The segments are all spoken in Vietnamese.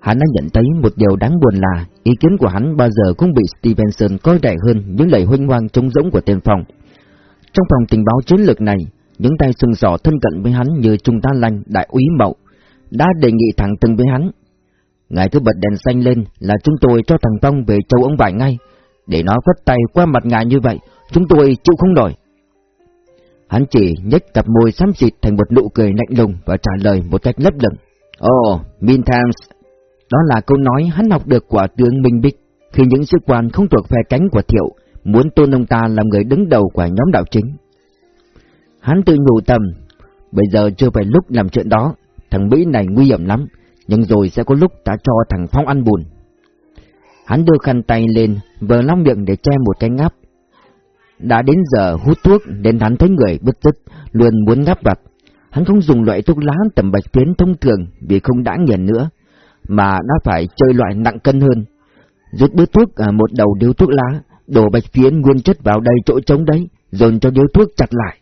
Hắn đã nhận thấy một điều đáng buồn là ý kiến của hắn bao giờ cũng bị Stevenson coi đại hơn những lời huynh hoang trống rỗng của tên phòng. Trong phòng tình báo chiến lược này, những tay sừng sỏ thân cận với hắn như Trung tá Lanh, Đại úy Mậu, đã đề nghị thẳng từng với hắn. Ngài cứ bật đèn xanh lên là chúng tôi cho thằng Phong về châu ông vải ngay. Để nó vất tay qua mặt ngài như vậy, chúng tôi chịu không nổi. Hắn chỉ nhếch cặp môi xám xịt thành một nụ cười lạnh lùng và trả lời một cách lấp lửng. Oh, meantime, đó là câu nói hắn học được của tướng Minh Bích khi những sứ quan không thuộc phe cánh của Thiệu muốn tôn ông ta làm người đứng đầu của nhóm đạo chính. Hắn tự nhủ tầm, bây giờ chưa phải lúc làm chuyện đó, thằng Mỹ này nguy hiểm lắm, nhưng rồi sẽ có lúc ta cho thằng Phong ăn bùn. Hắn đưa khăn tay lên, vờ long miệng để che một cái ngáp. Đã đến giờ hút thuốc nên hắn thấy người bứt tức, luôn muốn ngáp vặt. Hắn không dùng loại thuốc lá tầm bạch tiến thông thường vì không đã nghiền nữa, mà nó phải chơi loại nặng cân hơn. Rút bớt thuốc à, một đầu điếu thuốc lá, đổ bạch phiến nguyên chất vào đây chỗ trống đấy, dồn cho điếu thuốc chặt lại.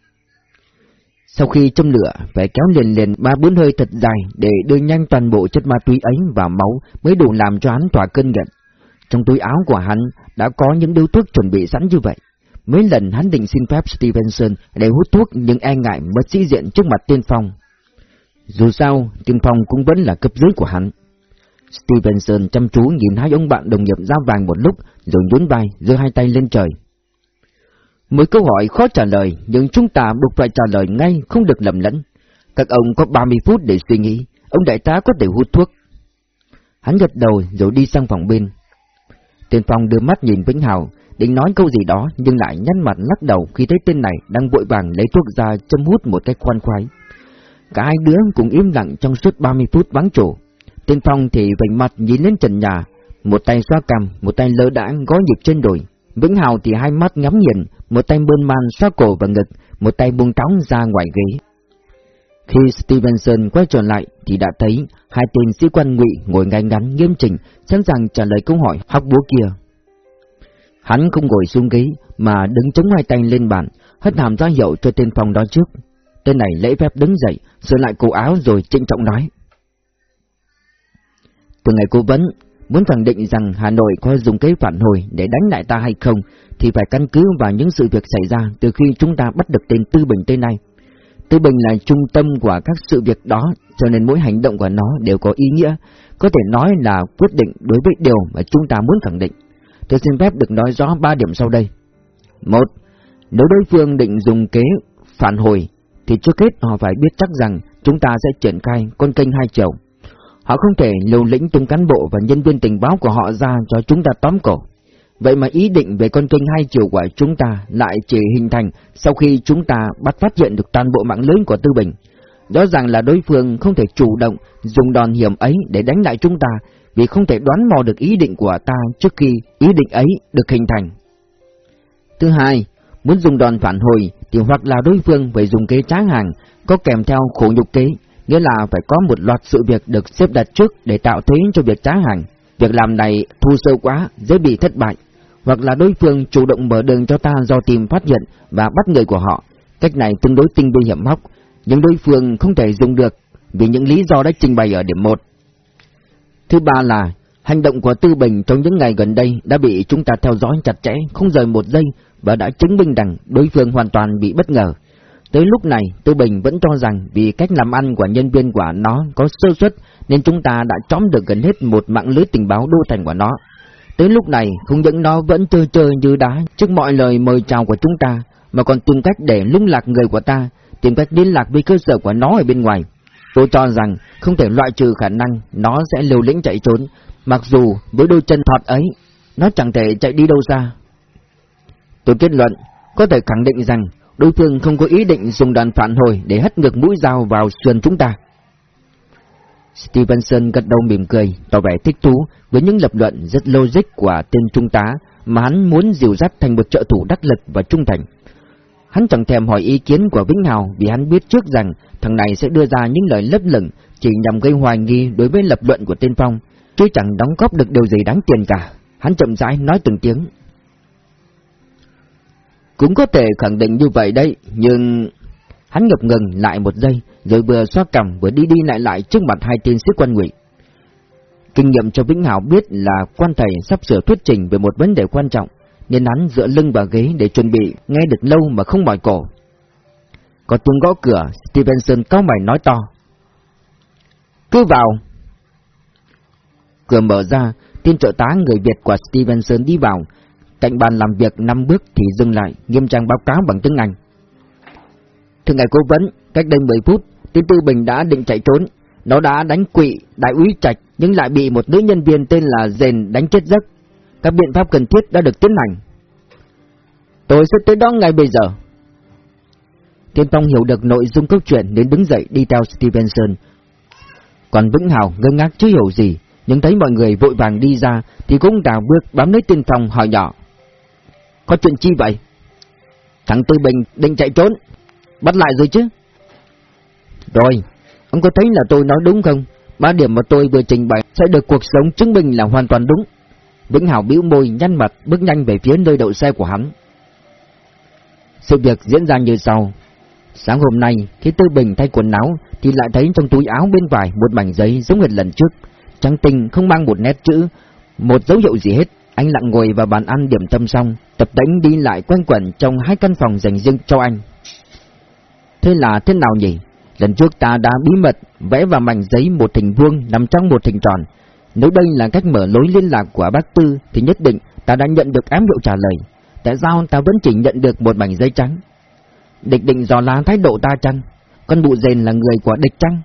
Sau khi châm lửa, phải kéo liền liền ba bốn hơi thật dài để đưa nhanh toàn bộ chất ma túy ấy vào máu mới đủ làm cho hắn tỏa cơn giận. Trong túi áo của hắn đã có những điếu thuốc chuẩn bị sẵn như vậy. Mấy lần hắn định xin phép Stevenson để hút thuốc nhưng e ngại mất sĩ diện trước mặt tiên phong. Dù sao, tiên phong cũng vẫn là cấp dưới của hắn. Stevenson chăm chú nhìn hai ông bạn đồng nghiệp ra vàng một lúc rồi nhún vai, giơ hai tay lên trời. Mỗi câu hỏi khó trả lời, nhưng chúng ta buộc phải trả lời ngay, không được lầm lẫn. Các ông có 30 phút để suy nghĩ, ông đại tá có thể hút thuốc. Hắn gật đầu rồi đi sang phòng bên. Tiền phòng đưa mắt nhìn Vĩnh Hào, định nói câu gì đó nhưng lại nhăn mặt lắc đầu khi thấy tên này đang vội vàng lấy thuốc ra châm hút một cách khoan khoái. Cả hai đứa cũng im lặng trong suốt 30 phút vắng chỗ. Tên Phong thì vành mặt nhìn lên trần nhà, một tay xoa cằm, một tay lỡ đãng gõ nhịp trên đùi. Vĩnh Hào thì hai mắt ngắm nhìn, một tay bơn man xoa cổ và ngực, một tay buông tóng ra ngoài ghế. Khi Stevenson quay trở lại thì đã thấy hai tên sĩ quan ngụy ngồi ngay ngắn nghiêm chỉnh, sẵn sàng trả lời câu hỏi hóc búa kia. Hắn không ngồi xuống ghế mà đứng chống hai tay lên bàn, hất hàm ra hiệu cho tên phòng đó trước. Tên này lễ phép đứng dậy, sửa lại cổ áo rồi trịnh trọng nói. Từ ngày cố vấn, muốn khẳng định rằng Hà Nội có dùng kế phản hồi để đánh lại ta hay không, thì phải căn cứ vào những sự việc xảy ra từ khi chúng ta bắt được tên Tư Bình tên này. Tư Bình là trung tâm của các sự việc đó, cho nên mỗi hành động của nó đều có ý nghĩa, có thể nói là quyết định đối với điều mà chúng ta muốn khẳng định. Tôi xin phép được nói rõ ba điểm sau đây. Một, nếu đối phương định dùng kế phản hồi, thì trước hết họ phải biết chắc rằng chúng ta sẽ triển khai con kênh hai chiều. Họ không thể liều lĩnh tung cán bộ và nhân viên tình báo của họ ra cho chúng ta tóm cổ. Vậy mà ý định về con kênh hai chiều của chúng ta lại chỉ hình thành sau khi chúng ta bắt phát hiện được toàn bộ mạng lưới của Tư Bình. Rõ ràng là đối phương không thể chủ động dùng đòn hiểm ấy để đánh lại chúng ta vì không thể đoán mò được ý định của ta trước khi ý định ấy được hình thành. Thứ hai, muốn dùng đòn phản hồi thì hoặc là đối phương phải dùng kế tráng hàng có kèm theo khổ nhục kế, nghĩa là phải có một loạt sự việc được xếp đặt trước để tạo thế cho việc trá hàng. Việc làm này thu sâu quá, dễ bị thất bại hoặc là đối phương chủ động mở đường cho ta do tìm phát hiện và bắt người của họ. Cách này tương đối tinh vi hiểm hóc, nhưng đối phương không thể dùng được vì những lý do đã trình bày ở điểm 1. Thứ ba là, hành động của Tư Bình trong những ngày gần đây đã bị chúng ta theo dõi chặt chẽ, không rời một giây và đã chứng minh rằng đối phương hoàn toàn bị bất ngờ. Tới lúc này, Tư Bình vẫn cho rằng vì cách làm ăn của nhân viên của nó có sơ suất nên chúng ta đã tróm được gần hết một mạng lưới tình báo đô thành của nó. Tới lúc này, không những nó vẫn chơi chơi như đá trước mọi lời mời chào của chúng ta, mà còn tìm cách để lung lạc người của ta, tìm cách liên lạc với cơ sở của nó ở bên ngoài. Tôi cho rằng không thể loại trừ khả năng nó sẽ liều lĩnh chạy trốn, mặc dù với đôi chân thọt ấy, nó chẳng thể chạy đi đâu xa. Tôi kết luận, có thể khẳng định rằng đối phương không có ý định dùng đàn phản hồi để hất ngược mũi dao vào sườn chúng ta. Stevenson gật đầu mỉm cười, tỏ vẻ thích thú với những lập luận rất logic của tên trung tá mà hắn muốn dìu dắt thành một trợ thủ đắc lực và trung thành. Hắn chẳng thèm hỏi ý kiến của Vĩnh Hào vì hắn biết trước rằng thằng này sẽ đưa ra những lời lấp lửng chỉ nhằm gây hoài nghi đối với lập luận của tên Phong, chứ chẳng đóng góp được điều gì đáng tiền cả. Hắn chậm rãi nói từng tiếng. Cũng có thể khẳng định như vậy đấy, nhưng Hắn ngập ngừng lại một giây, rồi vừa xoa cằm vừa đi đi lại lại trước mặt hai tên sĩ quan ngụy. Kinh nghiệm cho Vĩnh Hảo biết là quan thầy sắp sửa thuyết trình về một vấn đề quan trọng, nên hắn dựa lưng vào ghế để chuẩn bị nghe được lâu mà không mỏi cổ. Có tiếng gõ cửa, Stevenson cao mày nói to. Cứ vào! Cửa mở ra, tên trợ tá người Việt của Stevenson đi vào, cạnh bàn làm việc năm bước thì dừng lại, nghiêm trang báo cáo bằng tiếng Anh. Thưa ngài cố vấn, cách đây 10 phút, tiến Tư Bình đã định chạy trốn. Nó đã đánh quỵ đại úy Trạch nhưng lại bị một nữ nhân viên tên là Dền đánh chết giấc. Các biện pháp cần thiết đã được tiến hành. Tôi sẽ tới đó ngay bây giờ. Tiên Phong hiểu được nội dung câu chuyện nên đứng dậy đi theo Stevenson. Còn Vĩnh Hào ngơ ngác chưa hiểu gì, nhưng thấy mọi người vội vàng đi ra thì cũng đào bước bám lấy Tiên Phong hỏi nhỏ. Có chuyện chi vậy? Thằng Tư Bình định chạy trốn, bắt lại rồi chứ? Rồi, ông có thấy là tôi nói đúng không? Ba điểm mà tôi vừa trình bày sẽ được cuộc sống chứng minh là hoàn toàn đúng. Vĩnh Hảo bĩu môi nhăn mặt bước nhanh về phía nơi đậu xe của hắn. Sự việc diễn ra như sau. Sáng hôm nay, khi Tư Bình thay quần áo, thì lại thấy trong túi áo bên vải một mảnh giấy giống hệt lần trước. Trắng tinh không mang một nét chữ, một dấu hiệu gì hết. Anh lặng ngồi vào bàn ăn điểm tâm xong, tập đánh đi lại quanh quẩn trong hai căn phòng dành riêng cho anh. Thế là thế nào nhỉ? Lần trước ta đã bí mật vẽ vào mảnh giấy một hình vuông nằm trong một hình tròn. Nếu đây là cách mở lối liên lạc của bác Tư thì nhất định ta đã nhận được ám hiệu trả lời. Tại sao ta vẫn chỉ nhận được một mảnh giấy trắng? Địch định dò lá thái độ ta chăng? Con bụ rền là người của địch chăng?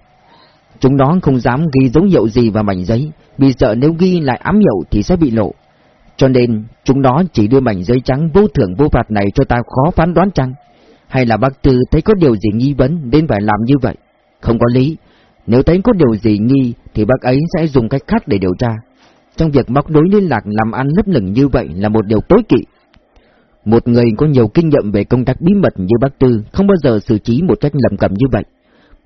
Chúng nó không dám ghi dấu hiệu gì vào mảnh giấy, vì sợ nếu ghi lại ám hiệu thì sẽ bị lộ. Cho nên, chúng nó chỉ đưa mảnh giấy trắng vô thưởng vô phạt này cho ta khó phán đoán chăng? Hay là bác Tư thấy có điều gì nghi vấn nên phải làm như vậy? Không có lý. Nếu thấy có điều gì nghi thì bác ấy sẽ dùng cách khác để điều tra. Trong việc móc đối liên lạc làm ăn lấp lửng như vậy là một điều tối kỵ. Một người có nhiều kinh nghiệm về công tác bí mật như bác Tư không bao giờ xử trí một cách lầm cầm như vậy.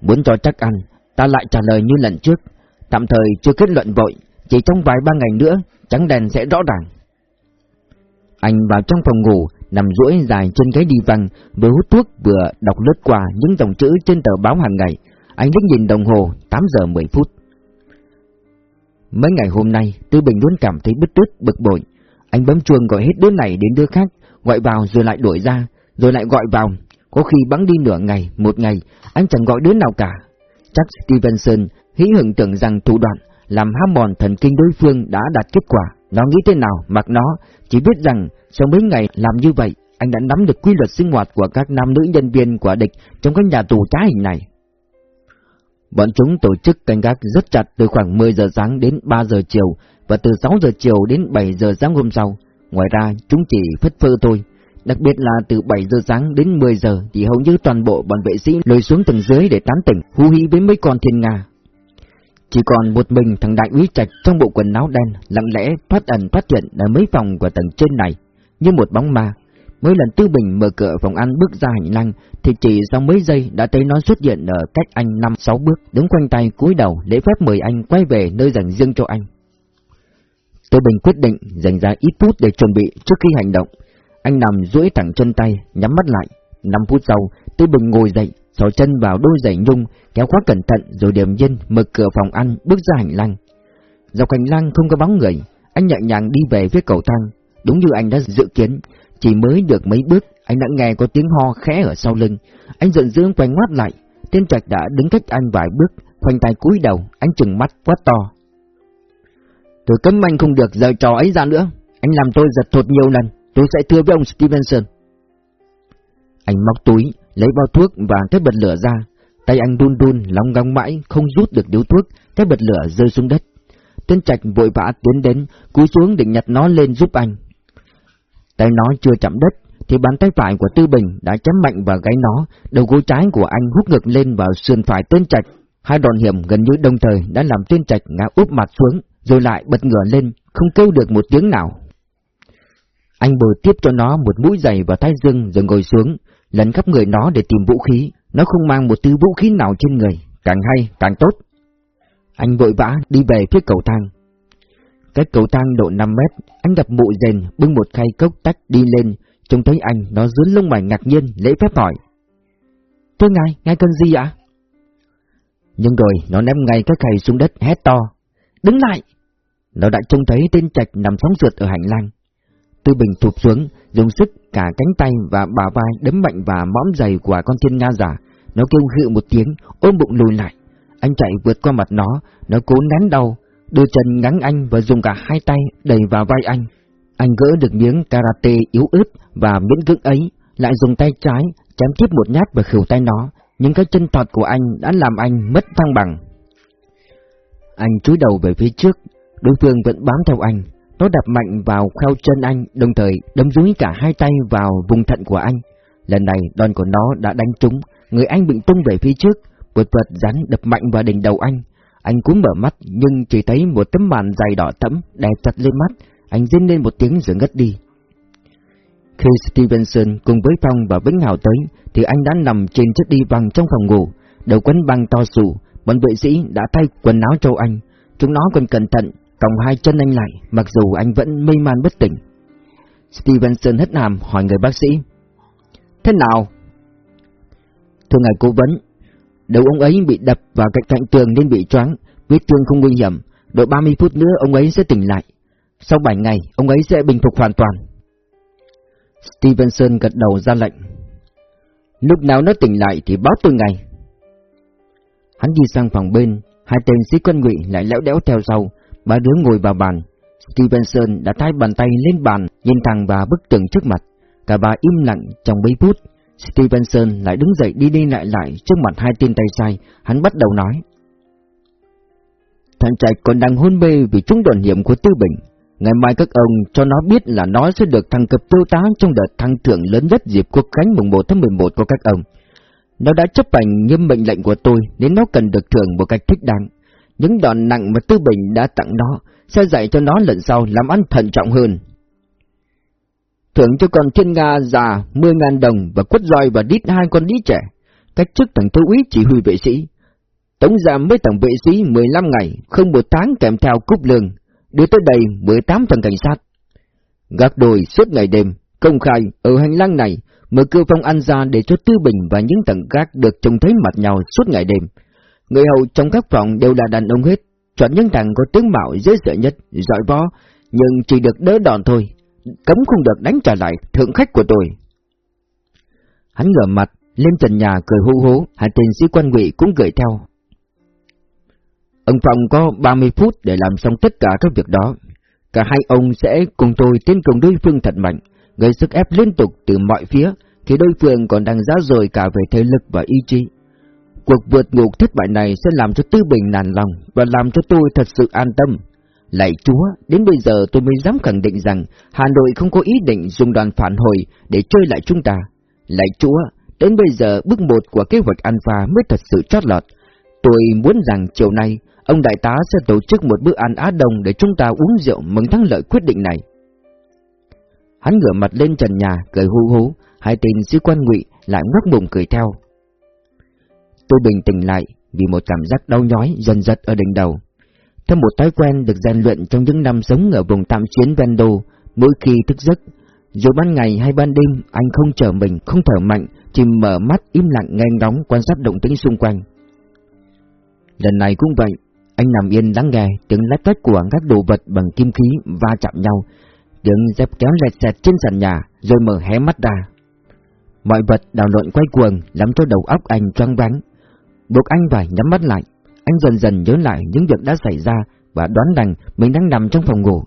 Muốn cho chắc ăn, ta lại trả lời như lần trước. Tạm thời chưa kết luận vội, chỉ trong vài ba ngày nữa, trắng đèn sẽ rõ ràng. Anh vào trong phòng ngủ, nằm duỗi dài trên ghế đi văn, vừa hút thuốc vừa đọc lướt qua những dòng chữ trên tờ báo hàng ngày. Anh liếc nhìn đồng hồ, 8 giờ 10 phút. Mấy ngày hôm nay, Tư Bình luôn cảm thấy bứt rứt, bực bội. Anh bấm chuông gọi hết đứa này đến đứa khác, gọi vào rồi lại đuổi ra, rồi lại gọi vào. Có khi bắn đi nửa ngày, một ngày, anh chẳng gọi đứa nào cả. Chắc Stevenson hí hưởng tưởng rằng thủ đoạn làm ham mòn thần kinh đối phương đã đạt kết quả. Nó nghĩ thế nào, mặc nó, chỉ biết rằng sau mấy ngày làm như vậy, anh đã nắm được quy luật sinh hoạt của các nam nữ nhân viên của địch trong các nhà tù trá hình này. Bọn chúng tổ chức canh gác rất chặt từ khoảng 10 giờ sáng đến 3 giờ chiều và từ 6 giờ chiều đến 7 giờ sáng hôm sau. Ngoài ra, chúng chỉ phất phơ thôi. Đặc biệt là từ 7 giờ sáng đến 10 giờ thì hầu như toàn bộ bọn vệ sĩ lùi xuống tầng dưới để tán tỉnh, hú hí với mấy con thiên nga. Chỉ còn một mình thằng đại úy trạch trong bộ quần áo đen lặng lẽ thoát ẩn thoát hiện ở mấy phòng của tầng trên này, như một bóng ma. Mỗi lần Tư Bình mở cửa phòng ăn bước ra hành lang thì chỉ sau mấy giây đã thấy nó xuất hiện ở cách anh 5-6 bước, đứng quanh tay cúi đầu lễ phép mời anh quay về nơi dành riêng cho anh. Tư Bình quyết định dành ra ít phút để chuẩn bị trước khi hành động. Anh nằm duỗi thẳng chân tay, nhắm mắt lại. 5 phút sau, Tư Bình ngồi dậy, thò chân vào đôi giày nhung, kéo khóa cẩn thận rồi điềm nhiên mở cửa phòng ăn, bước ra hành lang. Dọc hành lang không có bóng người, anh nhẹ nhàng đi về phía cầu thang. Đúng như anh đã dự kiến, chỉ mới được mấy bước, anh đã nghe có tiếng ho khẽ ở sau lưng. Anh giận dữ quay ngoắt lại, tên trạch đã đứng cách anh vài bước, khoanh tay cúi đầu, anh chừng mắt quát to. Tôi cấm anh không được rời trò ấy ra nữa, anh làm tôi giật thột nhiều lần, tôi sẽ thưa với ông Stevenson. Anh móc túi, lấy bao thuốc và cái bật lửa ra, tay anh đun đun, lòng ngóng mãi, không rút được điếu thuốc, cái bật lửa rơi xuống đất. Tên trạch vội vã tiến đến, cúi xuống định nhặt nó lên giúp anh. Tay nó chưa chạm đất, thì bàn tay phải của Tư Bình đã chém mạnh vào gáy nó, đầu gối trái của anh hút ngược lên vào sườn phải tên trạch. Hai đòn hiểm gần như đồng thời đã làm tên trạch ngã úp mặt xuống, rồi lại bật ngửa lên, không kêu được một tiếng nào. Anh bồi tiếp cho nó một mũi giày vào thái dương rồi ngồi xuống, lần khắp người nó để tìm vũ khí, nó không mang một thứ vũ khí nào trên người, càng hay, càng tốt. Anh vội vã đi về phía cầu thang. Cách cầu thang độ 5 mét, anh gặp mụ rền bưng một khay cốc tách đi lên, trông thấy anh, nó dướn lông mày ngạc nhiên, lễ phép hỏi. Thưa ngài, ngài cần gì ạ? Nhưng rồi nó ném ngay cái khay xuống đất hét to. Đứng lại! Nó đã trông thấy tên trạch nằm sóng sượt ở hành lang. Tư Bình thụp xuống, dùng sức cả cánh tay và bả vai đấm mạnh vào mõm giày của con thiên nga giả. Nó kêu hự một tiếng, ôm bụng lùi lại. Anh chạy vượt qua mặt nó, nó cố nén đau, đưa chân ngắn anh và dùng cả hai tay đẩy vào vai anh. Anh gỡ được miếng karate yếu ớt và miễn cưỡng ấy, lại dùng tay trái chém tiếp một nhát vào khỉu tay nó, những cái chân thọt của anh đã làm anh mất thăng bằng. Anh chúi đầu về phía trước, đối phương vẫn bám theo anh, nó đập mạnh vào kheo chân anh, đồng thời đấm dúi cả hai tay vào vùng thận của anh. Lần này đòn của nó đã đánh trúng, người anh bị tung về phía trước, một vật rắn đập mạnh vào đỉnh đầu anh. Anh cũng mở mắt nhưng chỉ thấy một tấm màn dày đỏ thẫm đè chặt lên mắt, anh rên lên một tiếng rồi ngất đi. Khi Stevenson cùng với Phong và Vĩnh Hào tới, thì anh đã nằm trên chiếc đi văng trong phòng ngủ, đầu quấn băng to sù, bọn vệ sĩ đã thay quần áo cho anh. Chúng nó còn cẩn thận, còng hai chân anh lại, mặc dù anh vẫn mê man bất tỉnh. Stevenson hất hàm hỏi người bác sĩ. Thế nào? Thưa ngài cố vấn, đầu ông ấy bị đập vào cạnh cạnh tường nên bị choáng, vết thương không nguy hiểm, độ 30 phút nữa ông ấy sẽ tỉnh lại. Sau 7 ngày, ông ấy sẽ bình phục hoàn toàn. Stevenson gật đầu ra lệnh. Lúc nào nó tỉnh lại thì báo tôi ngay. Hắn đi sang phòng bên, hai tên sĩ quân ngụy lại lẽo đẽo theo sau, ba đứa ngồi vào bàn. Stevenson đã thay bàn tay lên bàn, nhìn thẳng vào bức tường trước mặt. Cả ba im lặng trong mấy phút. Stevenson lại đứng dậy đi đi lại lại trước mặt hai tên tay sai, hắn bắt đầu nói. Thằng trạch còn đang hôn mê vì trúng đòn hiểm của Tư Bình. Ngày mai các ông cho nó biết là nó sẽ được thăng cấp tiêu tá trong đợt thăng thưởng lớn nhất dịp quốc khánh mùng 1 tháng 11 của các ông. Nó đã chấp hành nghiêm mệnh lệnh của tôi nên nó cần được thưởng một cách thích đáng. Những đòn nặng mà Tư Bình đã tặng nó sẽ dạy cho nó lần sau làm ăn thận trọng hơn. Thưởng cho con thiên Nga già 10.000 đồng và quất roi và đít hai con đĩ trẻ, cách chức thằng thư úy chỉ huy vệ sĩ. Tổng giam với thằng vệ sĩ 15 ngày, không một tháng kèm theo cúp lương, đưa tới đây 18 thằng cảnh sát. Gác đồi suốt ngày đêm, công khai ở hành lang này, mở cửa phòng ăn ra để cho Tư Bình và những thằng gác được trông thấy mặt nhau suốt ngày đêm. Người hầu trong các phòng đều là đàn ông hết, chọn những thằng có tướng mạo dễ sợ nhất, giỏi võ, nhưng chỉ được đỡ đòn thôi, cấm không được đánh trả lại thượng khách của tôi. Hắn ngửa mặt, lên trần nhà cười hô hố, hai tên sĩ quan ngụy cũng cười theo. Ông Phong có 30 phút để làm xong tất cả các việc đó. Cả hai ông sẽ cùng tôi tiến công đối phương thật mạnh, gây sức ép liên tục từ mọi phía, khi đối phương còn đang giá rồi cả về thể lực và ý chí. Cuộc vượt ngục thất bại này sẽ làm cho Tư Bình nản lòng và làm cho tôi thật sự an tâm. Lạy Chúa, đến bây giờ tôi mới dám khẳng định rằng Hà Nội không có ý định dùng đoàn phản hồi để chơi lại chúng ta. Lạy Chúa, đến bây giờ bước một của kế hoạch Alpha mới thật sự chót lọt. Tôi muốn rằng chiều nay ông đại tá sẽ tổ chức một bữa ăn Á Đông để chúng ta uống rượu mừng thắng lợi quyết định này. Hắn ngửa mặt lên trần nhà, cười hú hú, hai tên sĩ quan ngụy lại ngóc bụng cười theo. Tôi bình tĩnh lại vì một cảm giác đau nhói dần dật ở đỉnh đầu. Theo một thói quen được rèn luyện trong những năm sống ở vùng tạm chiến Vendo, mỗi khi thức giấc, dù ban ngày hay ban đêm, anh không trở mình, không thở mạnh, chỉ mở mắt im lặng nghe ngóng quan sát động tĩnh xung quanh. Lần này cũng vậy, anh nằm yên lắng nghe tiếng lách cách của các đồ vật bằng kim khí va chạm nhau, tiếng dép kéo lẹt xẹt trên sàn nhà, rồi mở hé mắt ra. Mọi vật đào lộn quay cuồng, làm cho đầu óc anh choáng váng. Buộc anh phải nhắm mắt lại, anh dần dần nhớ lại những việc đã xảy ra và đoán rằng mình đang nằm trong phòng ngủ.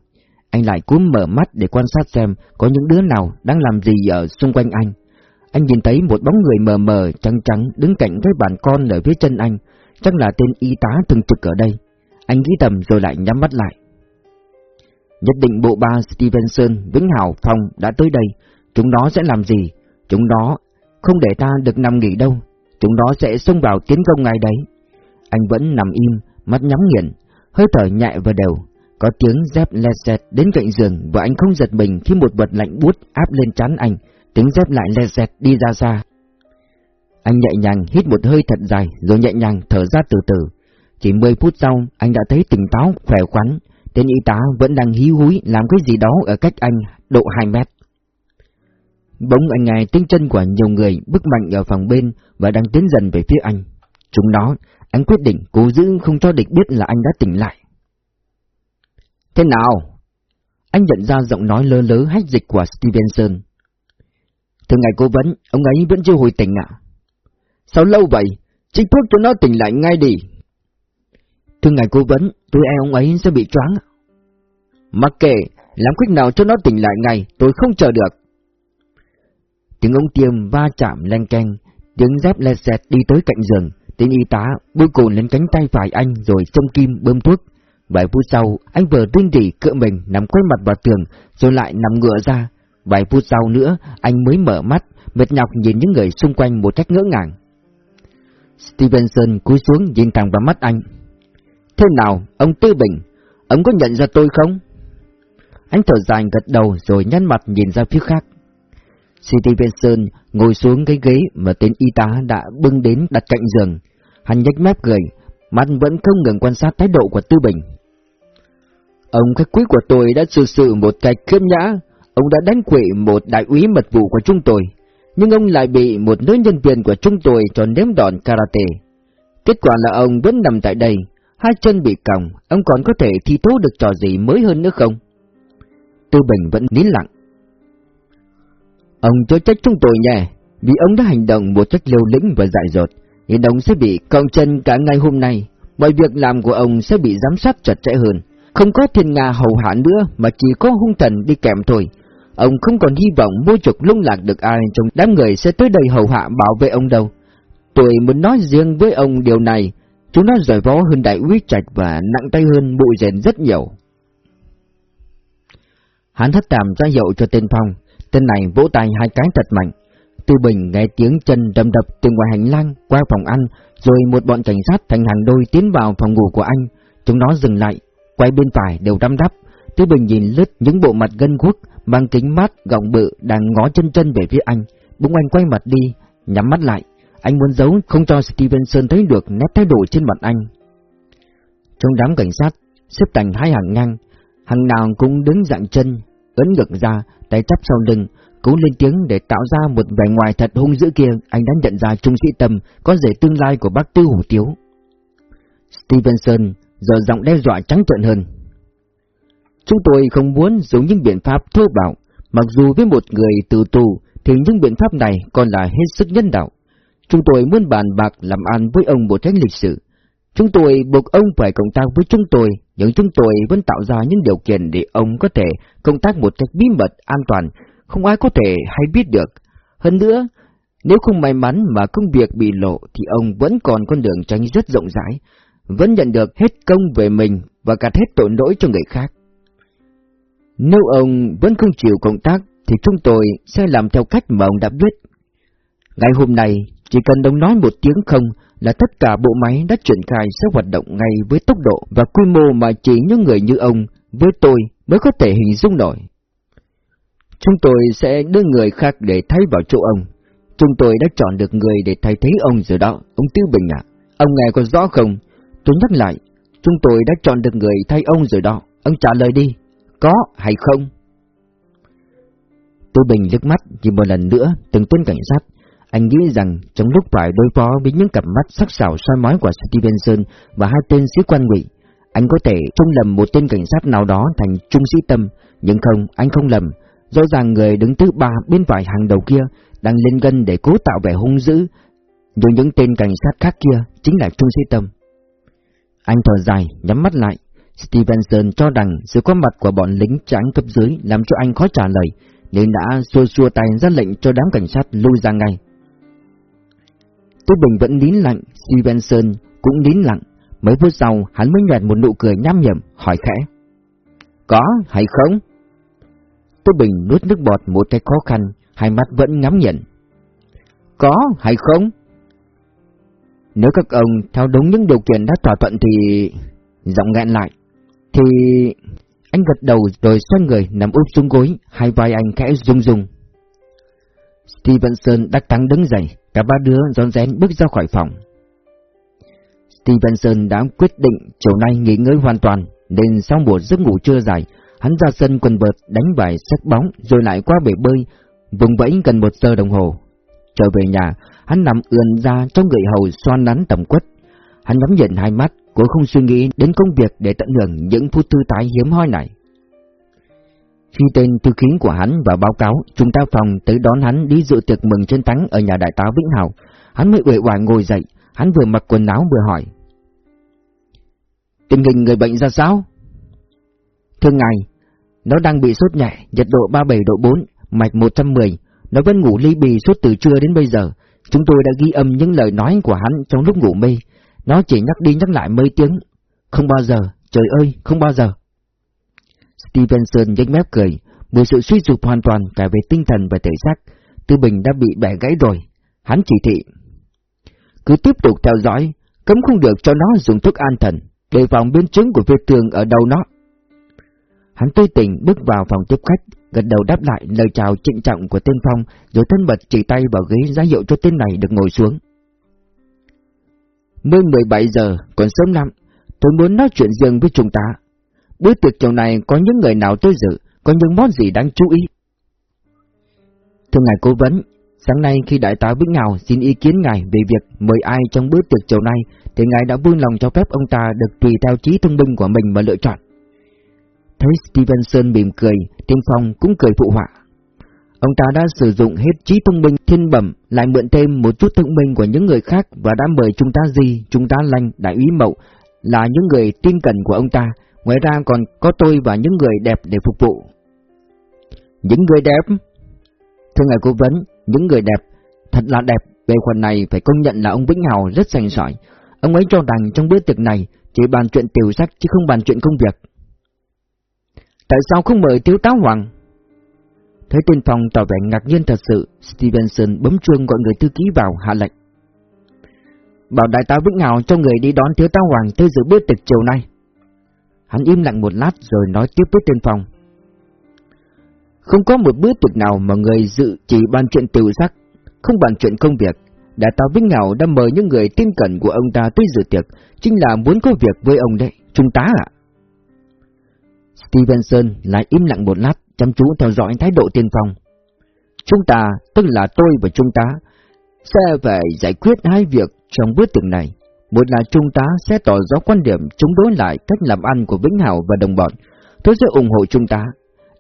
Anh lại cúm mở mắt để quan sát xem có những đứa nào đang làm gì ở xung quanh anh. Anh nhìn thấy một bóng người mờ mờ trắng trắng đứng cạnh cái bàn con ở phía chân anh, chắc là tên y tá thường trực ở đây. Anh nghĩ tầm rồi lại nhắm mắt lại. Nhất định bộ ba Stevenson, Vĩnh Hảo, Phong đã tới đây. Chúng nó sẽ làm gì? Chúng nó không để ta được nằm nghỉ đâu. Chúng nó sẽ xông vào tiến công ngay đấy. Anh vẫn nằm im, mắt nhắm nghiền, hơi thở nhẹ và đều. Có tiếng dép lẹt xẹt đến cạnh giường và anh không giật mình khi một vật lạnh buốt áp lên trán anh. Tiếng dép lại lẹt xẹt đi ra xa. Anh nhẹ nhàng hít một hơi thật dài rồi nhẹ nhàng thở ra từ từ. Chỉ 10 phút sau, anh đã thấy tỉnh táo, khỏe khoắn. Tên y tá vẫn đang hí húi làm cái gì đó ở cách anh độ 2 mét. Bỗng anh nghe tiếng chân của nhiều người bước mạnh ở phòng bên và đang tiến dần về phía anh. Chúng đó. anh quyết định cố giữ không cho địch biết là anh đã tỉnh lại. Thế nào? Anh nhận ra giọng nói lơ lớ hách dịch của Stevenson. Thưa ngài cố vấn, ông ấy vẫn chưa hồi tỉnh ạ. Sao lâu vậy? Chích thuốc cho nó tỉnh lại ngay đi. Thưa ngài cố vấn, tôi e ông ấy sẽ bị choáng. Mặc kệ, làm cách nào cho nó tỉnh lại ngay, tôi không chờ được. Tiếng ống tiêm va chạm len canh, tiếng dép lẹt xẹt đi tới cạnh giường, tên y tá bôi cồn lên cánh tay phải anh rồi châm kim bơm thuốc. Vài phút sau, anh vừa rinh rỉ cựa mình nằm quay mặt vào tường, rồi lại nằm ngựa ra. Vài phút sau nữa, anh mới mở mắt, mệt nhọc nhìn những người xung quanh một cách ngỡ ngàng. Stevenson cúi xuống nhìn thẳng vào mắt anh. Thế nào, ông Tư Bình, ông có nhận ra tôi không? Anh thở dài gật đầu rồi nhăn mặt nhìn ra phía khác. Stevenson ngồi xuống cái ghế mà tên y tá đã bưng đến đặt cạnh giường. Hắn nhếch mép cười, mắt vẫn không ngừng quan sát thái độ của Tư Bình. Ông khách quý của tôi đã xử sự một cách khiêm nhã, ông đã đánh quỵ một đại úy mật vụ của chúng tôi, nhưng ông lại bị một nữ nhân viên của chúng tôi cho nếm đòn karate. Kết quả là ông vẫn nằm tại đây, hai chân bị còng, ông còn có thể thi thố được trò gì mới hơn nữa không? Tư Bình vẫn nín lặng. Ông cho trách chúng tôi nhé, vì ông đã hành động một cách liều lĩnh và dại dột, nên ông sẽ bị còng chân cả ngày hôm nay. Mọi việc làm của ông sẽ bị giám sát chặt chẽ hơn, không có thiên nga hầu hạ nữa mà chỉ có hung thần đi kèm thôi. Ông không còn hy vọng mua chuộc lung lạc được ai trong đám người sẽ tới đây hầu hạ bảo vệ ông đâu. Tôi muốn nói riêng với ông điều này, chúng nó giỏi võ hơn đại úy trạch và nặng tay hơn bụi rèn rất nhiều. Hắn thất tàm ra hiệu cho tên Phong, tên này vỗ tay hai cái thật mạnh. Tư Bình nghe tiếng chân đầm đập từ ngoài hành lang qua phòng ăn, rồi một bọn cảnh sát thành hàng đôi tiến vào phòng ngủ của anh. Chúng nó dừng lại, quay bên phải đều đăm đắp. Tư Bình nhìn lướt những bộ mặt gân guốc, mang kính mát gọng bự đang ngó chân chân về phía anh. Bỗng anh quay mặt đi, nhắm mắt lại. Anh muốn giấu không cho Stevenson thấy được nét thái độ trên mặt anh. Trong đám cảnh sát, xếp thành hai hàng ngang, hàng nào cũng đứng dạng chân, ấn ngực ra, tay chắp sau lưng, cố lên tiếng để tạo ra một vẻ ngoài thật hung dữ kia, anh đã nhận ra trung sĩ tâm có rể tương lai của bác Tư Hủ Tiếu. Stevenson giờ giọng đe dọa trắng trợn hơn. Chúng tôi không muốn dùng những biện pháp thô bạo, mặc dù với một người từ tù thì những biện pháp này còn là hết sức nhân đạo. Chúng tôi muốn bàn bạc làm ăn với ông một cách lịch sử. Chúng tôi buộc ông phải cộng tác với chúng tôi, nhưng chúng tôi vẫn tạo ra những điều kiện để ông có thể công tác một cách bí mật, an toàn, không ai có thể hay biết được. Hơn nữa, nếu không may mắn mà công việc bị lộ thì ông vẫn còn con đường tránh rất rộng rãi, vẫn nhận được hết công về mình và cả hết tội lỗi cho người khác. Nếu ông vẫn không chịu cộng tác thì chúng tôi sẽ làm theo cách mà ông đã biết. Ngày hôm nay, chỉ cần đồng nói một tiếng không là tất cả bộ máy đã triển khai sẽ hoạt động ngay với tốc độ và quy mô mà chỉ những người như ông, với tôi, mới có thể hình dung nổi. Chúng tôi sẽ đưa người khác để thay vào chỗ ông. Chúng tôi đã chọn được người để thay thế ông rồi đó, ông tiêu Bình ạ. Ông nghe có rõ không? Tôi nhắc lại, chúng tôi đã chọn được người thay ông rồi đó. Ông trả lời đi, có hay không? Tiêu Bình nước mắt nhìn một lần nữa từng tên cảnh sát. Anh nghĩ rằng trong lúc phải đối phó với những cặp mắt sắc sảo soi mói của Stevenson và hai tên sĩ quan ngụy, anh có thể trông lầm một tên cảnh sát nào đó thành trung sĩ tâm, nhưng không, anh không lầm. Rõ ràng người đứng thứ ba bên phải hàng đầu kia đang lên gân để cố tạo vẻ hung dữ, nhưng những tên cảnh sát khác kia chính là trung sĩ tâm. Anh thở dài, nhắm mắt lại. Stevenson cho rằng sự có mặt của bọn lính trắng cấp dưới làm cho anh khó trả lời, nên đã xua xua tay ra lệnh cho đám cảnh sát lui ra ngay. Tô Bình vẫn nín lặng, Stevenson cũng nín lặng. Mấy phút sau, hắn mới nhạt một nụ cười nham nhầm, hỏi khẽ. Có hay không? Tô Bình nuốt nước bọt một cái khó khăn, hai mắt vẫn ngắm nhận. Có hay không? Nếu các ông theo đúng những điều kiện đã thỏa thuận thì... Giọng nghẹn lại. Thì... Anh gật đầu rồi xoay người nằm úp xuống gối, hai vai anh khẽ rung rung. Stevenson đắc thắng đứng dậy, cả ba đứa rón rén bước ra khỏi phòng. Stevenson đã quyết định chiều nay nghỉ ngơi hoàn toàn, nên sau một giấc ngủ trưa dài, hắn ra sân quần vợt đánh vài sách bóng rồi lại qua bể bơi, vùng vẫy gần một giờ đồng hồ. Trở về nhà, hắn nằm ườn ra trong người hầu xoan nắn tầm quất. Hắn nhắm nhìn hai mắt, cố không suy nghĩ đến công việc để tận hưởng những phút thư thái hiếm hoi này. Khi tên thư ký của hắn vào báo cáo, chúng ta phòng tới đón hắn đi dự tiệc mừng chiến thắng ở nhà đại tá Vĩnh Hào. Hắn mới uể oải ngồi dậy, hắn vừa mặc quần áo vừa hỏi. Tình hình người bệnh ra sao? Thưa ngài, nó đang bị sốt nhẹ, nhiệt độ 37 độ 4, mạch 110, nó vẫn ngủ ly bì suốt từ trưa đến bây giờ. Chúng tôi đã ghi âm những lời nói của hắn trong lúc ngủ mê. Nó chỉ nhắc đi nhắc lại mấy tiếng. Không bao giờ, trời ơi, không bao giờ. Stevenson nhếch mép cười, một sự suy sụp hoàn toàn cả về tinh thần và thể xác. Tư Bình đã bị bẻ gãy rồi. Hắn chỉ thị. Cứ tiếp tục theo dõi, cấm không được cho nó dùng thuốc an thần, đề phòng biến chứng của vết thương ở đầu nó. Hắn tươi tỉnh bước vào phòng tiếp khách, gật đầu đáp lại lời chào trịnh trọng của tên Phong, rồi thân mật chỉ tay vào ghế ra hiệu cho tên này được ngồi xuống. Mới 17 giờ, còn sớm lắm, tôi muốn nói chuyện riêng với chúng ta. Bữa tiệc chiều này có những người nào tới dự, có những món gì đáng chú ý? Thưa ngài cố vấn, sáng nay khi đại tá Vĩnh Ngào xin ý kiến ngài về việc mời ai trong bữa tiệc chiều nay, thì ngài đã vui lòng cho phép ông ta được tùy theo trí thông minh của mình mà lựa chọn. Thấy Stevenson mỉm cười, Tiên Phong cũng cười phụ họa. Ông ta đã sử dụng hết trí thông minh thiên bẩm, lại mượn thêm một chút thông minh của những người khác và đã mời chúng ta gì, chúng ta lành, đại úy mậu, là những người tin cẩn của ông ta, ngoài ra còn có tôi và những người đẹp để phục vụ. Những người đẹp? Thưa ngài cố vấn, những người đẹp, thật là đẹp, về phần này phải công nhận là ông Vĩnh Hào rất sành sỏi. Ông ấy cho rằng trong bữa tiệc này chỉ bàn chuyện tiểu sắc chứ không bàn chuyện công việc. Tại sao không mời thiếu tá Hoàng? Thấy tên phòng tỏ vẻ ngạc nhiên thật sự, Stevenson bấm chuông gọi người thư ký vào hạ lệnh. Bảo đại tá Vĩnh Hào cho người đi đón thiếu tá Hoàng tới dự bữa tiệc chiều nay. Hắn im lặng một lát rồi nói tiếp với tên phòng. Không có một bữa tiệc nào mà người dự chỉ bàn chuyện tiểu sắc, không bàn chuyện công việc. Đại tá Vĩnh Ngạo đã mời những người tin cẩn của ông ta tới dự tiệc, chính là muốn có việc với ông đấy, trung tá ạ. Stevenson lại im lặng một lát, chăm chú theo dõi thái độ tiên phong. Chúng ta, tức là tôi và chúng ta, sẽ phải giải quyết hai việc trong bữa tiệc này. Một là chúng ta sẽ tỏ rõ quan điểm chống đối lại cách làm ăn của Vĩnh Hảo và đồng bọn. Tôi sẽ ủng hộ chúng ta,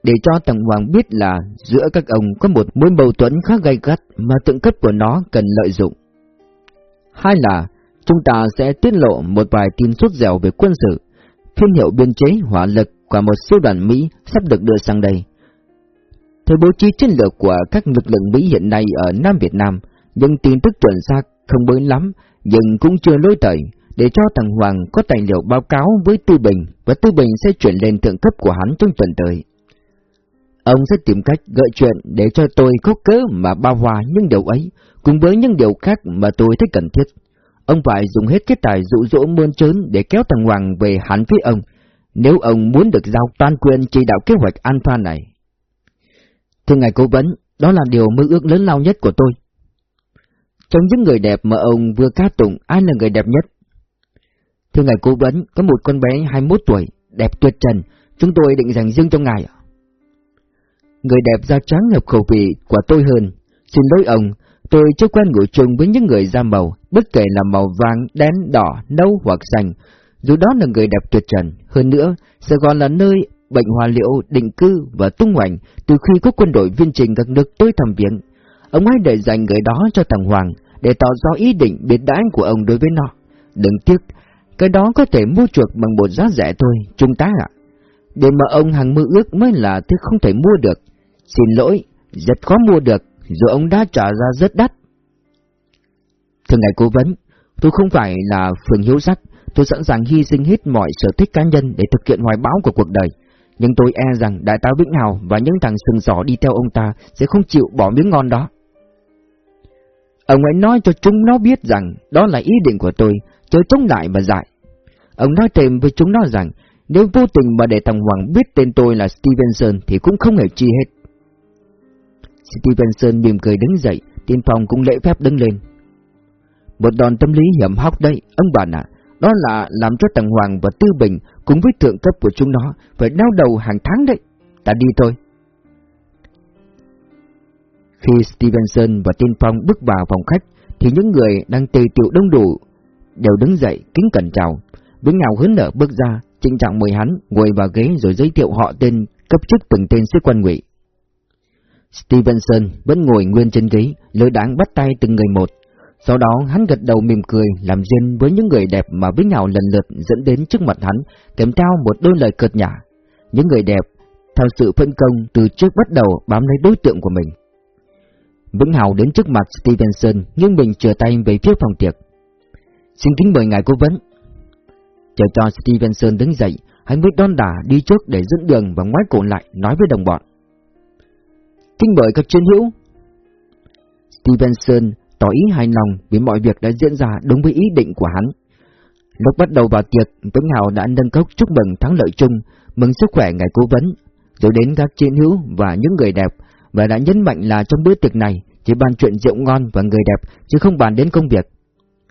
để cho Tầng Hoàng biết là giữa các ông có một mối mâu thuẫn khá gay gắt mà tượng cấp của nó cần lợi dụng. Hai là chúng ta sẽ tiết lộ một vài tin sốt dẻo về quân sự, phiên hiệu biên chế hỏa lực của một siêu đoàn Mỹ sắp được đưa sang đây. Theo bố trí chiến lược của các lực lượng Mỹ hiện nay ở Nam Việt Nam, nhưng tin tức chuẩn xác không mới lắm, nhưng cũng chưa lối tẩy, để cho thằng Hoàng có tài liệu báo cáo với Tư Bình, và Tư Bình sẽ chuyển lên thượng cấp của hắn trong tuần tới. Ông sẽ tìm cách gợi chuyện để cho tôi có cớ mà bao hòa những điều ấy, cùng với những điều khác mà tôi thấy cần thiết. Ông phải dùng hết cái tài dụ dỗ mơn trớn để kéo thằng Hoàng về hắn với ông, nếu ông muốn được giao toàn quyền chỉ đạo kế hoạch Alpha này. Thưa ngài cố vấn, đó là điều mơ ước lớn lao nhất của tôi. Trong những người đẹp mà ông vừa ca tụng, ai là người đẹp nhất? Thưa ngài cố vấn, có một con bé 21 tuổi, đẹp tuyệt trần, chúng tôi định dành riêng cho ngài. Người đẹp da trắng hợp khẩu vị của tôi hơn. Xin lỗi ông, tôi chưa quen ngủ chung với những người da màu, bất kể là màu vàng, đen, đỏ, nâu hoặc xanh, dù đó là người đẹp tuyệt trần, hơn nữa, Sài Gòn là nơi bệnh hòa liệu, định cư và tung hoành từ khi có quân đội viên trình các nước tới thăm viếng. Ông ấy để dành người đó cho thằng Hoàng, để tỏ rõ ý định biệt đãi của ông đối với nó. Đừng tiếc, cái đó có thể mua chuộc bằng một giá rẻ thôi, chúng ta ạ. Để mà ông hàng mơ ước mới là thứ không thể mua được. Xin lỗi, rất khó mua được, dù ông đã trả ra rất đắt. Thưa ngài cố vấn, tôi không phải là phường hiếu sắc, tôi sẵn sàng hy sinh hết mọi sở thích cá nhân để thực hiện hoài bão của cuộc đời. Nhưng tôi e rằng đại tá Vĩnh Hào và những thằng sừng sỏ đi theo ông ta sẽ không chịu bỏ miếng ngon đó. Ông ấy nói cho chúng nó biết rằng đó là ý định của tôi, chơi chống lại và dại. Ông nói thêm với chúng nó rằng nếu vô tình mà để thằng Hoàng biết tên tôi là Stevenson thì cũng không hề chi hết. Stevenson mỉm cười đứng dậy, tiên phòng cũng lễ phép đứng lên. Một đòn tâm lý hiểm hóc đây, ông bạn ạ, đó là làm cho thằng Hoàng và Tư Bình cùng với thượng cấp của chúng nó phải đau đầu hàng tháng đấy. Ta đi thôi. Khi Stevenson và Tiên Phong bước vào phòng khách, thì những người đang tề tiệu đông đủ đều đứng dậy kính cẩn chào. Vĩnh Hào hớn nở bước ra, trịnh trọng mời hắn ngồi vào ghế rồi giới thiệu họ tên, cấp chức từng tên sĩ quan ngụy. Stevenson vẫn ngồi nguyên trên ghế, lơ đáng bắt tay từng người một. Sau đó hắn gật đầu mỉm cười làm duyên với những người đẹp mà Vĩnh Hào lần lượt dẫn đến trước mặt hắn, kèm theo một đôi lời cợt nhả. Những người đẹp, theo sự phân công từ trước bắt đầu bám lấy đối tượng của mình. Vĩnh Hào đến trước mặt Stevenson nhưng mình trở tay về phía phòng tiệc. Xin kính mời ngài cố vấn. Chờ cho Stevenson đứng dậy, hắn mới đón đà đi trước để dẫn đường và ngoái cổ lại nói với đồng bọn. Kính mời các chiến hữu. Stevenson tỏ ý hài lòng vì mọi việc đã diễn ra đúng với ý định của hắn. Lúc bắt đầu vào tiệc, Vĩnh Hào đã nâng cốc chúc mừng thắng lợi chung, mừng sức khỏe ngài cố vấn, rồi đến các chiến hữu và những người đẹp, và đã nhấn mạnh là trong bữa tiệc này chỉ bàn chuyện rượu ngon và người đẹp, chứ không bàn đến công việc.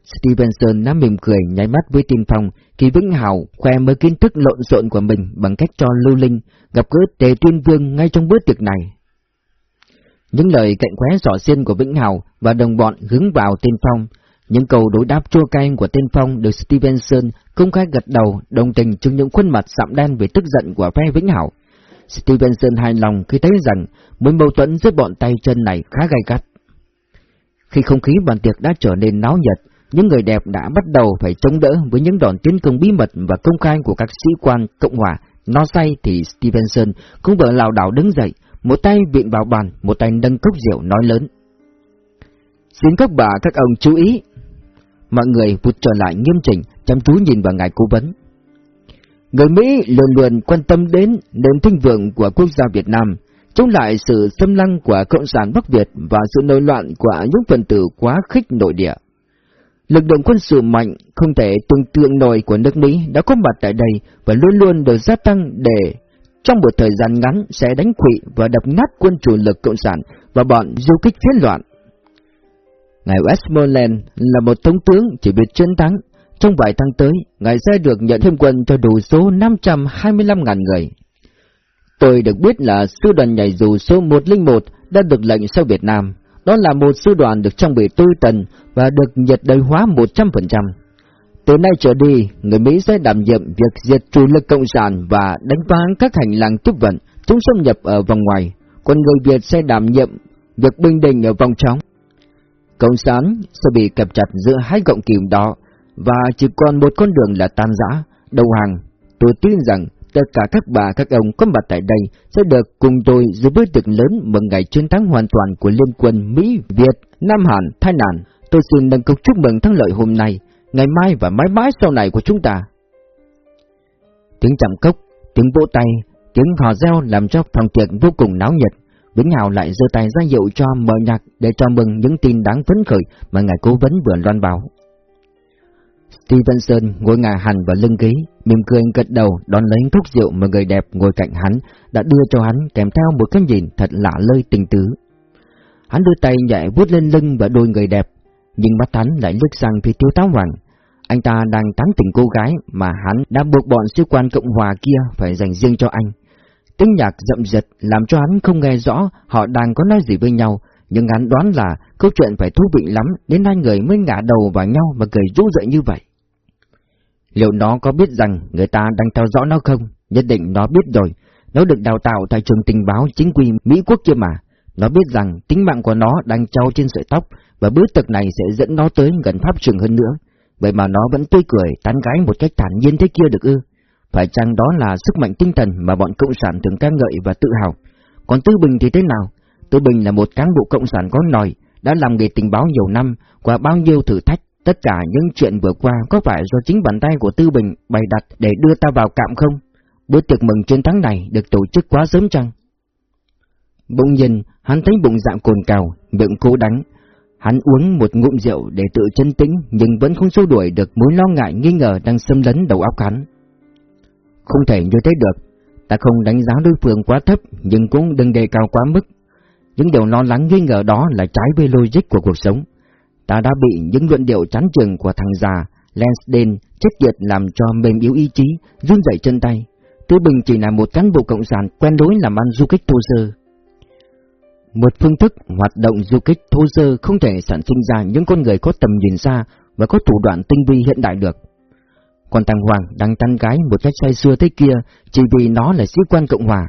Stevenson đã mỉm cười nháy mắt với tin phong khi Vĩnh Hào khoe mới kiến thức lộn xộn của mình bằng cách cho Lưu Linh gặp gỡ Tề Tuyên Vương ngay trong bữa tiệc này. Những lời cạnh khóe sỏ xiên của Vĩnh Hào và đồng bọn hướng vào Tiên Phong, những câu đối đáp chua cay của Tiên Phong được Stevenson công khai gật đầu đồng tình trước những khuôn mặt sạm đen về tức giận của phe Vĩnh Hào. Stevenson hài lòng khi thấy rằng mối mâu thuẫn giữa bọn tay chân này khá gay gắt. Khi không khí bàn tiệc đã trở nên náo nhiệt, những người đẹp đã bắt đầu phải chống đỡ với những đòn tiến công bí mật và công khai của các sĩ quan Cộng hòa. Nó say thì Stevenson cũng vừa lảo đảo đứng dậy, một tay viện vào bàn, một tay nâng cốc rượu nói lớn. Xin các bà các ông chú ý. Mọi người vụt trở lại nghiêm chỉnh, chăm chú nhìn vào ngài cố vấn. Người Mỹ luôn luôn quan tâm đến nền thịnh vượng của quốc gia Việt Nam, chống lại sự xâm lăng của Cộng sản Bắc Việt và sự nổi loạn của những phần tử quá khích nội địa. Lực lượng quân sự mạnh, không thể tương tượng nổi của nước Mỹ đã có mặt tại đây và luôn luôn được gia tăng để trong một thời gian ngắn sẽ đánh quỵ và đập nát quân chủ lực cộng sản và bọn du kích phiến loạn. Ngài Westmoreland là một thống tướng chỉ biết chiến thắng. Trong vài tháng tới, ngài sẽ được nhận thêm quân cho đủ số 525.000 người. Tôi được biết là sư đoàn nhảy dù số 101 đã được lệnh sau Việt Nam. Đó là một sư đoàn được trang bị tôi tần và được nhiệt đời hóa 100%. Từ nay trở đi, người Mỹ sẽ đảm nhiệm việc diệt trừ lực cộng sản và đánh phá các hành lang tiếp vận, chúng xâm nhập ở vòng ngoài, còn người Việt sẽ đảm nhiệm việc bình định ở vòng trong. Cộng sản sẽ bị kẹp chặt giữa hai gọng kìm đó, và chỉ còn một con đường là tan rã, đầu hàng. Tôi tin rằng tất cả các bà các ông có mặt tại đây sẽ được cùng tôi giữ bữa tiệc lớn mừng ngày chiến thắng hoàn toàn của Liên quân Mỹ, Việt, Nam Hàn, Thái Lan. Tôi xin nâng cốc chúc mừng thắng lợi hôm nay ngày mai và mãi mãi sau này của chúng ta. Tiếng chạm cốc, tiếng vỗ tay, tiếng hò reo làm cho phòng tiệc vô cùng náo nhiệt. Vĩnh Hào lại giơ tay ra hiệu cho mở nhạc để cho mừng những tin đáng phấn khởi mà ngài cố vấn vừa loan báo. Stevenson ngồi ngả hẳn vào lưng ghế, mỉm cười gật đầu đón lấy thuốc rượu mà người đẹp ngồi cạnh hắn đã đưa cho hắn kèm theo một cái nhìn thật lạ lơi tình tứ. Hắn đưa tay nhẹ vuốt lên lưng và đôi người đẹp, nhưng mắt hắn lại lướt sang phía thiếu táo hoàng. Anh ta đang tán tỉnh cô gái mà hắn đã buộc bọn sứ quan Cộng Hòa kia phải dành riêng cho anh. Tiếng nhạc rậm rật làm cho hắn không nghe rõ họ đang có nói gì với nhau, nhưng hắn đoán là câu chuyện phải thú vị lắm đến hai người mới ngả đầu vào nhau mà cười rũ rợi như vậy. Liệu nó có biết rằng người ta đang theo dõi nó không? Nhất định nó biết rồi. Nó được đào tạo tại trường tình báo chính quy Mỹ quốc kia mà. Nó biết rằng tính mạng của nó đang trao trên sợi tóc và bữa tiệc này sẽ dẫn nó tới gần pháp trường hơn nữa. Vậy mà nó vẫn tươi cười, tán gái một cách thản nhiên thế kia được ư? Phải chăng đó là sức mạnh tinh thần mà bọn cộng sản thường ca ngợi và tự hào? Còn Tư Bình thì thế nào? Tư Bình là một cán bộ cộng sản có nòi, đã làm nghề tình báo nhiều năm, qua bao nhiêu thử thách. Tất cả những chuyện vừa qua có phải do chính bàn tay của Tư Bình bày đặt để đưa ta vào cạm không? Bữa tiệc mừng chiến thắng này được tổ chức quá sớm chăng? Bỗng nhiên, hắn thấy bụng dạng cồn cào, miệng cố đắng. Hắn uống một ngụm rượu để tự chân tĩnh nhưng vẫn không xua đuổi được mối lo ngại nghi ngờ đang xâm lấn đầu óc hắn. Không thể như thế được, ta không đánh giá đối phương quá thấp nhưng cũng đừng đề cao quá mức. Những điều lo lắng nghi ngờ đó là trái với logic của cuộc sống. Ta đã bị những luận điệu chán chường của thằng già Lansden chết tiệt làm cho mềm yếu ý chí, run rẩy chân tay. Tư Bình chỉ là một cán bộ cộng sản quen đối làm ăn du kích thô sơ. Một phương thức hoạt động du kích thô sơ không thể sản sinh ra những con người có tầm nhìn xa và có thủ đoạn tinh vi hiện đại được. còn thằng Hoàng đang tăn gái một cách say xưa thế kia chỉ vì nó là sĩ quan Cộng Hòa.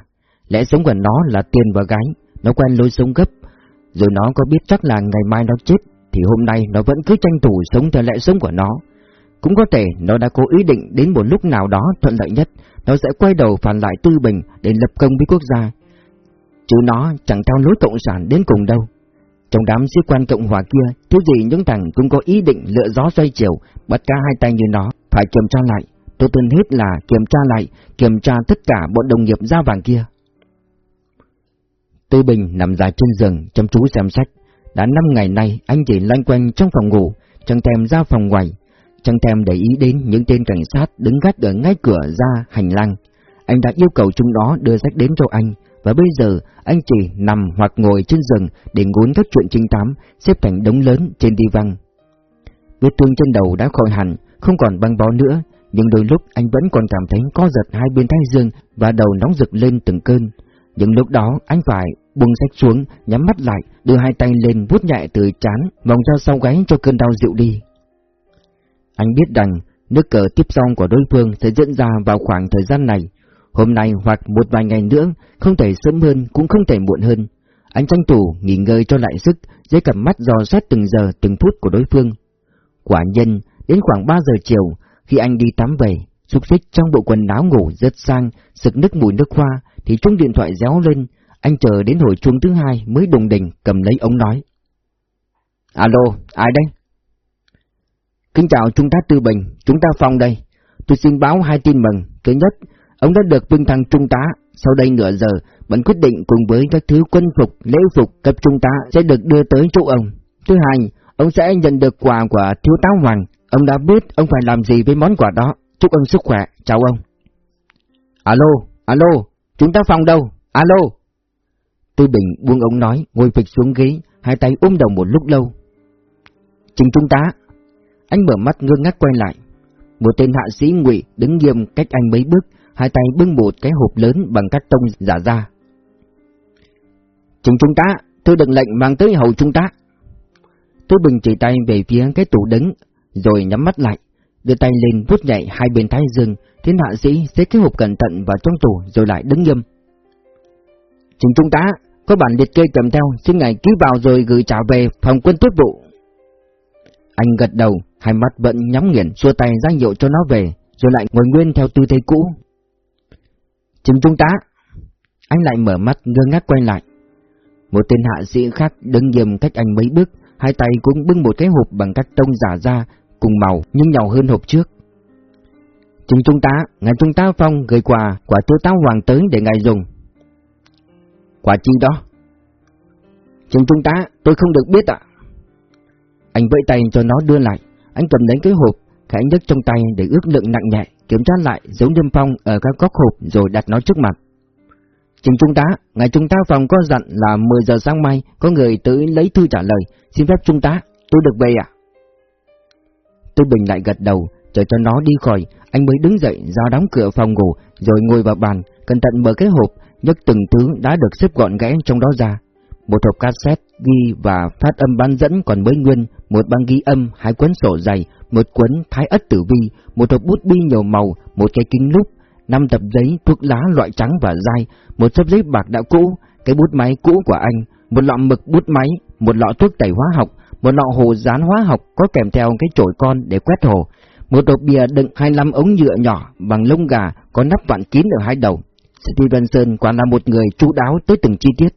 Lẽ sống của nó là tiền và gái, nó quen lối sống gấp. Rồi nó có biết chắc là ngày mai nó chết, thì hôm nay nó vẫn cứ tranh thủ sống theo lẽ sống của nó. Cũng có thể nó đã có ý định đến một lúc nào đó thuận lợi nhất, nó sẽ quay đầu phản lại Tư Bình để lập công với quốc gia. Chứ nó chẳng theo lối cộng sản đến cùng đâu. Trong đám sĩ quan Cộng Hòa kia, thiếu gì những thằng cũng có ý định lựa gió xoay chiều, bắt cá hai tay như nó, phải kiểm tra lại. Tôi tin hết là kiểm tra lại, kiểm tra tất cả bọn đồng nghiệp ra vàng kia. Tư Bình nằm dài trên giường, chăm chú xem sách. Đã năm ngày nay, anh chỉ lanh quanh trong phòng ngủ, chẳng thèm ra phòng ngoài, chẳng thèm để ý đến những tên cảnh sát đứng gắt ở ngay cửa ra hành lang. Anh đã yêu cầu chúng đó đưa sách đến cho anh, và bây giờ anh chỉ nằm hoặc ngồi trên giường để ngốn các chuyện trinh tám, xếp thành đống lớn trên đi văng. Vết thương trên đầu đã khỏi hẳn, không còn băng bó nữa, nhưng đôi lúc anh vẫn còn cảm thấy co giật hai bên thái dương và đầu nóng rực lên từng cơn. những lúc đó anh phải buông sách xuống, nhắm mắt lại, đưa hai tay lên vuốt nhẹ từ chán, vòng ra sau gáy cho cơn đau dịu đi. Anh biết rằng nước cờ tiếp xong của đối phương sẽ diễn ra vào khoảng thời gian này, Hôm nay hoặc một vài ngày nữa, không thể sớm hơn cũng không thể muộn hơn. Anh tranh thủ nghỉ ngơi cho lại sức, dưới cặp mắt dò xét từng giờ từng phút của đối phương. Quả nhân, đến khoảng 3 giờ chiều, khi anh đi tắm về, xúc xích trong bộ quần áo ngủ rất sang, sực nước mùi nước hoa, thì chung điện thoại réo lên, anh chờ đến hồi chuông thứ hai mới đùng đình cầm lấy ống nói. Alo, ai đây? Kính chào trung tá Tư Bình, chúng ta phòng đây. Tôi xin báo hai tin mừng. Thứ nhất, Ông đã được vinh thăng trung tá, sau đây nửa giờ, vẫn quyết định cùng với các thứ quân phục, lễ phục cấp trung tá sẽ được đưa tới chỗ ông. Thứ hai, ông sẽ nhận được quà của thiếu tá Hoàng. Ông đã biết ông phải làm gì với món quà đó. Chúc ông sức khỏe, chào ông. Alo, alo, chúng ta phòng đâu? Alo. Tư Bình buông ông nói, ngồi phịch xuống ghế, hai tay ôm đầu một lúc lâu. Trình trung tá. Anh mở mắt ngơ ngác quay lại. Một tên hạ sĩ ngụy đứng nghiêm cách anh mấy bước, hai tay bưng một cái hộp lớn bằng cắt tông giả ra. Trình trung tá, tôi đừng lệnh mang tới hầu trung tá. Tôi bình chỉ tay về phía cái tủ đứng, rồi nhắm mắt lại, đưa tay lên vuốt nhạy hai bên thái dương, thiên hạ sĩ xếp cái hộp cẩn thận vào trong tủ rồi lại đứng nghiêm. Trình trung tá, có bản liệt kê cầm theo, xin ngài ký vào rồi gửi trả về phòng quân tuyết vụ. Anh gật đầu, hai mắt vẫn nhắm nghiền, xua tay ra hiệu cho nó về, rồi lại ngồi nguyên theo tư thế cũ. Trình trung tá! Anh lại mở mắt ngơ ngác quay lại. Một tên hạ sĩ khác đứng nghiêm cách anh mấy bước, hai tay cũng bưng một cái hộp bằng các tông giả ra, cùng màu nhưng nhỏ hơn hộp trước. Trình trung tá, ngài trung tá Phong gửi quà, quả thiếu táo Hoàng tới để ngài dùng. Quả chi đó? chừng trung tá, tôi không được biết ạ. Anh vẫy tay cho nó đưa lại, anh cầm lấy cái hộp, khẽ nhấc trong tay để ước lượng nặng nhẹ kiểm tra lại dấu niêm phong ở các góc hộp rồi đặt nó trước mặt. Trình Trung tá, ngài Trung tá phòng có dặn là 10 giờ sáng mai có người tới lấy thư trả lời, xin phép Trung tá, tôi được về ạ. Tôi Bình lại gật đầu, chờ cho nó đi khỏi, anh mới đứng dậy ra đóng cửa phòng ngủ, rồi ngồi vào bàn, cẩn thận mở cái hộp, nhấc từng thứ đã được xếp gọn gẽ trong đó ra. Một hộp cassette ghi và phát âm bán dẫn còn mới nguyên, một băng ghi âm, hai cuốn sổ dày, một cuốn thái ất tử vi, một hộp bút bi nhiều màu, một cái kính lúp, năm tập giấy thuốc lá loại trắng và dai, một sấp giấy bạc đã cũ, cái bút máy cũ của anh, một lọ mực bút máy, một lọ thuốc tẩy hóa học, một lọ hồ dán hóa học có kèm theo cái chổi con để quét hồ, một hộp bìa đựng 25 ống nhựa nhỏ bằng lông gà có nắp vặn kín ở hai đầu. Stevenson quả là một người chú đáo tới từng chi tiết.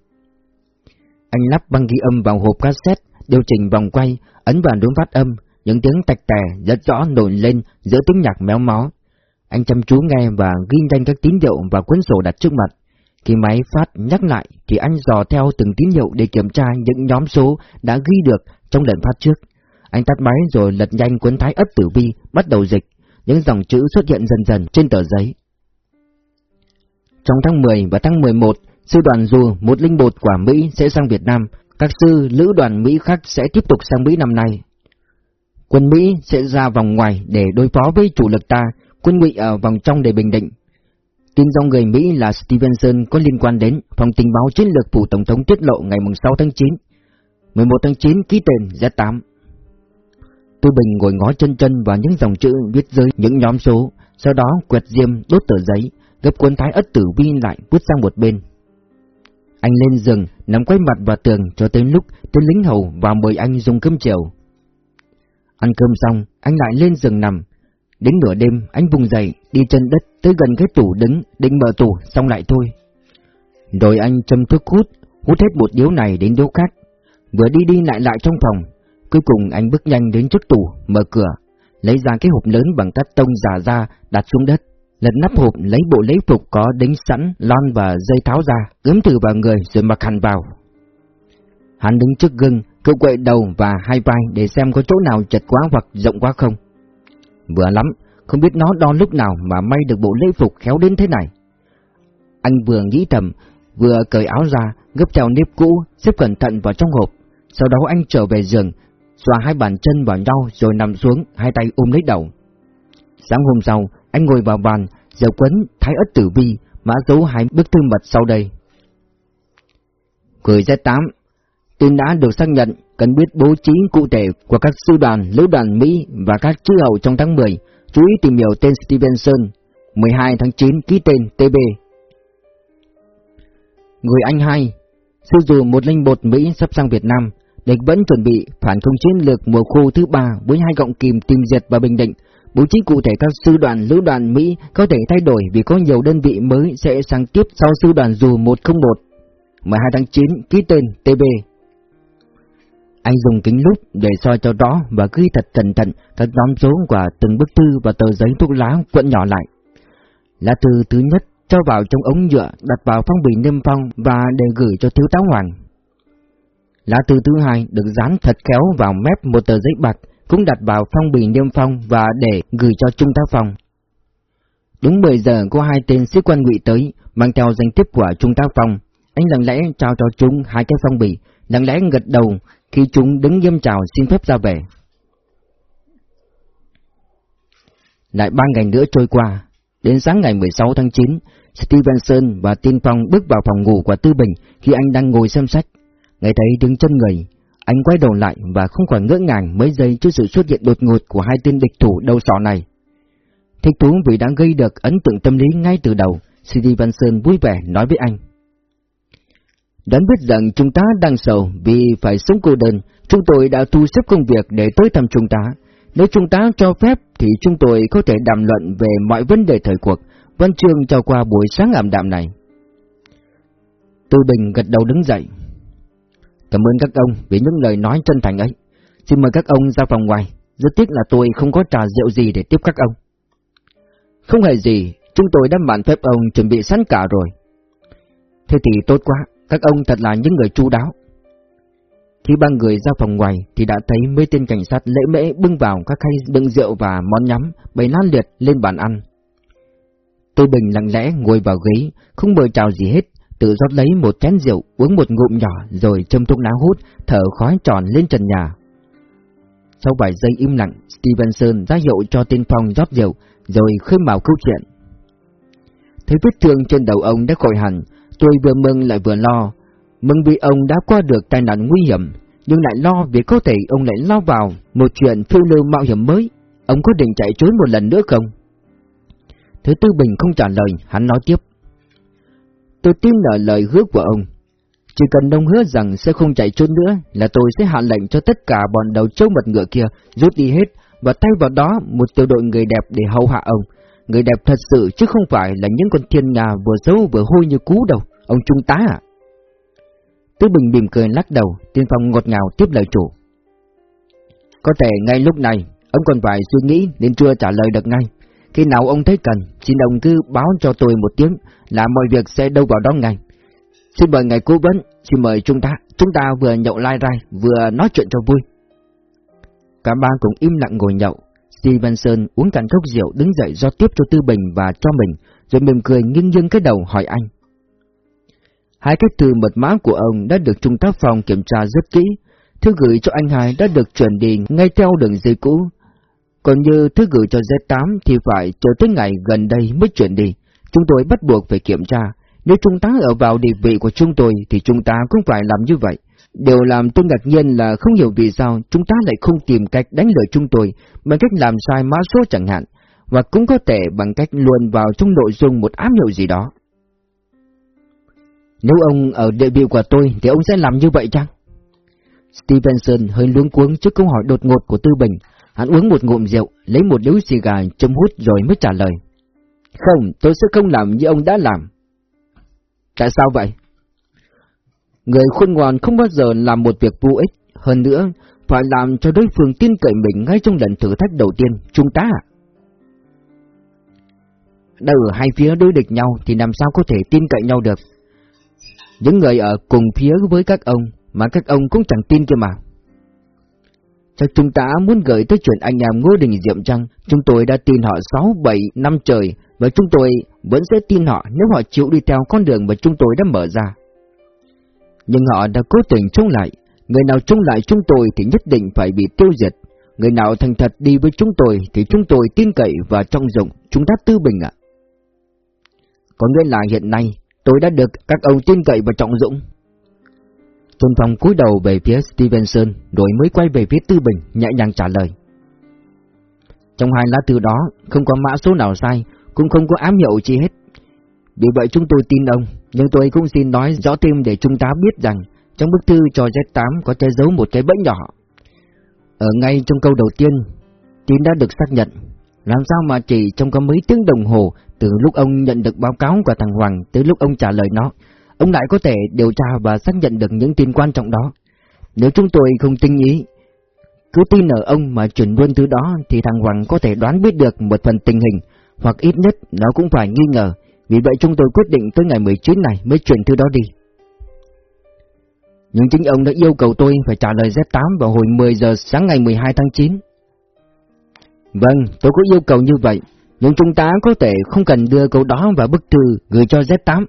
Anh lắp băng ghi âm vào hộp cassette, điều chỉnh vòng quay, ấn vào đúng phát âm, những tiếng tạch tè rất rõ nổi lên giữa tiếng nhạc méo mó. Anh chăm chú nghe và ghi danh các tín hiệu và cuốn sổ đặt trước mặt. Khi máy phát nhắc lại thì anh dò theo từng tín hiệu để kiểm tra những nhóm số đã ghi được trong lần phát trước. Anh tắt máy rồi lật nhanh cuốn thái ấp tử vi, bắt đầu dịch. Những dòng chữ xuất hiện dần dần trên tờ giấy. Trong tháng 10 và tháng 11, sư đoàn dù một linh bột của Mỹ sẽ sang Việt Nam. Các sư lữ đoàn Mỹ khác sẽ tiếp tục sang Mỹ năm nay. Quân Mỹ sẽ ra vòng ngoài để đối phó với chủ lực ta, quân ngụy ở vòng trong để bình định. Tin do người Mỹ là Stevenson có liên quan đến phòng tình báo chiến lược phủ tổng thống tiết lộ ngày 6 tháng 9. 11 tháng 9 ký tên Z8. Tư Bình ngồi ngó chân chân vào những dòng chữ viết dưới những nhóm số, sau đó quẹt diêm đốt tờ giấy, gấp cuốn thái ất tử vi lại vứt sang một bên. Anh lên giường, nằm quay mặt vào tường cho tới lúc tên lính hầu vào mời anh dùng cơm chiều. Ăn cơm xong, anh lại lên giường nằm. Đến nửa đêm, anh vùng dậy, đi chân đất tới gần cái tủ đứng, định mở tủ, xong lại thôi. Rồi anh châm thuốc hút, hút hết một điếu này đến điếu khác. Vừa đi đi lại lại trong phòng, cuối cùng anh bước nhanh đến trước tủ, mở cửa, lấy ra cái hộp lớn bằng cắt tông giả ra, đặt xuống đất. Lật nắp hộp lấy bộ lấy phục có đính sẵn, lon và dây tháo ra, gớm từ vào người rồi mặc hẳn vào. Hắn đứng trước gương, cứ quậy đầu và hai vai để xem có chỗ nào chật quá hoặc rộng quá không. Vừa lắm, không biết nó đo lúc nào mà may được bộ lễ phục khéo đến thế này. Anh vừa nghĩ thầm, vừa cởi áo ra, gấp treo nếp cũ, xếp cẩn thận vào trong hộp. Sau đó anh trở về giường, xòa hai bàn chân vào nhau rồi nằm xuống, hai tay ôm lấy đầu. Sáng hôm sau, anh ngồi vào bàn, giờ quấn thái ất tử vi, mã dấu hai bức thư mật sau đây. Gửi Z8 Tin đã được xác nhận, cần biết bố trí cụ thể của các sư đoàn, lữ đoàn Mỹ và các chư hầu trong tháng 10. Chú ý tìm hiểu tên Stevenson. 12 tháng 9 ký tên TB. Người Anh 2 Sư dù một linh bột Mỹ sắp sang Việt Nam, địch vẫn chuẩn bị phản công chiến lược mùa khô thứ ba với hai gọng kìm tìm diệt và bình định. Bố trí cụ thể các sư đoàn, lữ đoàn Mỹ có thể thay đổi vì có nhiều đơn vị mới sẽ sang tiếp sau sư đoàn dù 101. 12 tháng 9 ký tên TB. Anh dùng kính lúp để soi cho rõ và ghi thật cẩn thận các nhóm số của từng bức thư và tờ giấy thuốc lá cuộn nhỏ lại. Lá thư thứ nhất cho vào trong ống nhựa, đặt vào phong bì niêm phong và để gửi cho thiếu tá hoàng. Lá thư thứ hai được dán thật khéo vào mép một tờ giấy bạc cũng đặt vào phong bì niêm phong và để gửi cho trung tá phòng. Đúng 10 giờ có hai tên sĩ quan ngụy tới, mang theo danh thiếp của trung tá phòng. Anh lặng lẽ trao cho chúng hai cái phong bì, lặng lẽ gật đầu khi chúng đứng nghiêm chào xin phép ra về. Lại ba ngày nữa trôi qua, đến sáng ngày 16 tháng 9, Stevenson và Tiên Phong bước vào phòng ngủ của Tư Bình khi anh đang ngồi xem sách. Nghe thấy đứng chân người, anh quay đầu lại và không khỏi ngỡ ngàng mấy giây trước sự xuất hiện đột ngột của hai tên địch thủ đầu sỏ này. Thích thú vì đã gây được ấn tượng tâm lý ngay từ đầu, Stevenson vui vẻ nói với anh. Đánh biết rằng chúng ta đang sầu vì phải sống cô đơn, chúng tôi đã thu xếp công việc để tới thăm chúng ta. Nếu chúng ta cho phép thì chúng tôi có thể đàm luận về mọi vấn đề thời cuộc, văn chương cho qua buổi sáng ảm đạm này. Tư Bình gật đầu đứng dậy. Cảm ơn các ông vì những lời nói chân thành ấy. Xin mời các ông ra phòng ngoài, rất tiếc là tôi không có trà rượu gì để tiếp các ông. Không hề gì, chúng tôi đã mạn phép ông chuẩn bị sẵn cả rồi. Thế thì tốt quá, các ông thật là những người chu đáo. Khi ba người ra phòng ngoài thì đã thấy mấy tên cảnh sát lễ mễ bưng vào các khay đựng rượu và món nhắm bày lan liệt lên bàn ăn. Tôi Bình lặng lẽ ngồi vào ghế, không mời chào gì hết, tự rót lấy một chén rượu, uống một ngụm nhỏ rồi châm thuốc lá hút, thở khói tròn lên trần nhà. Sau vài giây im lặng, Stevenson ra hiệu cho tên Phong rót rượu, rồi khơi mào câu chuyện. Thấy vết thương trên đầu ông đã khỏi hẳn, tôi vừa mừng lại vừa lo. Mừng vì ông đã qua được tai nạn nguy hiểm, nhưng lại lo vì có thể ông lại lao vào một chuyện phiêu lưu mạo hiểm mới. Ông có định chạy trốn một lần nữa không? Thứ Tư Bình không trả lời, hắn nói tiếp. Tôi tin ở lời hứa của ông. Chỉ cần ông hứa rằng sẽ không chạy trốn nữa là tôi sẽ hạ lệnh cho tất cả bọn đầu trâu mật ngựa kia rút đi hết và thay vào đó một tiểu đội người đẹp để hầu hạ ông. Người đẹp thật sự chứ không phải là những con thiên nga vừa xấu vừa hôi như cú đâu, ông trung tá à? Tư Bình mỉm cười lắc đầu, tiên phong ngọt ngào tiếp lời chủ. Có thể ngay lúc này, ông còn phải suy nghĩ nên chưa trả lời được ngay. Khi nào ông thấy cần, xin ông cứ báo cho tôi một tiếng là mọi việc sẽ đâu vào đó ngay. Xin mời ngài cố vấn, xin mời chúng ta, chúng ta vừa nhậu lai rai, vừa nói chuyện cho vui. Cả ba cũng im lặng ngồi nhậu. Stevenson uống cạn cốc rượu đứng dậy do tiếp cho Tư Bình và cho mình, rồi mỉm cười nghiêng nghiêng cái đầu hỏi anh. Hai cái từ mật mã của ông đã được trung tác phòng kiểm tra rất kỹ. Thư gửi cho anh Hải đã được chuyển đi ngay theo đường dây cũ. Còn như thư gửi cho Z8 thì phải chờ tới ngày gần đây mới chuyển đi. Chúng tôi bắt buộc phải kiểm tra. Nếu chúng ta ở vào địa vị của chúng tôi thì chúng ta cũng phải làm như vậy. Điều làm tôi ngạc nhiên là không hiểu vì sao chúng ta lại không tìm cách đánh lừa chúng tôi bằng cách làm sai mã số chẳng hạn, hoặc cũng có thể bằng cách luồn vào trong nội dung một ám hiệu gì đó. Nếu ông ở địa vị của tôi thì ông sẽ làm như vậy chăng? Stevenson hơi luống cuống trước câu hỏi đột ngột của Tư Bình. Hắn uống một ngụm rượu, lấy một điếu xì gà châm hút rồi mới trả lời. Không, tôi sẽ không làm như ông đã làm. Tại sao vậy? Người khôn ngoan không bao giờ làm một việc vô ích, hơn nữa, phải làm cho đối phương tin cậy mình ngay trong lần thử thách đầu tiên, chúng ta à? Đã ở hai phía đối địch nhau thì làm sao có thể tin cậy nhau được? Những người ở cùng phía với các ông mà các ông cũng chẳng tin kia mà. Chắc chúng ta muốn gửi tới chuyện anh em Ngô Đình Diệm Trăng. Chúng tôi đã tin họ 6, 7, năm trời và chúng tôi vẫn sẽ tin họ nếu họ chịu đi theo con đường mà chúng tôi đã mở ra. Nhưng họ đã cố tình chống lại, người nào chống lại chúng tôi thì nhất định phải bị tiêu diệt. Người nào thành thật đi với chúng tôi thì chúng tôi tin cậy và trọng dụng, chúng ta tư bình ạ. Có nghĩa là hiện nay tôi đã được các ông tin cậy và trọng dụng. Tôn Phong cúi đầu về phía Stevenson rồi mới quay về phía Tư Bình nhẹ nhàng trả lời. Trong hai lá thư đó không có mã số nào sai, cũng không có ám hiệu chi hết. Vì vậy chúng tôi tin ông, nhưng tôi cũng xin nói rõ thêm để chúng ta biết rằng trong bức thư cho Z8 có che giấu một cái bẫy nhỏ. Ở ngay trong câu đầu tiên, tin đã được xác nhận. Làm sao mà chỉ trong có mấy tiếng đồng hồ từ lúc ông nhận được báo cáo của thằng Hoàng tới lúc ông trả lời nó, ông lại có thể điều tra và xác nhận được những tin quan trọng đó. Nếu chúng tôi không tinh ý, cứ tin ở ông mà chuyển luôn thứ đó thì thằng Hoàng có thể đoán biết được một phần tình hình, hoặc ít nhất nó cũng phải nghi ngờ, vì vậy chúng tôi quyết định tới ngày 19 này mới chuyển thứ đó đi. Nhưng chính ông đã yêu cầu tôi phải trả lời Z8 vào hồi 10 giờ sáng ngày 12 tháng 9. Vâng, tôi có yêu cầu như vậy, nhưng chúng ta có thể không cần đưa câu đó vào bức thư gửi cho Z8.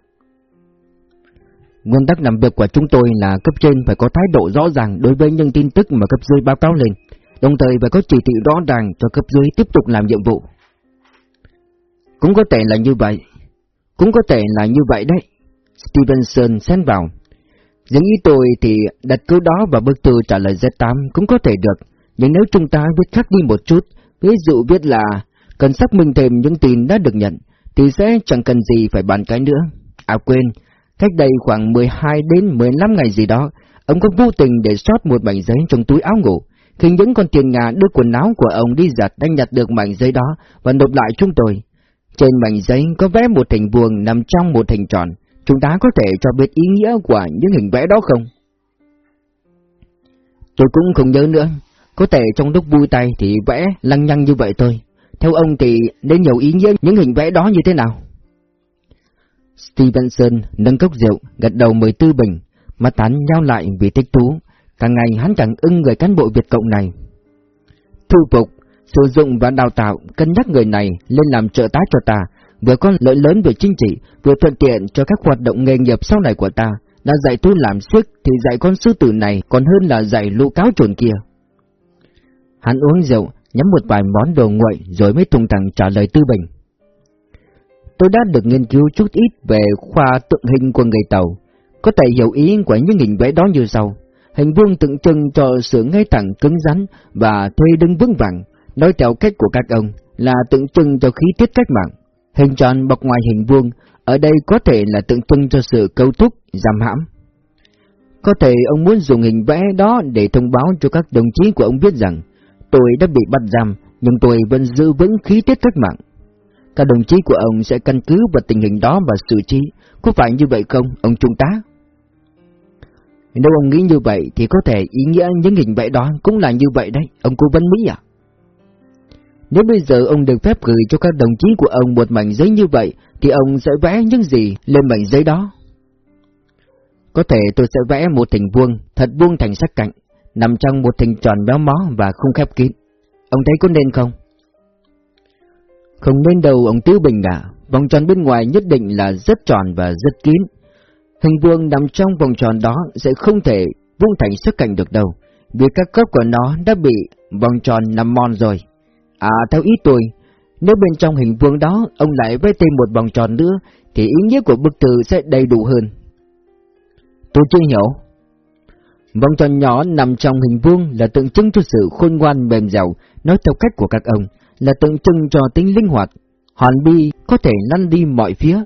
Nguyên tắc làm việc của chúng tôi là cấp trên phải có thái độ rõ ràng đối với những tin tức mà cấp dưới báo cáo lên, đồng thời phải có chỉ thị rõ ràng cho cấp dưới tiếp tục làm nhiệm vụ. Cũng có thể là như vậy, cũng có thể là như vậy đấy. Stevenson xen vào. Những ý tôi thì đặt câu đó và bức thư trả lời Z8 cũng có thể được, nhưng nếu chúng ta viết khác đi một chút, ví dụ viết là cần xác minh thêm những tin đã được nhận, thì sẽ chẳng cần gì phải bàn cái nữa. À quên, cách đây khoảng 12 đến 15 ngày gì đó, ông có vô tình để sót một mảnh giấy trong túi áo ngủ. Khi những con tiền ngà đưa quần áo của ông đi giặt đã nhặt được mảnh giấy đó và nộp lại chúng tôi. Trên mảnh giấy có vẽ một hình vuông nằm trong một hình tròn. Chúng ta có thể cho biết ý nghĩa của những hình vẽ đó không? Tôi cũng không nhớ nữa. Có thể trong lúc vui tay thì vẽ lăng nhăng như vậy thôi. Theo ông thì nên nhiều ý nghĩa những hình vẽ đó như thế nào? Stevenson nâng cốc rượu, gật đầu mời tư bình, mắt tán nhau lại vì thích thú. Càng ngày hắn chẳng ưng người cán bộ Việt Cộng này. Thu phục, sử dụng và đào tạo, cân nhắc người này lên làm trợ tá cho ta, vừa có lợi lớn về chính trị, vừa thuận tiện cho các hoạt động nghề nghiệp sau này của ta. Đã dạy tôi làm siếc thì dạy con sư tử này còn hơn là dạy lũ cáo trồn kia. Hắn uống rượu, nhắm một vài món đồ nguội rồi mới tung thẳng trả lời Tư Bình. Tôi đã được nghiên cứu chút ít về khoa tượng hình của người Tàu, có thể hiểu ý của những hình vẽ đó như sau. Hình vuông tượng trưng cho sự ngay thẳng cứng rắn và thuê đứng vững vàng, nói theo cách của các ông là tượng trưng cho khí tiết cách mạng. Hình tròn bọc ngoài hình vuông, ở đây có thể là tượng trưng cho sự cấu trúc, giam hãm. Có thể ông muốn dùng hình vẽ đó để thông báo cho các đồng chí của ông biết rằng tôi đã bị bắt giam, nhưng tôi vẫn giữ vững khí tiết cách mạng. Các đồng chí của ông sẽ căn cứ vào tình hình đó và xử trí, có phải như vậy không, ông Trung tá? Nếu ông nghĩ như vậy thì có thể ý nghĩa những hình vẽ đó cũng là như vậy đấy, ông cố vấn Mỹ à? Nếu bây giờ ông được phép gửi cho các đồng chí của ông một mảnh giấy như vậy, thì ông sẽ vẽ những gì lên mảnh giấy đó? Có thể tôi sẽ vẽ một hình vuông, thật vuông thành sắc cạnh, nằm trong một hình tròn béo mó và không khép kín. Ông thấy có nên không? Không nên đâu ông Tứ Bình à, vòng tròn bên ngoài nhất định là rất tròn và rất kín. Hình vuông nằm trong vòng tròn đó sẽ không thể vung thành xuất cảnh được đâu, vì các góc của nó đã bị vòng tròn nằm mòn rồi. À, theo ý tôi, nếu bên trong hình vuông đó ông lại vẽ thêm một vòng tròn nữa, thì ý nghĩa của bức thư sẽ đầy đủ hơn. Tôi chưa hiểu. Vòng tròn nhỏ nằm trong hình vuông là tượng trưng cho sự khôn ngoan mềm dẻo, nói theo cách của các ông, là tượng trưng cho tính linh hoạt. Hòn bi có thể lăn đi mọi phía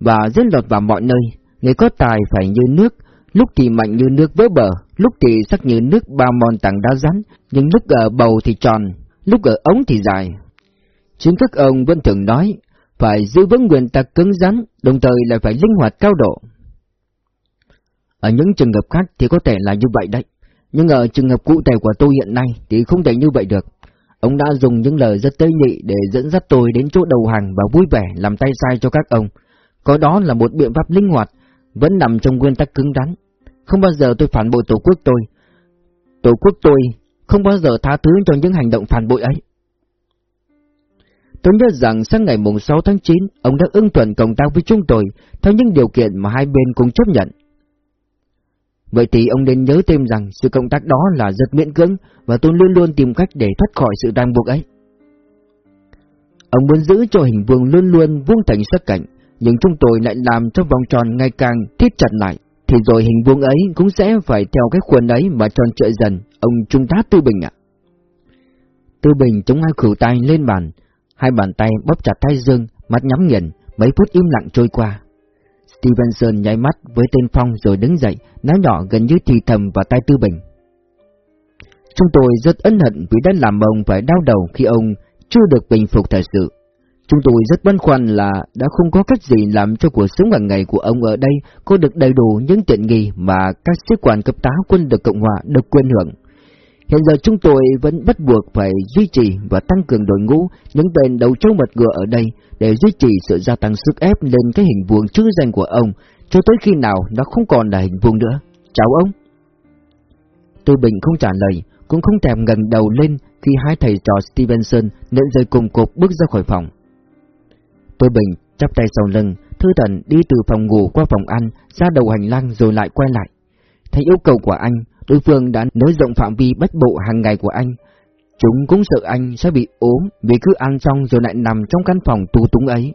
và dẫn lọt vào mọi nơi. Người có tài phải như nước, lúc thì mạnh như nước vỡ bờ, lúc thì sắc như nước ba mòn tảng đá rắn, nhưng lúc ở bầu thì tròn, lúc ở ống thì dài. Chính các ông vẫn thường nói, phải giữ vững nguyên tắc cứng rắn, đồng thời lại phải linh hoạt cao độ. Ở những trường hợp khác thì có thể là như vậy đấy, nhưng ở trường hợp cụ thể của tôi hiện nay thì không thể như vậy được. Ông đã dùng những lời rất tế nhị để dẫn dắt tôi đến chỗ đầu hàng và vui vẻ làm tay sai cho các ông. Có đó là một biện pháp linh hoạt, vẫn nằm trong nguyên tắc cứng rắn. Không bao giờ tôi phản bội tổ quốc tôi. Tổ quốc tôi không bao giờ tha thứ cho những hành động phản bội ấy. Tôi nhớ rằng sáng ngày mùng 6 tháng 9, ông đã ưng thuận cộng tác với chúng tôi theo những điều kiện mà hai bên cùng chấp nhận. Vậy thì ông nên nhớ thêm rằng sự công tác đó là rất miễn cưỡng và tôi luôn luôn tìm cách để thoát khỏi sự ràng buộc ấy. Ông muốn giữ cho hình vuông luôn luôn vuông thành sắc cạnh, nhưng chúng tôi lại làm cho vòng tròn ngày càng thiết chặt lại, thì rồi hình vuông ấy cũng sẽ phải theo cái khuôn ấy mà tròn trợi dần, ông Trung tá Tư Bình ạ. Tư Bình chống hai khử tay lên bàn, hai bàn tay bóp chặt tay dương, mắt nhắm nghiền, mấy phút im lặng trôi qua. Stevenson nháy mắt với tên Phong rồi đứng dậy, nói nhỏ gần như thì thầm vào tay Tư Bình. Chúng tôi rất ân hận vì đã làm ông phải đau đầu khi ông chưa được bình phục thật sự. Chúng tôi rất băn khoăn là đã không có cách gì làm cho cuộc sống hàng ngày của ông ở đây có được đầy đủ những tiện nghi mà các sứ quan cấp tá quân được Cộng Hòa được quyền hưởng. Hiện giờ chúng tôi vẫn bắt buộc phải duy trì và tăng cường đội ngũ những tên đầu trâu mật ngựa ở đây để duy trì sự gia tăng sức ép lên cái hình vuông chữ danh của ông cho tới khi nào nó không còn là hình vuông nữa. Chào ông. Tư Bình không trả lời, cũng không thèm gần đầu lên khi hai thầy trò Stevenson nện rơi cùng cột bước ra khỏi phòng. Tư Bình chắp tay sau lưng, thư thần đi từ phòng ngủ qua phòng ăn, ra đầu hành lang rồi lại quay lại. Thấy yêu cầu của anh, đối phương đã nới rộng phạm vi bách bộ hàng ngày của anh. Chúng cũng sợ anh sẽ bị ốm vì cứ ăn xong rồi lại nằm trong căn phòng tù túng ấy.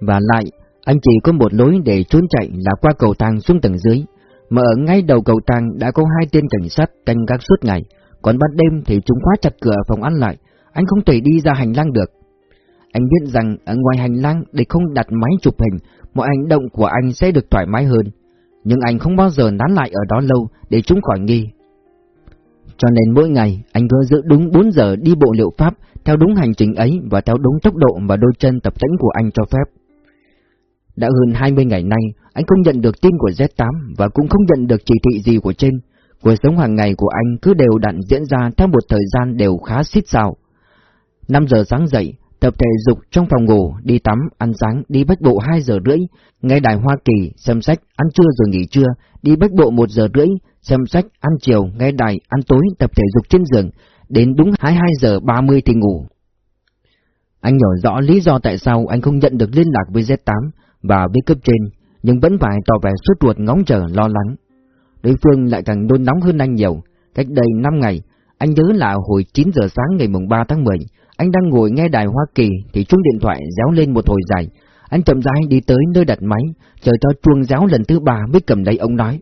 Và lại, anh chỉ có một lối để trốn chạy là qua cầu thang xuống tầng dưới, mà ở ngay đầu cầu thang đã có hai tên cảnh sát canh gác suốt ngày, còn ban đêm thì chúng khóa chặt cửa phòng ăn lại, anh không thể đi ra hành lang được. Anh biết rằng ở ngoài hành lang để không đặt máy chụp hình, mọi hành động của anh sẽ được thoải mái hơn, nhưng anh không bao giờ nán lại ở đó lâu để chúng khỏi nghi. Cho nên mỗi ngày anh cứ giữ đúng 4 giờ đi bộ liệu pháp theo đúng hành trình ấy và theo đúng tốc độ và đôi chân tập tĩnh của anh cho phép. Đã hơn 20 ngày nay, anh không nhận được tin của Z8 và cũng không nhận được chỉ thị gì của trên. Cuộc sống hàng ngày của anh cứ đều đặn diễn ra theo một thời gian đều khá xít xào. 5 giờ sáng dậy, tập thể dục trong phòng ngủ, đi tắm, ăn sáng, đi bách bộ 2 giờ rưỡi, nghe đài Hoa Kỳ, xem sách, ăn trưa rồi nghỉ trưa, đi bách bộ 1 giờ rưỡi, xem sách, ăn chiều, nghe đài, ăn tối, tập thể dục trên giường, đến đúng 22 giờ 30 thì ngủ. Anh hiểu rõ lý do tại sao anh không nhận được liên lạc với Z8 và với cấp trên, nhưng vẫn phải tỏ vẻ suốt ruột ngóng chờ lo lắng. Đối phương lại càng nôn nóng hơn anh nhiều. Cách đây 5 ngày, anh nhớ là hồi 9 giờ sáng ngày mùng 3 tháng 10, anh đang ngồi nghe đài Hoa Kỳ thì chuông điện thoại réo lên một hồi dài. Anh chậm rãi đi tới nơi đặt máy, chờ cho chuông réo lần thứ ba mới cầm lấy ông nói.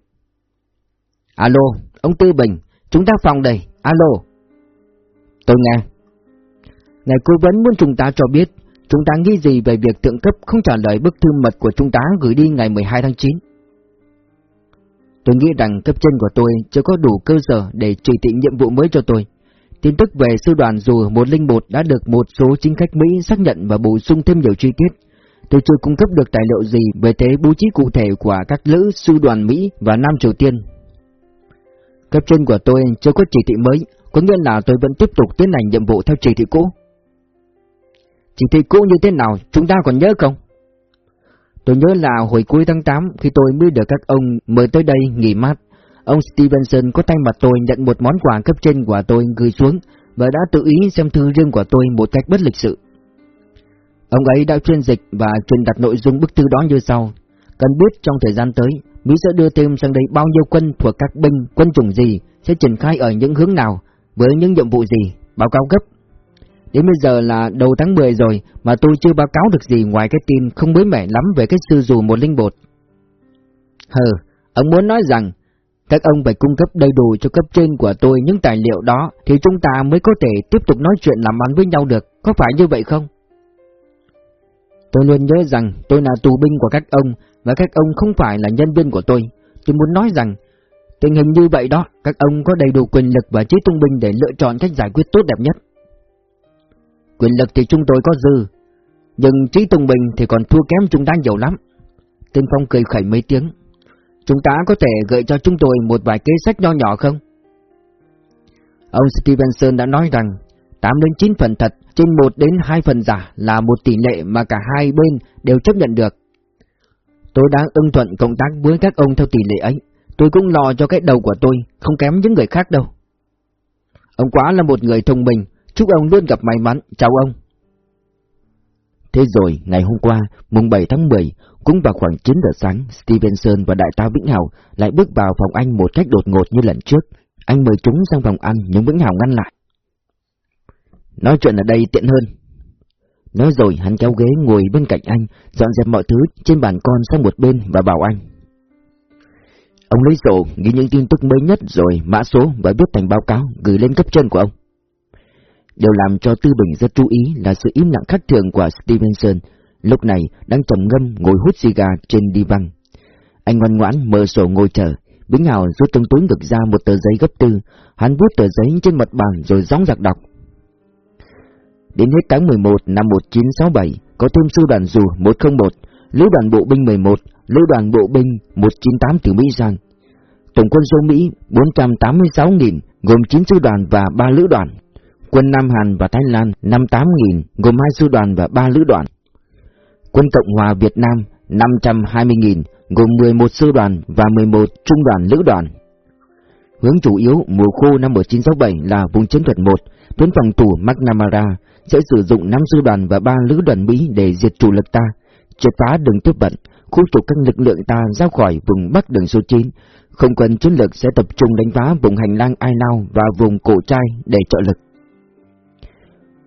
Alo, ông Tư Bình, chúng ta phòng đây, alo. Tôi nghe. Ngài cố vấn muốn chúng ta cho biết, chúng ta nghĩ gì về việc thượng cấp không trả lời bức thư mật của chúng ta gửi đi ngày 12 tháng 9? Tôi nghĩ rằng cấp trên của tôi chưa có đủ cơ sở để chỉ thị nhiệm vụ mới cho tôi. Tin tức về sư đoàn dù 101 đã được một số chính khách Mỹ xác nhận và bổ sung thêm nhiều chi tiết. Tôi chưa cung cấp được tài liệu gì về thế bố trí cụ thể của các lữ sư đoàn Mỹ và Nam Triều Tiên. Cấp trên của tôi chưa có chỉ thị mới, có nghĩa là tôi vẫn tiếp tục tiến hành nhiệm vụ theo chỉ thị cũ. Chỉ thị cũ như thế nào, chúng ta còn nhớ không? Tôi nhớ là hồi cuối tháng 8 khi tôi mới được các ông mời tới đây nghỉ mát, ông Stevenson có tay mặt tôi nhận một món quà cấp trên của tôi gửi xuống và đã tự ý xem thư riêng của tôi một cách bất lịch sự. Ông ấy đã chuyên dịch và truyền đặt nội dung bức thư đó như sau. Cần biết trong thời gian tới, Mỹ sẽ đưa thêm sang đây bao nhiêu quân thuộc các binh, quân chủng gì, sẽ triển khai ở những hướng nào, với những nhiệm vụ gì, báo cáo gấp. Đến bây giờ là đầu tháng 10 rồi mà tôi chưa báo cáo được gì ngoài cái tin không mới mẻ lắm về cái sư dù một linh bột. Hừ, ông muốn nói rằng các ông phải cung cấp đầy đủ cho cấp trên của tôi những tài liệu đó thì chúng ta mới có thể tiếp tục nói chuyện làm ăn với nhau được, có phải như vậy không? Tôi luôn nhớ rằng tôi là tù binh của các ông và các ông không phải là nhân viên của tôi. Tôi muốn nói rằng tình hình như vậy đó, các ông có đầy đủ quyền lực và trí thông minh để lựa chọn cách giải quyết tốt đẹp nhất. Quyền lực thì chúng tôi có dư, nhưng trí thông minh thì còn thua kém chúng ta nhiều lắm. Tên Phong cười khẩy mấy tiếng. Chúng ta có thể gợi cho chúng tôi một vài kế sách nho nhỏ không? Ông Stevenson đã nói rằng 8 đến 9 phần thật trên 1 đến 2 phần giả là một tỷ lệ mà cả hai bên đều chấp nhận được. Tôi đang ưng thuận công tác với các ông theo tỷ lệ ấy. Tôi cũng lo cho cái đầu của tôi, không kém những người khác đâu. Ông quá là một người thông minh, chúc ông luôn gặp may mắn, chào ông. Thế rồi, ngày hôm qua, mùng 7 tháng 10, cũng vào khoảng 9 giờ sáng, Stevenson và đại tá Vĩnh Hào lại bước vào phòng anh một cách đột ngột như lần trước. Anh mời chúng sang phòng ăn nhưng Vĩnh Hào ngăn lại. Nói chuyện ở đây tiện hơn. Nói rồi hắn kéo ghế ngồi bên cạnh anh, dọn dẹp mọi thứ trên bàn con sang một bên và bảo anh. Ông lấy sổ, ghi những tin tức mới nhất rồi mã số và viết thành báo cáo gửi lên cấp trên của ông. Điều làm cho Tư Bình rất chú ý là sự im lặng khác thường của Stevenson, lúc này đang trầm ngâm ngồi hút xì gà trên đi văng. Anh ngoan ngoãn mở sổ ngồi chờ, Bính Hào rút trong túi ngực ra một tờ giấy gấp tư, hắn vuốt tờ giấy trên mặt bàn rồi gióng giặc đọc. Đến hết tháng 11 năm 1967, có thêm sư đoàn dù 101, lữ đoàn bộ binh 11, lữ đoàn bộ binh 198 từ Mỹ sang. Tổng quân số Mỹ 486.000, gồm 9 sư đoàn và 3 lữ đoàn. Quân Nam Hàn và Thái Lan 58.000, gồm 2 sư đoàn và 3 lữ đoàn. Quân Cộng hòa Việt Nam 520.000, gồm 11 sư đoàn và 11 trung đoàn lữ đoàn. Hướng chủ yếu mùa khô năm 1967 là vùng chiến thuật 1, tuyến phòng thủ McNamara, sẽ sử dụng 5 sư đoàn và 3 lữ đoàn Mỹ để diệt chủ lực ta, triệt phá đường tiếp vận, khu trục các lực lượng ta ra khỏi vùng Bắc đường số 9. Không quân chiến lược sẽ tập trung đánh phá vùng hành lang Ai Lao và vùng cổ trai để trợ lực.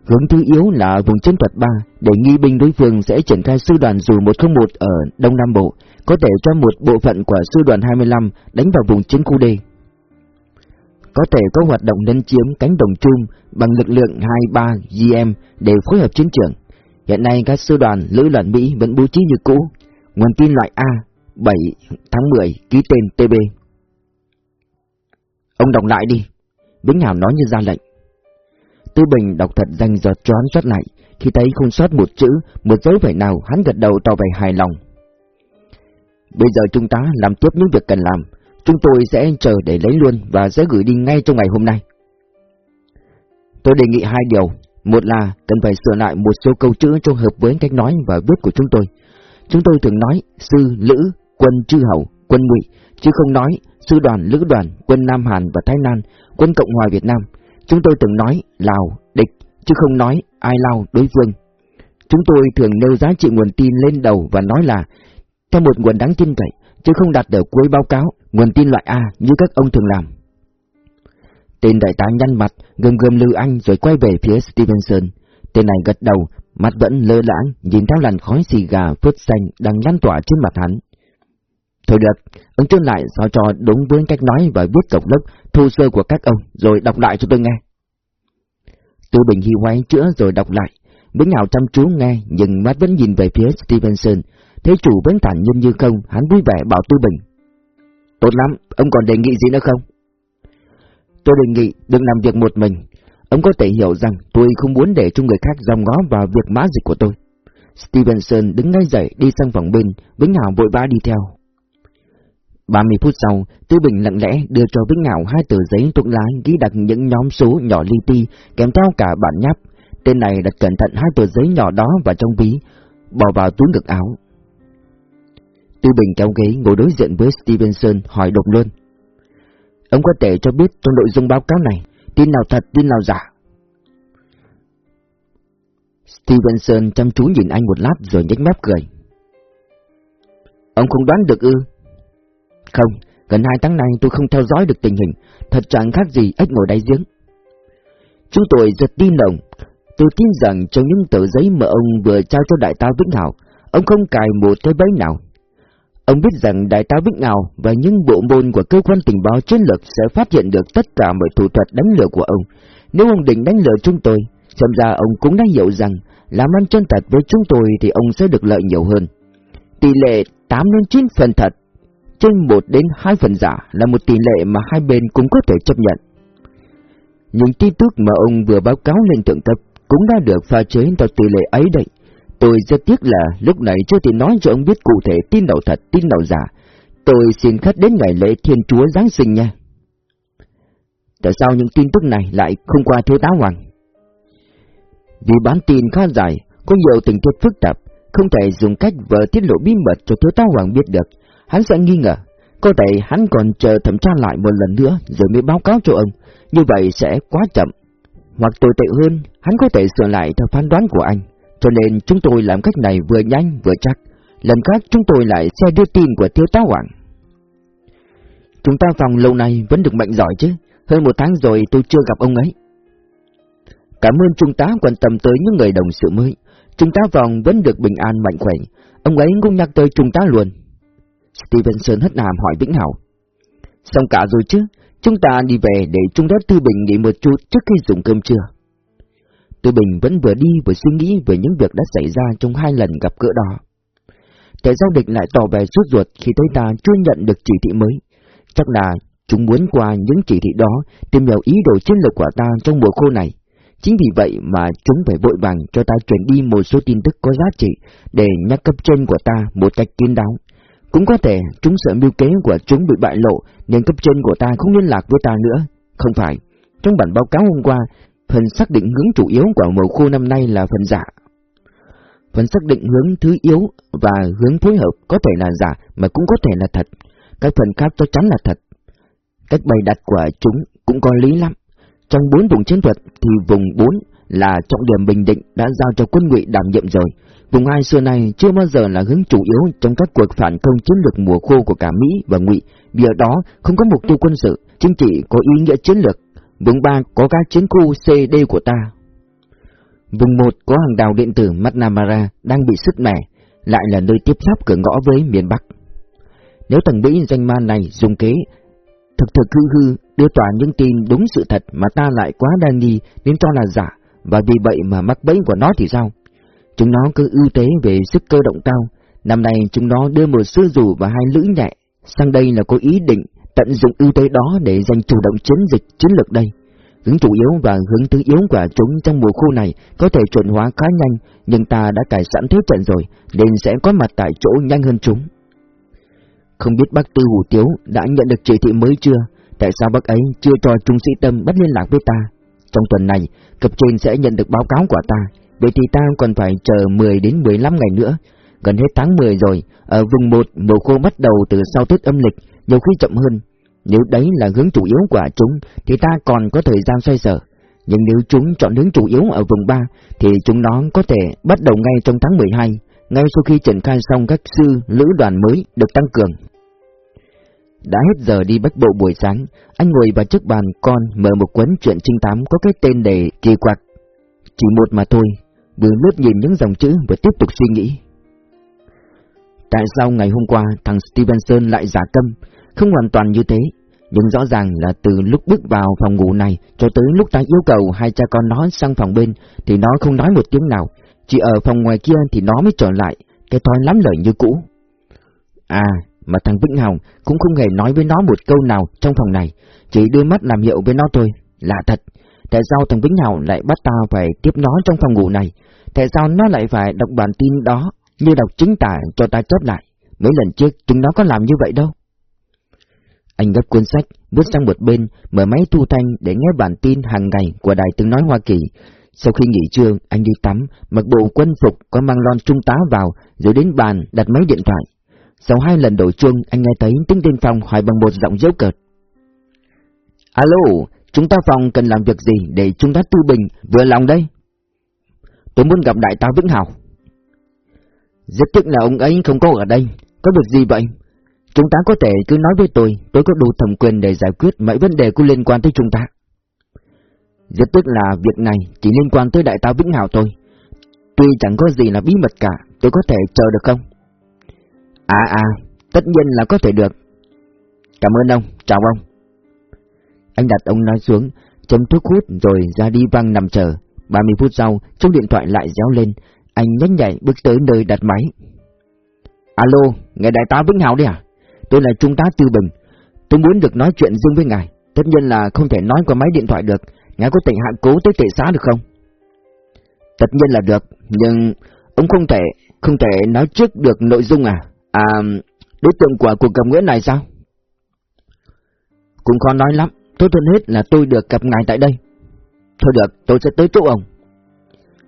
Hướng thứ yếu là vùng chiến thuật 3, để nghi binh đối phương sẽ triển khai sư đoàn dù 101 ở Đông Nam Bộ, có thể cho một bộ phận của sư đoàn 25 đánh vào vùng chiến khu D. Có thể có hoạt động lấn chiếm cánh đồng chung bằng lực lượng 23 GM để phối hợp chiến trường. Hiện nay các sư đoàn lữ đoàn Mỹ vẫn bố trí như cũ. Nguồn tin loại A, 7 tháng 10, ký tên TB. Ông đọc lại đi. Vĩnh Hảo nói như ra lệnh. Tư Bình đọc thật danh giọt choán soát lại, khi thấy không sót một chữ, một dấu vẻ nào, hắn gật đầu tỏ vẻ hài lòng. Bây giờ chúng ta làm tiếp những việc cần làm, chúng tôi sẽ chờ để lấy luôn và sẽ gửi đi ngay trong ngày hôm nay. Tôi đề nghị hai điều, một là cần phải sửa lại một số câu chữ cho hợp với cách nói và viết của chúng tôi. Chúng tôi thường nói sư, lữ, quân chư hầu, quân ngụy, chứ không nói sư đoàn, lữ đoàn, quân Nam Hàn và Thái Lan, quân Cộng hòa Việt Nam. Chúng tôi từng nói Lào, địch, chứ không nói ai Lào, đối phương. Chúng tôi thường nêu giá trị nguồn tin lên đầu và nói là theo một nguồn đáng tin cậy, chứ không đặt ở cuối báo cáo nguồn tin loại A như các ông thường làm. Tên đại tá nhăn mặt, gầm gầm Lưu Anh rồi quay về phía Stevenson. Tên này gật đầu, mặt vẫn lơ lãng, nhìn theo làn khói xì gà phớt xanh đang lan tỏa trên mặt hắn. Thôi được, ứng trước lại sao cho đúng với cách nói và viết tổng lớp thu sơ của các ông, rồi đọc lại cho tôi nghe. Tư Bình Hy quay chữa rồi đọc lại, Bính Hào chăm chú nghe nhưng mắt vẫn nhìn về phía Stevenson, thấy chủ vẫn thản nhiên như không, hắn vui vẻ bảo Tư Bình. Tốt lắm, ông còn đề nghị gì nữa không? Tôi đề nghị đừng làm việc một mình. Ông có thể hiểu rằng tôi không muốn để cho người khác dòng ngó vào việc mã dịch của tôi. Stevenson đứng ngay dậy đi sang phòng bên, Vĩnh Hảo vội vã đi theo. 30 phút sau, Tư Bình lặng lẽ đưa cho Vĩnh Ngạo hai tờ giấy thuốc lá ghi đặt những nhóm số nhỏ li ti kèm theo cả bản nháp. Tên này đặt cẩn thận hai tờ giấy nhỏ đó vào trong ví, bỏ vào túi ngực áo. Tư Bình kéo ghế ngồi đối diện với Stevenson hỏi đột luôn. Ông có thể cho biết trong nội dung báo cáo này, tin nào thật, tin nào giả? Stevenson chăm chú nhìn anh một lát rồi nhếch mép cười. Ông không đoán được ư? Không, gần hai tháng nay tôi không theo dõi được tình hình, thật chẳng khác gì ếch ngồi đáy giếng. Chúng tôi rất tin đồng, tôi tin rằng trong những tờ giấy mà ông vừa trao cho đại tá Vĩnh Hảo, ông không cài một cái bẫy nào. Ông biết rằng Đại tá Vĩnh Hào và những bộ môn của cơ quan tình báo chiến lược sẽ phát hiện được tất cả mọi thủ thuật đánh lừa của ông. Nếu ông định đánh lừa chúng tôi, xem ra ông cũng đã hiểu rằng làm ăn chân thật với chúng tôi thì ông sẽ được lợi nhiều hơn. Tỷ lệ 8 đến 9 phần thật, trên 1 đến 2 phần giả là một tỷ lệ mà hai bên cũng có thể chấp nhận. Những tin tức mà ông vừa báo cáo lên thượng cấp cũng đã được pha chế theo tỷ lệ ấy đấy. Tôi rất tiếc là lúc này chưa thể nói cho ông biết cụ thể tin nào thật, tin nào giả. Tôi xin khách đến ngày lễ Thiên Chúa Giáng sinh nha. Tại sao những tin tức này lại không qua thiếu tá Hoàng? Vì bán tin khá dài, có nhiều tình tiết phức tạp, không thể dùng cách vợ tiết lộ bí mật cho thiếu tá Hoàng biết được. Hắn sẽ nghi ngờ, có thể hắn còn chờ thẩm tra lại một lần nữa rồi mới báo cáo cho ông, như vậy sẽ quá chậm. Hoặc tồi tệ hơn, hắn có thể sửa lại theo phán đoán của anh. Cho nên chúng tôi làm cách này vừa nhanh vừa chắc. Lần khác chúng tôi lại sẽ đưa tin của thiếu tá Hoàng. Chúng ta phòng lâu nay vẫn được mạnh giỏi chứ. Hơn một tháng rồi tôi chưa gặp ông ấy. Cảm ơn Trung tá quan tâm tới những người đồng sự mới. Trung tá phòng vẫn được bình an mạnh khỏe. Ông ấy cũng nhắc tới Trung tá luôn. Stevenson hất hàm hỏi Vĩnh Hảo. Xong cả rồi chứ, chúng ta đi về để Trung đất Tư Bình nghỉ một chút trước khi dùng cơm trưa. Tư Bình vẫn vừa đi vừa suy nghĩ về những việc đã xảy ra trong hai lần gặp cỡ đó. แต่ giao địch lại tỏ vẻ suốt ruột khi thấy ta chưa nhận được chỉ thị mới. Chắc là chúng muốn qua những chỉ thị đó tìm hiểu ý đồ chiến lược của ta trong mùa khô này. Chính vì vậy mà chúng phải vội vàng cho ta chuyển đi một số tin tức có giá trị để nhắc cấp trên của ta một cách kín đáo. Cũng có thể chúng sợ mưu kế của chúng bị bại lộ nên cấp trên của ta không liên lạc với ta nữa. Không phải. Trong bản báo cáo hôm qua, phần xác định hướng chủ yếu của mùa khô năm nay là phần giả. Phần xác định hướng thứ yếu và hướng phối hợp có thể là giả mà cũng có thể là thật. Các phần khác chắc chắn là thật. Cách bày đặt của chúng cũng có lý lắm. Trong bốn vùng chiến thuật thì vùng 4 là trọng điểm Bình Định đã giao cho quân ngụy đảm nhiệm rồi. Vùng hai xưa nay chưa bao giờ là hướng chủ yếu trong các cuộc phản công chiến lược mùa khô của cả Mỹ và ngụy, vì ở đó không có mục tiêu quân sự, chính trị có ý nghĩa chiến lược. Vùng 3 có các chiến khu CD của ta. Vùng 1 có hàng đào điện tử McNamara đang bị sứt mẻ, lại là nơi tiếp giáp cửa ngõ với miền Bắc. Nếu thằng Mỹ danh man này dùng kế thực thực hư hư đưa tỏa những tin đúng sự thật mà ta lại quá đa nghi nên cho là giả, và vì vậy mà mắc bẫy của nó thì sao? Chúng nó cứ ưu thế về sức cơ động cao, năm nay chúng nó đưa một sư rù và hai lữ nhẹ, sang đây là có ý định tận dụng ưu thế đó để giành chủ động chiến dịch chiến lược đây. Hướng chủ yếu và hướng thứ yếu của chúng trong mùa khô này có thể chuẩn hóa khá nhanh, nhưng ta đã cải sẵn thế trận rồi, nên sẽ có mặt tại chỗ nhanh hơn chúng. Không biết bác Tư Hủ Tiếu đã nhận được chỉ thị mới chưa? Tại sao bác ấy chưa cho trung sĩ Tâm bắt liên lạc với ta? Trong tuần này, cấp trên sẽ nhận được báo cáo của ta, vậy thì ta còn phải chờ 10 đến 15 ngày nữa. Gần hết tháng 10 rồi, ở vùng 1 mùa khô bắt đầu từ sau Tết âm lịch, nhiều khi chậm hơn. Nếu đấy là hướng chủ yếu của chúng, thì ta còn có thời gian xoay sở. Nhưng nếu chúng chọn hướng chủ yếu ở vùng 3, thì chúng nó có thể bắt đầu ngay trong tháng 12, ngay sau khi triển khai xong các sư, lữ đoàn mới được tăng cường. Đã hết giờ đi bách bộ buổi sáng, anh ngồi vào trước bàn con mở một cuốn truyện trinh tám có cái tên đề kỳ quặc. Chỉ một mà thôi, vừa lướt nhìn những dòng chữ và tiếp tục suy nghĩ. Tại sao ngày hôm qua thằng Stevenson lại giả câm, không hoàn toàn như thế, nhưng rõ ràng là từ lúc bước vào phòng ngủ này cho tới lúc ta yêu cầu hai cha con nó sang phòng bên thì nó không nói một tiếng nào, chỉ ở phòng ngoài kia thì nó mới trở lại, cái thói lắm lời như cũ. À, mà thằng Vĩnh Hồng cũng không hề nói với nó một câu nào trong phòng này, chỉ đưa mắt làm hiệu với nó thôi. Lạ thật, tại sao thằng Vĩnh Hồng lại bắt ta phải tiếp nó trong phòng ngủ này? Tại sao nó lại phải đọc bản tin đó như đọc chính tả cho ta chốt lại? Mấy lần trước chúng nó có làm như vậy đâu. Anh gấp cuốn sách, bước sang một bên, mở máy thu thanh để nghe bản tin hàng ngày của Đài Tiếng Nói Hoa Kỳ. Sau khi nghỉ trưa, anh đi tắm, mặc bộ quân phục có mang lon trung tá vào, rồi đến bàn đặt máy điện thoại. Sau hai lần đổ chuông, anh nghe thấy tiếng tên phòng hỏi bằng một giọng dấu cợt. Alo, chúng ta phòng cần làm việc gì để chúng ta tư bình, vừa lòng đây? Tôi muốn gặp đại tá Vĩnh Hào. Rất tiếc là ông ấy không có ở đây, có việc gì vậy? Chúng ta có thể cứ nói với tôi, tôi có đủ thẩm quyền để giải quyết mọi vấn đề có liên quan tới chúng ta. Rất tiếc là việc này chỉ liên quan tới đại tá Vĩnh Hào thôi. Tuy chẳng có gì là bí mật cả, tôi có thể chờ được không? À à, tất nhiên là có thể được. Cảm ơn ông, chào ông. Anh đặt ông nói xuống, chấm thuốc hút rồi ra đi văng nằm chờ. 30 phút sau, trong điện thoại lại réo lên, anh nhanh nhảy bước tới nơi đặt máy. Alo, ngài đại tá Vĩnh Hào đấy à? Tôi là Trung tá Tư Bình. Tôi muốn được nói chuyện riêng với ngài. Tất nhiên là không thể nói qua máy điện thoại được. Ngài có thể hạ cố tới tệ xã được không? Tất nhiên là được, nhưng ông không thể, không thể nói trước được nội dung à? À, đối tượng của cuộc gặp gỡ này sao? Cũng khó nói lắm, tốt hơn hết là tôi được gặp ngài tại đây. Thôi được, tôi sẽ tới chỗ ông.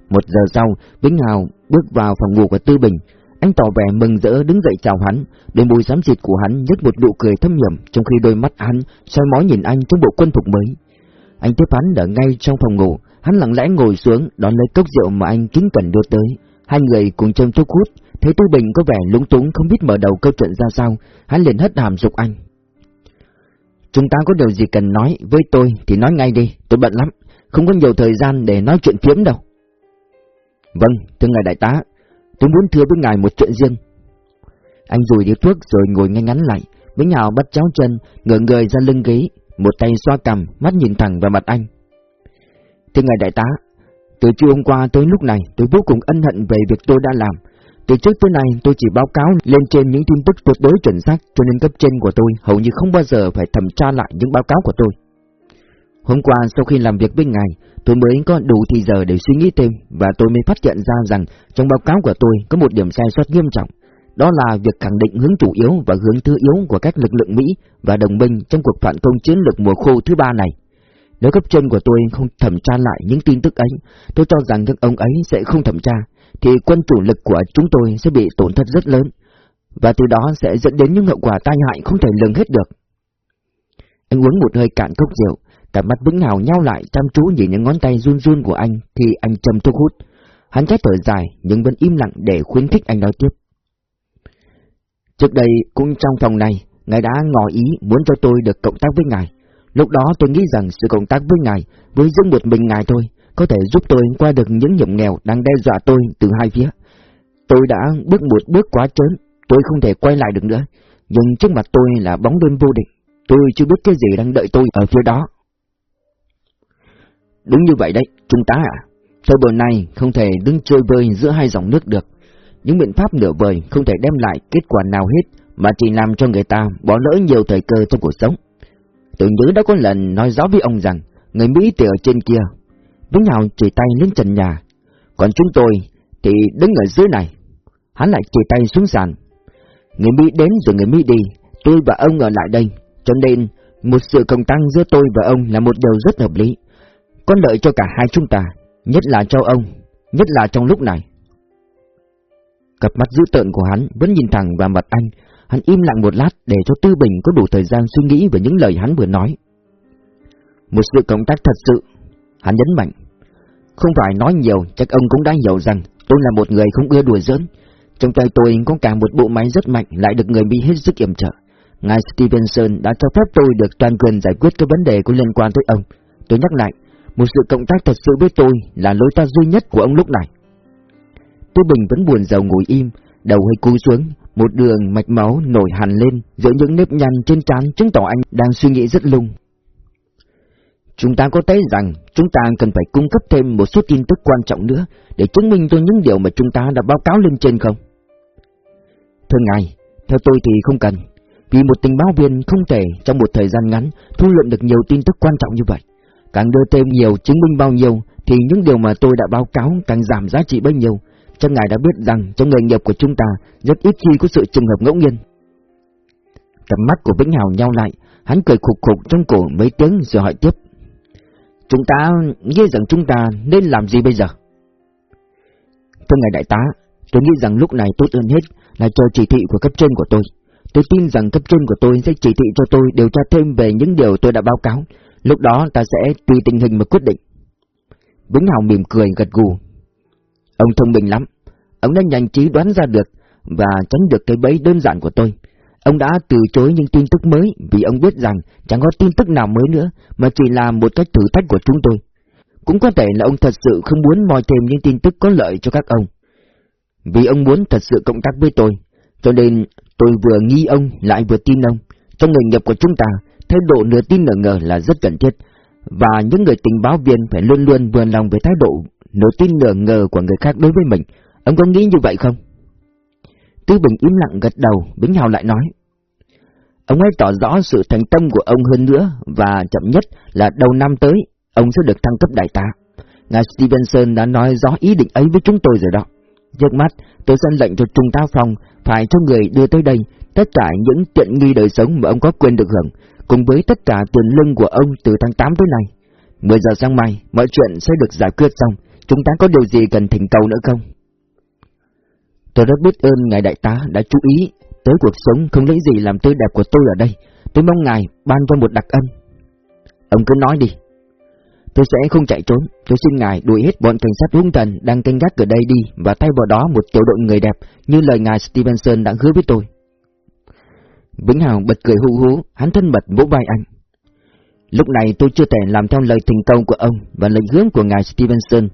Một giờ sau, Vĩnh Hào bước vào phòng ngủ của Tư Bình. Anh tỏ vẻ mừng rỡ đứng dậy chào hắn, đôi môi xám xịt của hắn nhếch một nụ cười thâm hiểm, trong khi đôi mắt hắn soi mói nhìn anh trong bộ quân phục mới. Anh tiếp hắn ở ngay trong phòng ngủ, hắn lặng lẽ ngồi xuống đón lấy cốc rượu mà anh kính cẩn đưa tới. Hai người cùng châm thuốc hút, thấy Tư Bình có vẻ lúng túng không biết mở đầu câu chuyện ra sao, hắn liền hất hàm dục anh. Chúng ta có điều gì cần nói với tôi thì nói ngay đi, tôi bận lắm, không có nhiều thời gian để nói chuyện phiếm đâu. Vâng, thưa ngài đại tá, tôi muốn thưa với ngài một chuyện riêng. Anh rùi điếu thuốc rồi ngồi ngay ngắn lại, với nhào bắt chéo chân, ngửa người ra lưng ghế, một tay xoa cằm, mắt nhìn thẳng vào mặt anh. Thưa ngài đại tá, từ chiều hôm qua tới lúc này tôi vô cùng ân hận về việc tôi đã làm. Từ trước tới nay tôi chỉ báo cáo lên trên những tin tức tuyệt đối chuẩn xác cho nên cấp trên của tôi hầu như không bao giờ phải thẩm tra lại những báo cáo của tôi. Hôm qua sau khi làm việc với ngài, tôi mới có đủ thì giờ để suy nghĩ thêm và tôi mới phát hiện ra rằng trong báo cáo của tôi có một điểm sai sót nghiêm trọng. Đó là việc khẳng định hướng chủ yếu và hướng thứ yếu của các lực lượng Mỹ và đồng minh trong cuộc phản công chiến lược mùa khô thứ ba này. Nếu cấp trên của tôi không thẩm tra lại những tin tức ấy, tôi cho rằng các ông ấy sẽ không thẩm tra, thì quân chủ lực của chúng tôi sẽ bị tổn thất rất lớn, và từ đó sẽ dẫn đến những hậu quả tai hại không thể lường hết được. Anh uống một hơi cạn cốc rượu, cả mắt vững hào nhau lại chăm chú nhìn những ngón tay run run của anh thì anh châm thuốc hút. Hắn trách thở dài nhưng vẫn im lặng để khuyến khích anh nói tiếp. Trước đây cũng trong phòng này, ngài đã ngỏ ý muốn cho tôi được cộng tác với ngài. Lúc đó tôi nghĩ rằng sự cộng tác với ngài, với riêng một mình ngài thôi, có thể giúp tôi qua được những nhậm nghèo đang đe dọa tôi từ hai phía. Tôi đã bước một bước quá trớn, tôi không thể quay lại được nữa, nhưng trước mặt tôi là bóng đêm vô địch, tôi chưa biết cái gì đang đợi tôi ở phía đó. Đúng như vậy đấy, chúng ta à, thời bờ này không thể đứng chơi vơi giữa hai dòng nước được. Những biện pháp nửa vời không thể đem lại kết quả nào hết, mà chỉ làm cho người ta bỏ lỡ nhiều thời cơ trong cuộc sống. Tôi nhớ đã có lần nói rõ với ông rằng, người Mỹ thì ở trên kia. Vĩnh Hào chỉ tay lên trần nhà, còn chúng tôi thì đứng ở dưới này. Hắn lại chỉ tay xuống sàn. Người Mỹ đến rồi người Mỹ đi, tôi và ông ở lại đây, cho nên một sự cộng tăng giữa tôi và ông là một điều rất hợp lý. Có lợi cho cả hai chúng ta, nhất là cho ông, nhất là trong lúc này. Cặp mắt dữ tợn của hắn vẫn nhìn thẳng vào mặt anh, Hắn im lặng một lát để cho Tư Bình có đủ thời gian suy nghĩ về những lời hắn vừa nói. Một sự cộng tác thật sự, hắn nhấn mạnh. Không phải nói nhiều, chắc ông cũng đã hiểu rằng tôi là một người không ưa đùa giỡn. Trong tay tôi có cả một bộ máy rất mạnh lại được người Mỹ hết sức yểm trợ. Ngài Stevenson đã cho phép tôi được toàn quyền giải quyết các vấn đề có liên quan tới ông. Tôi nhắc lại, một sự cộng tác thật sự với tôi là lối ta duy nhất của ông lúc này. Tôi Bình vẫn buồn giàu ngồi im, đầu hơi cúi xuống, một đường mạch máu nổi hẳn lên giữa những nếp nhăn trên trán chứng tỏ anh đang suy nghĩ rất lung. Chúng ta có thấy rằng chúng ta cần phải cung cấp thêm một số tin tức quan trọng nữa để chứng minh cho những điều mà chúng ta đã báo cáo lên trên không? Thưa ngài, theo tôi thì không cần, vì một tình báo viên không thể trong một thời gian ngắn thu lượm được nhiều tin tức quan trọng như vậy. Càng đưa thêm nhiều chứng minh bao nhiêu thì những điều mà tôi đã báo cáo càng giảm giá trị bấy nhiêu, Chắc ngài đã biết rằng trong nghề nghiệp của chúng ta rất ít khi có sự trùng hợp ngẫu nhiên. Cặp mắt của Vĩnh Hào nhau lại, hắn cười khục khục trong cổ mấy tiếng rồi hỏi tiếp. Chúng ta nghĩ rằng chúng ta nên làm gì bây giờ? Thưa ngài đại tá, tôi nghĩ rằng lúc này tốt hơn hết là chờ chỉ thị của cấp trên của tôi. Tôi tin rằng cấp trên của tôi sẽ chỉ thị cho tôi điều tra thêm về những điều tôi đã báo cáo. Lúc đó ta sẽ tùy tình hình mà quyết định. Vĩnh Hào mỉm cười gật gù, Ông thông minh lắm, ông đã nhanh trí đoán ra được và tránh được cái bẫy đơn giản của tôi. Ông đã từ chối những tin tức mới vì ông biết rằng chẳng có tin tức nào mới nữa mà chỉ là một cách thử thách của chúng tôi. Cũng có thể là ông thật sự không muốn moi thêm những tin tức có lợi cho các ông. Vì ông muốn thật sự cộng tác với tôi, cho nên Tôi vừa nghi ông, lại vừa tin ông. Trong nghề nghiệp của chúng ta, thái độ nửa tin nửa ngờ là rất cần thiết, và những người tình báo viên phải luôn luôn vừa lòng với thái độ nửa tin nửa ngờ của người khác đối với mình. Ông có nghĩ như vậy không? Tư Bình im lặng gật đầu, Bính Hào lại nói. Ông ấy tỏ rõ sự thành tâm của ông hơn nữa, và chậm nhất là đầu năm tới, ông sẽ được thăng cấp đại tá. Ngài Stevenson đã nói rõ ý định ấy với chúng tôi rồi đó. Trước mắt, tôi xin lệnh cho trung tá phòng phải cho người đưa tới đây tất cả những tiện nghi đời sống mà ông có quyền được hưởng, cùng với tất cả tiền lương của ông từ tháng 8 tới nay. 10 giờ sáng mai, mọi chuyện sẽ được giải quyết xong. Chúng ta có điều gì cần thỉnh cầu nữa không? Tôi rất biết ơn ngài đại tá đã chú ý tới cuộc sống không lấy gì làm tươi đẹp của tôi ở đây. Tôi mong ngài ban cho một đặc ân. Ông cứ nói đi. Tôi sẽ không chạy trốn, tôi xin ngài đuổi hết bọn cảnh sát hung thần đang canh gác ở đây đi và thay vào đó một tiểu đội người đẹp như lời ngài Stevenson đã hứa với tôi. Vĩnh Hào bật cười hú hú, hắn thân mật vỗ vai anh. Lúc này tôi chưa thể làm theo lời thành công của ông và lệnh hướng của ngài Stevenson.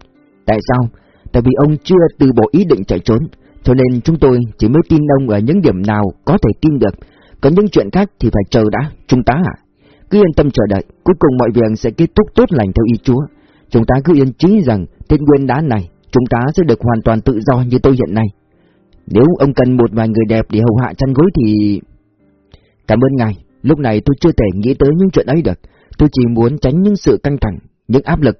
Tại sao? Tại vì ông chưa từ bỏ ý định chạy trốn, cho nên chúng tôi chỉ mới tin ông ở những điểm nào có thể tin được, có những chuyện khác thì phải chờ đã, chúng ta à? Cứ yên tâm chờ đợi, cuối cùng mọi việc sẽ kết thúc tốt lành theo ý Chúa. Chúng ta cứ yên trí rằng tên nguyên đá này, chúng ta sẽ được hoàn toàn tự do như tôi hiện nay. Nếu ông cần một vài người đẹp để hầu hạ chăn gối thì... Cảm ơn ngài, lúc này tôi chưa thể nghĩ tới những chuyện ấy được. Tôi chỉ muốn tránh những sự căng thẳng, những áp lực.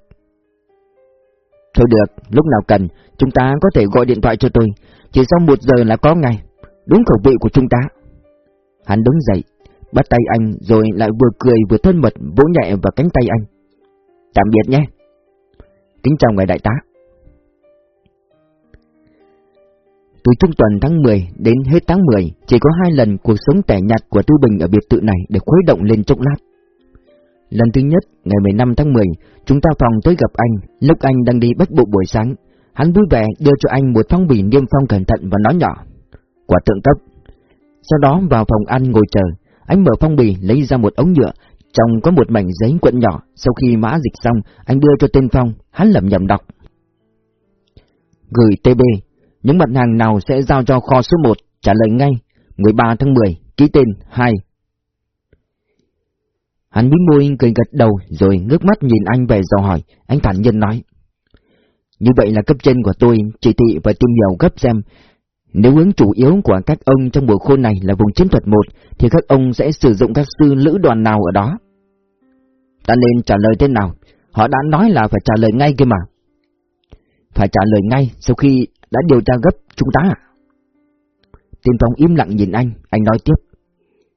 Thôi được, lúc nào cần, chúng ta có thể gọi điện thoại cho tôi. Chỉ sau một giờ là có ngay, Đúng khẩu vị của chúng ta. Hắn đứng dậy, bắt tay anh rồi lại vừa cười vừa thân mật vỗ nhẹ vào cánh tay anh. Tạm biệt nhé. Kính chào ngài đại tá. Từ trung tuần tháng 10 đến hết tháng 10, chỉ có hai lần cuộc sống tẻ nhạt của Tư Bình ở biệt thự này để khuấy động lên chốc lát. Lần thứ nhất, ngày 15 tháng 10, chúng ta phòng tới gặp anh, lúc anh đang đi bách bộ buổi sáng. Hắn vui vẻ đưa cho anh một phong bì niêm phong cẩn thận và nói nhỏ. Quả tượng cấp. Sau đó vào phòng ăn ngồi chờ, anh mở phong bì lấy ra một ống nhựa, trong có một mảnh giấy cuộn nhỏ, sau khi mã dịch xong, anh đưa cho tên Phong, hắn lẩm nhẩm đọc. Gửi TB, những mặt hàng nào sẽ giao cho kho số 1, trả lời ngay, 13 tháng 10, ký tên 2. Hắn bí môi cười gật đầu rồi ngước mắt nhìn anh về dò hỏi, anh thản nhiên nói. Như vậy là cấp trên của tôi chỉ thị và tìm hiểu gấp xem nếu hướng chủ yếu của các ông trong mùa khô này là vùng chiến thuật 1 thì các ông sẽ sử dụng các sư lữ đoàn nào ở đó? Ta nên trả lời thế nào? Họ đã nói là phải trả lời ngay kia mà. Phải trả lời ngay sau khi đã điều tra gấp chúng ta à? Tiên Phong im lặng nhìn anh, anh nói tiếp.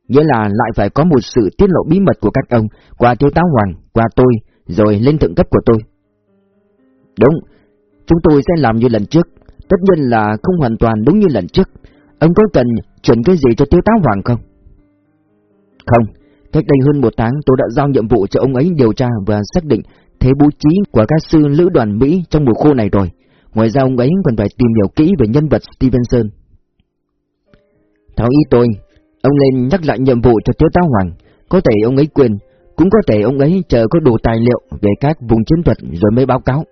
Nghĩa là lại phải có một sự tiết lộ bí mật của các ông qua thiếu tá Hoàng, qua tôi, rồi lên thượng cấp của tôi. Đúng, chúng tôi sẽ làm như lần trước, tất nhiên là không hoàn toàn đúng như lần trước. Ông có cần chuẩn cái gì cho thiếu tá Hoàng không? Không, cách đây hơn một tháng tôi đã giao nhiệm vụ cho ông ấy điều tra và xác định thế bố trí của các sư lữ đoàn Mỹ trong mùa khô này rồi. Ngoài ra ông ấy còn phải tìm hiểu kỹ về nhân vật Stevenson. Theo ý tôi, ông nên nhắc lại nhiệm vụ cho thiếu tá Hoàng. Có thể ông ấy quên, cũng có thể ông ấy chờ có đủ tài liệu về các vùng chiến thuật rồi mới báo cáo.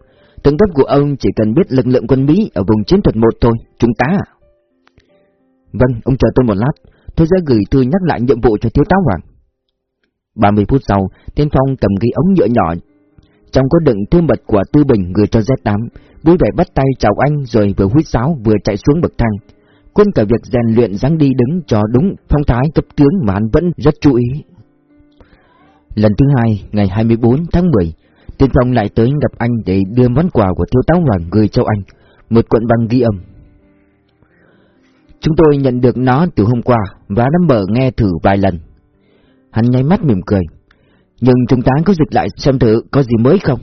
Tướng cấp của ông chỉ cần biết lực lượng quân Mỹ ở vùng chiến thuật một thôi, chúng ta à? Vâng, ông chờ tôi một lát, tôi sẽ gửi thư nhắc lại nhiệm vụ cho thiếu tá Hoàng. 30 phút sau, Tiên Phong cầm cái ống nhựa nhỏ trong có đựng thư mật của Tư Bình gửi cho Z8, vui vẻ bắt tay chào anh rồi vừa huýt sáo vừa chạy xuống bậc thang. Quân cả việc rèn luyện dáng đi đứng cho đúng phong thái cấp tướng mà anh vẫn rất chú ý. Lần thứ hai, ngày 24 tháng 10, Tiên Phong lại tới gặp anh để đưa món quà của thiếu tá Hoàng gửi cho anh, một cuộn băng ghi âm. Chúng tôi nhận được nó từ hôm qua và đã mở nghe thử vài lần. Hắn nháy mắt mỉm cười. Nhưng chúng ta có dịch lại xem thử có gì mới không?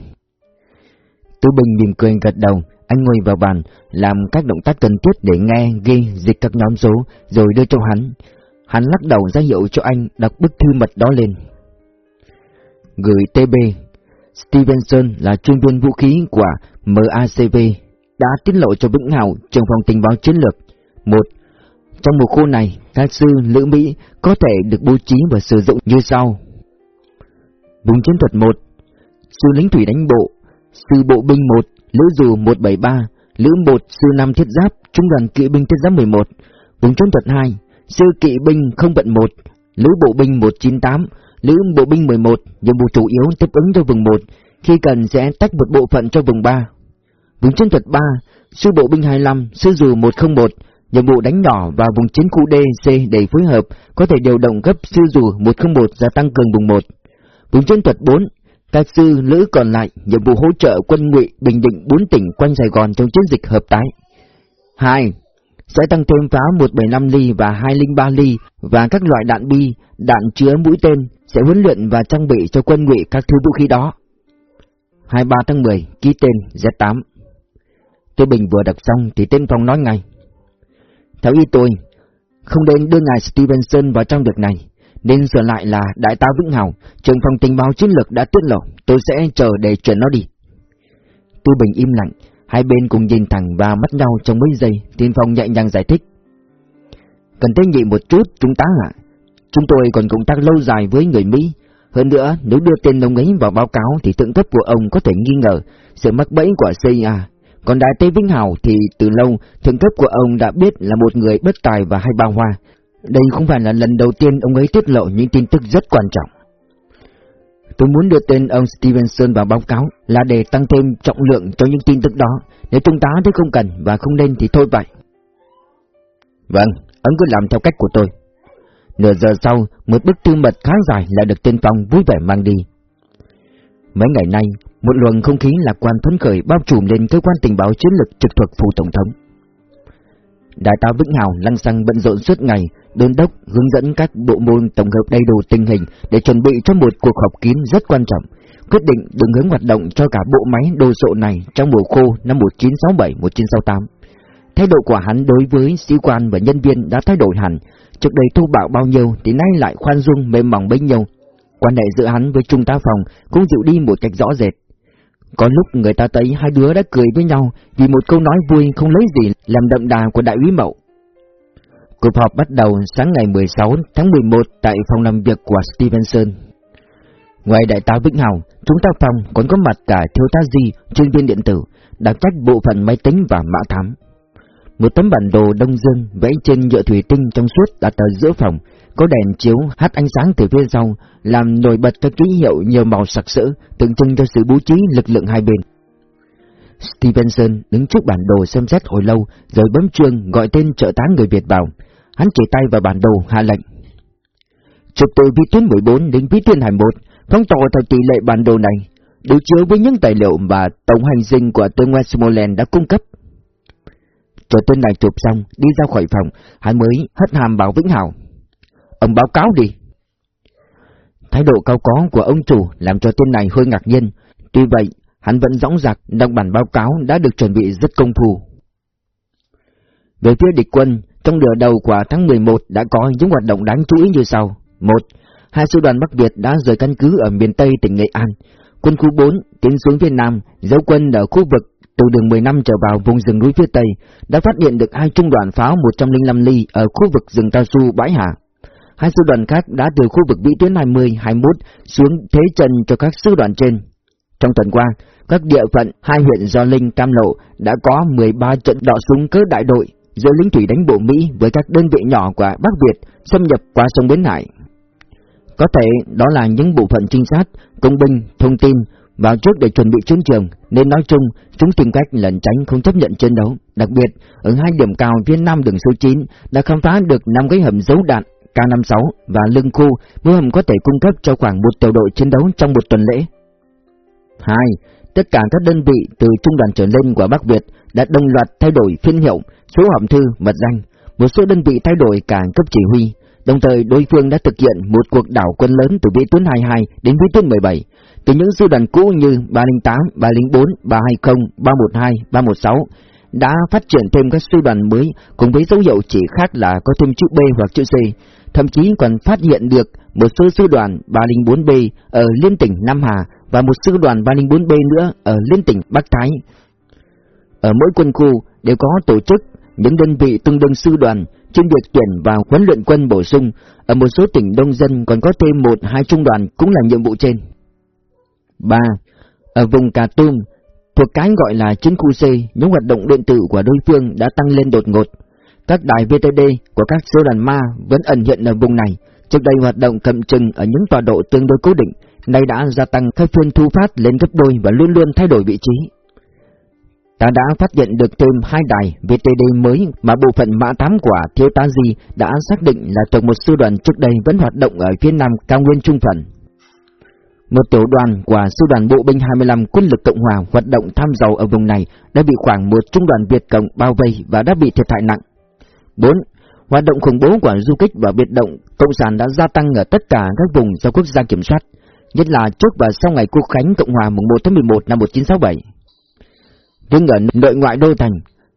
Tú Bình mỉm cười gật đầu, anh ngồi vào bàn, làm các động tác cần thiết để nghe, ghi, dịch các nhóm số, rồi đưa cho hắn. Hắn lắc đầu ra hiệu cho anh đọc bức thư mật đó lên. Gửi TB Stevenson là chuyên viên vũ khí của MACV, đã tiết lộ cho Vĩnh Hảo trường phòng tình báo chiến lược. một Trong mùa khô này, các sư lữ Mỹ có thể được bố trí và sử dụng như sau. Vùng chiến thuật 1 Sư lính thủy đánh bộ Sư bộ binh 1 Lữ dù 173 Lữ 1 Sư 5 thiết giáp Trung đoàn kỵ binh thiết giáp 11 Vùng chiến thuật 2 sư kỵ binh không vận 1, lữ bộ binh 198, lữ bộ binh 11, nhiệm vụ chủ yếu tiếp ứng cho vùng 1, khi cần sẽ tách một bộ phận cho vùng 3. Vùng chiến thuật 3, sư bộ binh 25, sư dù 101, nhiệm vụ đánh nhỏ vào vùng chiến khu D, C để phối hợp, có thể điều động gấp sư dù 101 ra tăng cường vùng 1. Vùng chiến thuật 4, các sư lữ còn lại nhiệm vụ hỗ trợ quân ngụy bình định bốn tỉnh quanh Sài Gòn trong chiến dịch hợp tái. 2. Sẽ tăng thêm pháo 175 ly và 203 ly và các loại đạn bi, đạn chứa mũi tên sẽ huấn luyện và trang bị cho quân ngụy các thứ vũ khí đó. 23 tháng 10, ký tên Z8. Tôi Bình vừa đọc xong thì tên phòng nói ngay. Theo ý tôi, không nên đưa ngài Stevenson vào trong việc này, nên sửa lại là Đại tá Vĩnh Hào, trưởng phòng tình báo chiến lược đã tiết lộ, tôi sẽ chờ để chuyển nó đi. Tu Bình im lặng, hai bên cùng nhìn thẳng và mắt nhau trong mấy giây, tiên phong nhẹ nhàng giải thích. Cần tế nhị một chút, chúng ta ạ. Chúng tôi còn công tác lâu dài với người Mỹ. Hơn nữa, nếu đưa tên ông ấy vào báo cáo thì thượng cấp của ông có thể nghi ngờ sự mắc bẫy của CIA. Còn Đại tế Vĩnh Hào thì từ lâu thượng cấp của ông đã biết là một người bất tài và hay bao hoa. Đây không phải là lần đầu tiên ông ấy tiết lộ những tin tức rất quan trọng. Tôi muốn đưa tên ông Stevenson vào báo cáo là để tăng thêm trọng lượng cho những tin tức đó. Nếu chúng ta thấy không cần và không nên thì thôi vậy. Vâng, ông cứ làm theo cách của tôi. Nửa giờ sau, một bức thư mật khá dài lại được tên Phong vui vẻ mang đi. Mấy ngày nay, một luồng không khí lạc quan phấn khởi bao trùm lên cơ quan tình báo chiến lược trực thuộc phủ tổng thống. Đại tá Vĩnh Hào lăng xăng bận rộn suốt ngày, đôn đốc hướng dẫn các bộ môn tổng hợp đầy đủ tình hình để chuẩn bị cho một cuộc họp kín rất quan trọng, quyết định đường hướng hoạt động cho cả bộ máy đồ sộ này trong mùa khô năm 1967-1968. Thái độ của hắn đối với sĩ quan và nhân viên đã thay đổi hẳn, trước đây thô bạo bao nhiêu thì nay lại khoan dung mềm mỏng bấy nhiêu. Quan hệ giữa hắn với trung tá phòng cũng dịu đi một cách rõ rệt. Có lúc người ta thấy hai đứa đã cười với nhau vì một câu nói vui không lấy gì làm đậm đà của đại úy Mậu. Cuộc họp bắt đầu sáng ngày 16 tháng 11 tại phòng làm việc của Stevenson. Ngoài đại tá Vĩnh Hào, chúng ta phòng còn có mặt cả thiếu tá Di, chuyên viên điện tử, đặc trách bộ phận máy tính và mã thám. Một tấm bản đồ đông dương vẽ trên nhựa thủy tinh trong suốt đặt ở giữa phòng, có đèn chiếu hắt ánh sáng từ phía sau, làm nổi bật các ký hiệu nhiều màu sặc sỡ, tượng trưng cho sự bố trí lực lượng hai bên. Stevenson đứng trước bản đồ xem xét hồi lâu, rồi bấm chuông gọi tên trợ tá người Việt vào. Hắn chỉ tay vào bản đồ hạ lệnh. Chụp từ vĩ tuyến 14 đến vĩ tuyến 21, phóng to theo tỷ lệ bản đồ này, đối chiếu với những tài liệu mà tổng hành dinh của tướng Westmoreland đã cung cấp. Cho tên này chụp xong, đi ra khỏi phòng, hắn mới hất hàm bảo Vĩnh Hảo. Ông báo cáo đi. Thái độ cao có của ông chủ làm cho tên này hơi ngạc nhiên. Tuy vậy, hắn vẫn dõng dạc đọc bản báo cáo đã được chuẩn bị rất công phu. Về phía địch quân, trong nửa đầu của tháng 11 đã có những hoạt động đáng chú ý như sau. một, Hai sư đoàn Bắc Việt đã rời căn cứ ở miền Tây tỉnh Nghệ An. Quân khu 4 tiến xuống phía Nam, giấu quân ở khu vực từ đường 10 năm trở vào vùng rừng núi phía Tây, đã phát hiện được hai trung đoàn pháo 105 ly ở khu vực rừng cao su Bãi Hà. Hai sư đoàn khác đã từ khu vực vĩ tuyến 20-21 xuống thế trận cho các sư đoàn trên. Trong tuần qua, các địa phận hai huyện Do Linh, Cam Lộ đã có 13 trận đọ súng cỡ đại đội giữa lính thủy đánh bộ Mỹ với các đơn vị nhỏ của Bắc Việt xâm nhập qua sông Bến Hải. Có thể đó là những bộ phận trinh sát, công binh, thông tin vào trước để chuẩn bị chiến trường, nên nói chung chúng tìm cách lẩn tránh không chấp nhận chiến đấu. Đặc biệt, ở hai điểm cao phía nam đường số 9 đã khám phá được năm cái hầm giấu đạn K56 và lưng khu, mưa hầm có thể cung cấp cho khoảng một tiểu đội chiến đấu trong một tuần lễ. 2. Tất cả các đơn vị từ trung đoàn trở lên của Bắc Việt đã đồng loạt thay đổi phiên hiệu, số hòm thư, mật danh. Một số đơn vị thay đổi cả cấp chỉ huy, đồng thời đối phương đã thực hiện một cuộc đảo quân lớn từ vĩ tuyến 22 đến vĩ tuyến 17, từ những sư đoàn cũ như 308, 304, 320, 312, 316 đã phát triển thêm các sư đoàn mới cùng với dấu hiệu chỉ khác là có thêm chữ B hoặc chữ C, thậm chí còn phát hiện được một số sư đoàn 304B ở liên tỉnh Nam Hà và một sư đoàn 304B nữa ở liên tỉnh Bắc Thái. Ở mỗi quân khu đều có tổ chức những đơn vị tương đương sư đoàn chuyên việc tuyển và huấn luyện quân bổ sung, ở một số tỉnh đông dân còn có thêm một hai trung đoàn cũng là nhiệm vụ trên. 3. Ở vùng Cà Tum, thuộc cái gọi là chiến khu C, những hoạt động điện tử của đối phương đã tăng lên đột ngột. Các đài VTD của các siêu đoàn ma vẫn ẩn hiện ở vùng này, trước đây hoạt động cầm chừng ở những tọa độ tương đối cố định, nay đã gia tăng các phiên thu phát lên gấp đôi và luôn luôn thay đổi vị trí. Ta đã phát hiện được thêm hai đài VTD mới mà bộ phận mã 8 của Thiếu tá Di đã xác định là thuộc một sư đoàn trước đây vẫn hoạt động ở phía nam cao nguyên trung phần. Một tiểu đoàn của sư đoàn bộ binh 25 quân lực Cộng Hòa hoạt động tham dò ở vùng này đã bị khoảng một trung đoàn Việt Cộng bao vây và đã bị thiệt hại nặng. 4. Hoạt động khủng bố của du kích và biệt động Cộng sản đã gia tăng ở tất cả các vùng do quốc gia kiểm soát, nhất là trước và sau ngày quốc khánh Cộng Hòa mùng 1 tháng 11 năm 1967. Nhưng ở nội ngoại đô thành,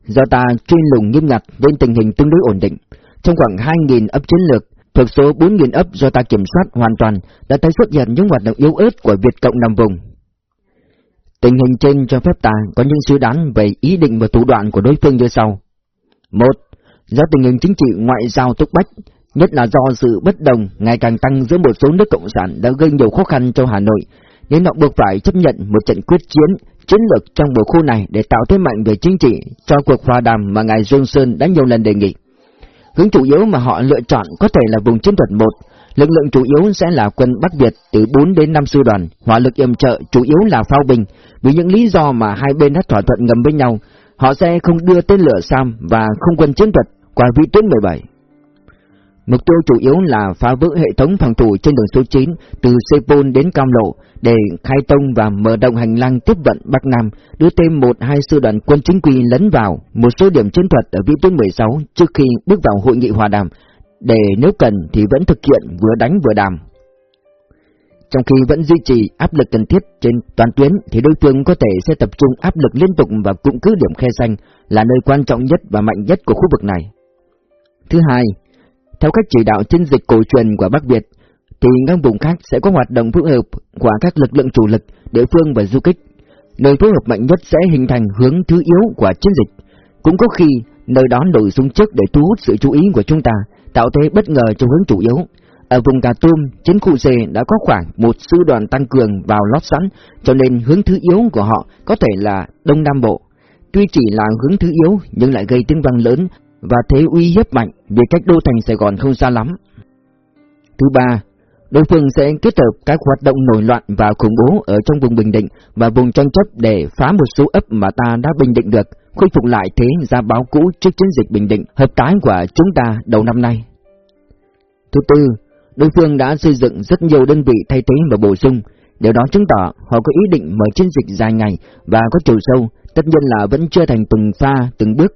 do ta truy lùng nghiêm ngặt nên tình hình tương đối ổn định. Trong khoảng 2.000 ấp chiến lược, thuộc số 4.000 ấp do ta kiểm soát hoàn toàn đã thấy xuất hiện những hoạt động yếu ớt của Việt Cộng nằm vùng. Tình hình trên cho phép ta có những suy đoán về ý định và thủ đoạn của đối phương như sau. một Do tình hình chính trị ngoại giao túc bách, nhất là do sự bất đồng ngày càng tăng giữa một số nước cộng sản đã gây nhiều khó khăn cho Hà Nội, nên họ buộc phải chấp nhận một trận quyết chiến chiến lược trong bộ khu này để tạo thế mạnh về chính trị cho cuộc hòa đàm mà ngài Johnson đã nhiều lần đề nghị. Hướng chủ yếu mà họ lựa chọn có thể là vùng chiến thuật 1, lực lượng chủ yếu sẽ là quân Bắc Việt từ 4 đến 5 sư đoàn, hỏa lực yểm trợ chủ yếu là pháo binh, vì những lý do mà hai bên đã thỏa thuận ngầm với nhau, họ sẽ không đưa tên lửa SAM và không quân chiến thuật qua vĩ tuyến 17. Mục tiêu chủ yếu là phá vỡ hệ thống phòng thủ trên đường số 9 từ Sepol đến Cam Lộ để khai tông và mở rộng hành lang tiếp vận Bắc Nam, đưa thêm một hai sư đoàn quân chính quy lấn vào một số điểm chiến thuật ở vĩ tuyến 16 trước khi bước vào hội nghị hòa đàm, để nếu cần thì vẫn thực hiện vừa đánh vừa đàm. Trong khi vẫn duy trì áp lực cần thiết trên toàn tuyến thì đối phương có thể sẽ tập trung áp lực liên tục vào cụm cứ điểm khe xanh là nơi quan trọng nhất và mạnh nhất của khu vực này. Thứ hai, theo cách chỉ đạo chiến dịch cổ truyền của Bắc Việt, thì các vùng khác sẽ có hoạt động phối hợp của các lực lượng chủ lực, địa phương và du kích. Nơi phối hợp mạnh nhất sẽ hình thành hướng thứ yếu của chiến dịch. Cũng có khi nơi đó nổi súng trước để thu hút sự chú ý của chúng ta, tạo thế bất ngờ trong hướng chủ yếu. Ở vùng Cà Tôm, chiến khu C đã có khoảng một sư đoàn tăng cường vào lót sẵn, cho nên hướng thứ yếu của họ có thể là Đông Nam Bộ. Tuy chỉ là hướng thứ yếu nhưng lại gây tiếng vang lớn và thế uy hiếp mạnh vì cách đô thành Sài Gòn không xa lắm. Thứ ba, đối phương sẽ kết hợp các hoạt động nổi loạn và khủng bố ở trong vùng Bình Định và vùng tranh chấp để phá một số ấp mà ta đã bình định được, khôi phục lại thế ra báo cũ trước chiến dịch Bình Định hợp tái của chúng ta đầu năm nay. Thứ tư, đối phương đã xây dựng rất nhiều đơn vị thay thế và bổ sung, điều đó chứng tỏ họ có ý định mở chiến dịch dài ngày và có chiều sâu, tất nhiên là vẫn chưa thành từng pha, từng bước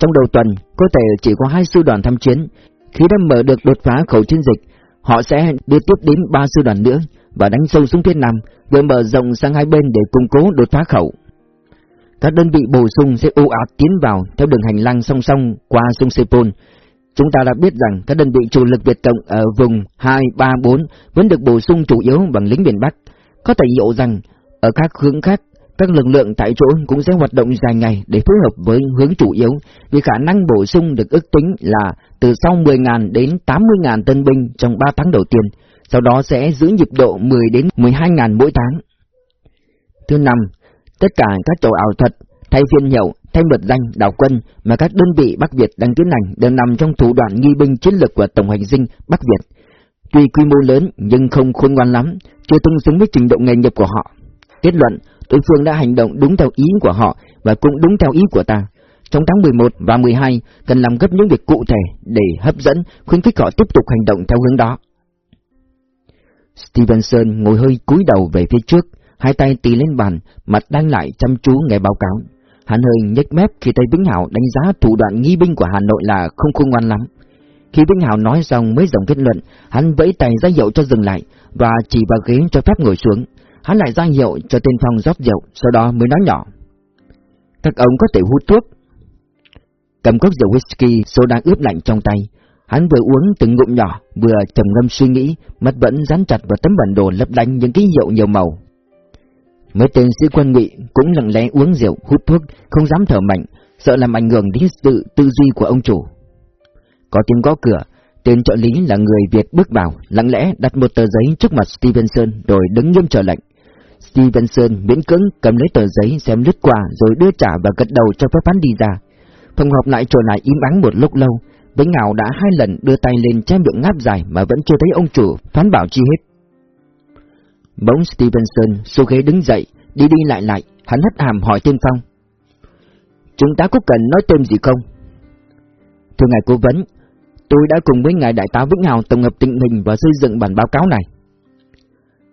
trong đầu tuần, có thể chỉ có hai sư đoàn tham chiến. Khi đã mở được đột phá khẩu chiến dịch, họ sẽ đưa tiếp đến ba sư đoàn nữa và đánh sâu xuống phía Nam, vừa mở rộng sang hai bên để củng cố đột phá khẩu. Các đơn vị bổ sung sẽ ưu ạt tiến vào theo đường hành lang song song qua sông Sepol. Chúng ta đã biết rằng các đơn vị chủ lực Việt Cộng ở vùng 2, 3, 4 vẫn được bổ sung chủ yếu bằng lính miền Bắc. Có thể hiểu rằng ở các hướng khác các lực lượng tại chỗ cũng sẽ hoạt động dài ngày để phối hợp với hướng chủ yếu, vì khả năng bổ sung được ước tính là từ sau 10.000 đến 80.000 tân binh trong 3 tháng đầu tiên, sau đó sẽ giữ nhịp độ 10 đến 12.000 mỗi tháng. Thứ năm, tất cả các trò ảo thuật, thay phiên hiệu, thay mật danh, đảo quân mà các đơn vị Bắc Việt đang tiến hành đều nằm trong thủ đoạn nghi binh chiến lược của Tổng hành dinh Bắc Việt. Tuy quy mô lớn nhưng không khôn ngoan lắm, chưa tương xứng với trình độ nghề nghiệp của họ. Kết luận, đối phương đã hành động đúng theo ý của họ và cũng đúng theo ý của ta. Trong tháng 11 và 12 cần làm gấp những việc cụ thể để hấp dẫn, khuyến khích họ tiếp tục hành động theo hướng đó. Stevenson ngồi hơi cúi đầu về phía trước, hai tay tì lên bàn, mặt đang lại chăm chú nghe báo cáo. Hắn hơi nhếch mép khi thấy Vĩnh Hảo đánh giá thủ đoạn nghi binh của Hà Nội là không khôn ngoan lắm. Khi Vĩnh Hảo nói xong mới dòng kết luận, hắn vẫy tay ra hiệu cho dừng lại và chỉ vào ghế cho phép ngồi xuống hắn lại ra hiệu cho tên Phong rót rượu, sau đó mới nói nhỏ. Các ông có thể hút thuốc. Cầm cốc rượu whisky, soda ướp lạnh trong tay, hắn vừa uống từng ngụm nhỏ, vừa trầm ngâm suy nghĩ, mắt vẫn dán chặt vào tấm bản đồ lấp lánh những ký hiệu nhiều màu. Mấy tên sĩ quân ngụy cũng lặng lẽ uống rượu, hút thuốc, không dám thở mạnh, sợ làm ảnh hưởng đến sự tư duy của ông chủ. Có tiếng gõ cửa, Tên trợ lý là người Việt bước vào, lặng lẽ đặt một tờ giấy trước mặt Stevenson rồi đứng nghiêm trở lệnh. Stevenson miễn cưỡng cầm lấy tờ giấy xem lướt qua rồi đưa trả và gật đầu cho phép hắn đi ra. phòng họp lại trở lại im ắng một lúc lâu, Vĩnh Ngào đã hai lần đưa tay lên che miệng ngáp dài mà vẫn chưa thấy ông chủ phán bảo chi hết. Bỗng Stevenson số ghế đứng dậy, đi đi lại lại, hắn hất hàm hỏi Tiên Phong. Chúng ta có cần nói tên gì không? Thưa ngài cố vấn, tôi đã cùng với ngài đại tá Vĩnh Hào tổng hợp tình hình và xây dựng bản báo cáo này.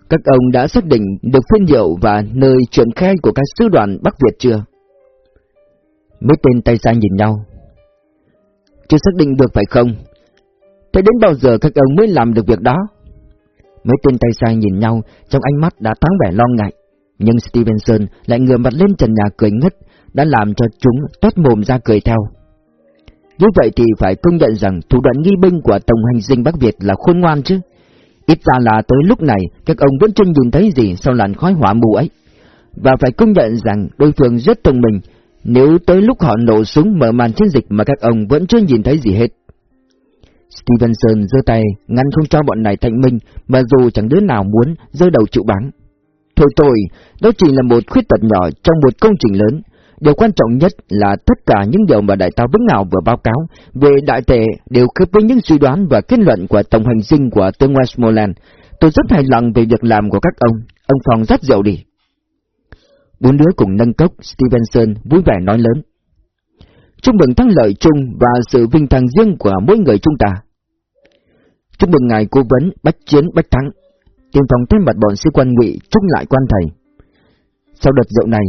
Các ông đã xác định được phiên hiệu và nơi triển khai của các sứ đoàn Bắc Việt chưa? Mấy tên tay sai nhìn nhau. Chưa xác định được phải không? Thế đến bao giờ các ông mới làm được việc đó? Mấy tên tay sai nhìn nhau, trong ánh mắt đã thoáng vẻ lo ngại. Nhưng Stevenson lại ngửa mặt lên trần nhà cười ngất, đã làm cho chúng toát mồm ra cười theo. Như vậy thì phải công nhận rằng thủ đoạn nghi binh của Tổng hành dinh Bắc Việt là khôn ngoan chứ. Ít ra là tới lúc này, các ông vẫn chưa nhìn thấy gì sau làn khói hỏa mù ấy. Và phải công nhận rằng đối phương rất thông minh, nếu tới lúc họ nổ súng mở màn chiến dịch mà các ông vẫn chưa nhìn thấy gì hết. Stevenson giơ tay, ngăn không cho bọn này thành minh, mà dù chẳng đứa nào muốn giơ đầu chịu bắn. Thôi thôi, đó chỉ là một khuyết tật nhỏ trong một công trình lớn. Điều quan trọng nhất là tất cả những điều mà đại tá Vấn Ngạo vừa báo cáo về đại tệ đều khớp với những suy đoán và kết luận của tổng hành dinh của tướng Westmoreland. Tôi rất hài lòng về việc làm của các ông. Ông Phong rất giàu đi. Bốn đứa cùng nâng cốc, Stevenson vui vẻ nói lớn. Chúc mừng thắng lợi chung và sự vinh thăng riêng của mỗi người chúng ta. Chúc mừng ngài cố vấn bách chiến bách thắng. Tiên phòng thay mặt bọn sĩ quan ngụy chúc lại quan thầy. Sau đợt rượu này,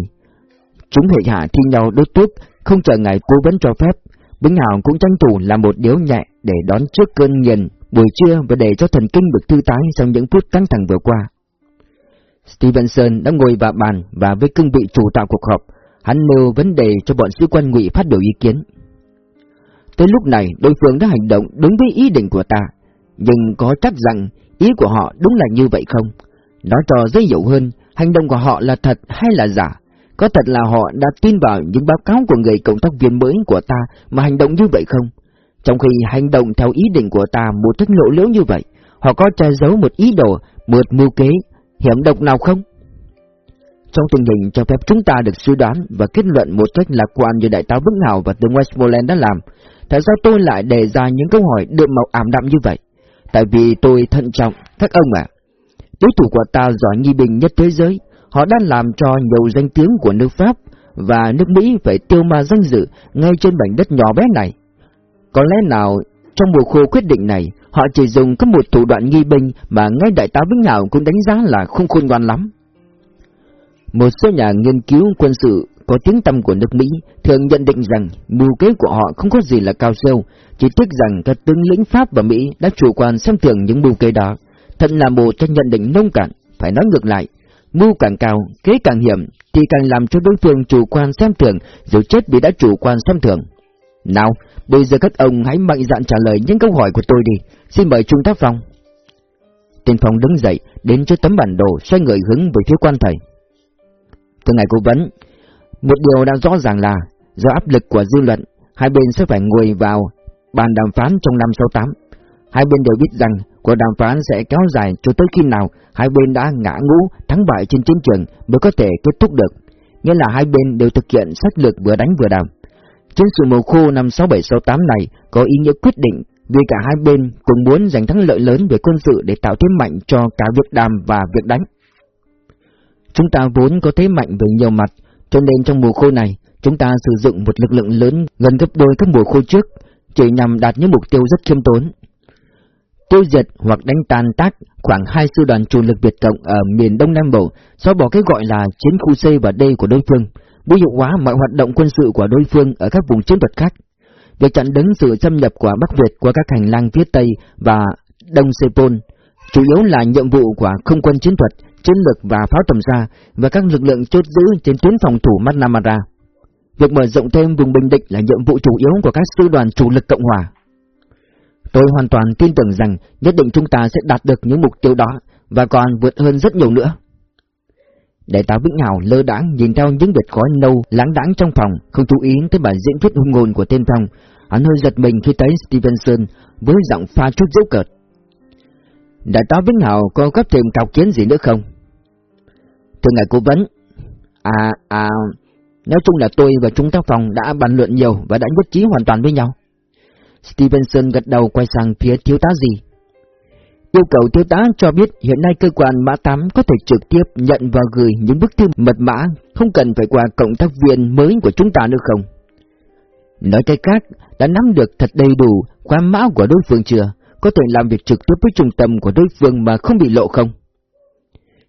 chúng hệ hạ thi nhau đốt thuốc, không chờ ngày cố vấn cho phép. Bính Hào cũng tranh thủ làm một điếu nhẹ để đón trước cơn nghiền buổi trưa và để cho thần kinh được thư tái sau những phút căng thẳng vừa qua. Stevenson đã ngồi vào bàn và với cương vị chủ tạo cuộc họp, hắn nêu vấn đề cho bọn sĩ quan ngụy phát biểu ý kiến. Tới lúc này, đối phương đã hành động đúng với ý định của ta, nhưng có chắc rằng ý của họ đúng là như vậy không? Nói cho dễ hiểu hơn, hành động của họ là thật hay là giả? Có thật là họ đã tin vào những báo cáo của người cộng tác viên mới của ta mà hành động như vậy không? Trong khi hành động theo ý định của ta một cách lộ liễu như vậy, họ có che giấu một ý đồ, một mưu kế, hiểm độc nào không? Trong tình hình cho phép chúng ta được suy đoán và kết luận một cách lạc quan như đại tá Vững Hào và tướng Westmoreland đã làm, tại sao tôi lại đề ra những câu hỏi đượm màu ảm đạm như vậy? Tại vì tôi thận trọng, các ông ạ. Đối thủ của ta giỏi nghi bình nhất thế giới, họ đã làm cho nhiều danh tiếng của nước Pháp và nước Mỹ phải tiêu ma danh dự ngay trên mảnh đất nhỏ bé này. Có lẽ nào trong mùa khô quyết định này, họ chỉ dùng các một thủ đoạn nghi binh mà ngay đại tá Vĩnh Hảo cũng đánh giá là không khôn ngoan lắm. Một số nhà nghiên cứu quân sự có tiếng tăm của nước Mỹ thường nhận định rằng mưu kế của họ không có gì là cao siêu, chỉ tiếc rằng các tướng lĩnh Pháp và Mỹ đã chủ quan xem thường những mưu kế đó. Thật là một trong nhận định nông cạn, phải nói ngược lại, mưu càng cao, kế càng hiểm, thì càng làm cho đối phương chủ quan xem thường, dù chết vì đã chủ quan xem thường. Nào, bây giờ các ông hãy mạnh dạn trả lời những câu hỏi của tôi đi, xin mời Trung Tác Phong. Tiền Phong đứng dậy, đến trước tấm bản đồ, xoay người hướng về phía quan thầy. Thưa ngài cố vấn, một điều đã rõ ràng là, do áp lực của dư luận, hai bên sẽ phải ngồi vào bàn đàm phán trong năm 68. Hai bên đều biết rằng cuộc đàm phán sẽ kéo dài cho tới khi nào hai bên đã ngã ngũ thắng bại trên chiến trường mới có thể kết thúc được. Nghĩa là hai bên đều thực hiện sách lược vừa đánh vừa đàm. Chiến sự mùa khô năm 6768 này có ý nghĩa quyết định vì cả hai bên cùng muốn giành thắng lợi lớn về quân sự để tạo thế mạnh cho cả việc đàm và việc đánh. Chúng ta vốn có thế mạnh về nhiều mặt, cho nên trong mùa khô này, chúng ta sử dụng một lực lượng lớn gần gấp đôi các mùa khô trước, chỉ nhằm đạt những mục tiêu rất khiêm tốn. Tiêu diệt hoặc đánh tan tác khoảng hai sư đoàn chủ lực Việt Cộng ở miền Đông Nam Bộ, xóa bỏ cái gọi là chiến khu C và D của đối phương, vô hiệu hóa mọi hoạt động quân sự của đối phương ở các vùng chiến thuật khác. Việc chặn đứng sự xâm nhập của Bắc Việt qua các hành lang phía Tây và Đông Sepol chủ yếu là nhiệm vụ của không quân chiến thuật, chiến lược và pháo tầm xa và các lực lượng chốt giữ trên tuyến phòng thủ McNamara. Việc mở rộng thêm vùng Bình Định là nhiệm vụ chủ yếu của các sư đoàn chủ lực Cộng Hòa. Tôi hoàn toàn tin tưởng rằng nhất định chúng ta sẽ đạt được những mục tiêu đó và còn vượt hơn rất nhiều nữa. Đại tá Vĩnh Hào lơ đãng nhìn theo những vệt khói nâu lãng đãng trong phòng, không chú ý tới bản diễn thuyết hung ngôn của tên Phong. Hắn hơi giật mình khi thấy Stevenson với giọng pha chút dấu cợt. Đại tá Vĩnh Hào có gấp thêm cọc kiến gì nữa không? Thưa ngài cố vấn, à, à, Nói chung là tôi và chúng ta phòng đã bàn luận nhiều và đã nhất trí hoàn toàn với nhau. Stevenson gật đầu quay sang phía thiếu tá gì. Yêu cầu thiếu tá cho biết hiện nay cơ quan mã 8 có thể trực tiếp nhận và gửi những bức thư mật mã, không cần phải qua cộng tác viên mới của chúng ta nữa không? Nói cách khác, đã nắm được thật đầy đủ khóa mã của đối phương chưa? Có thể làm việc trực tiếp với trung tâm của đối phương mà không bị lộ không?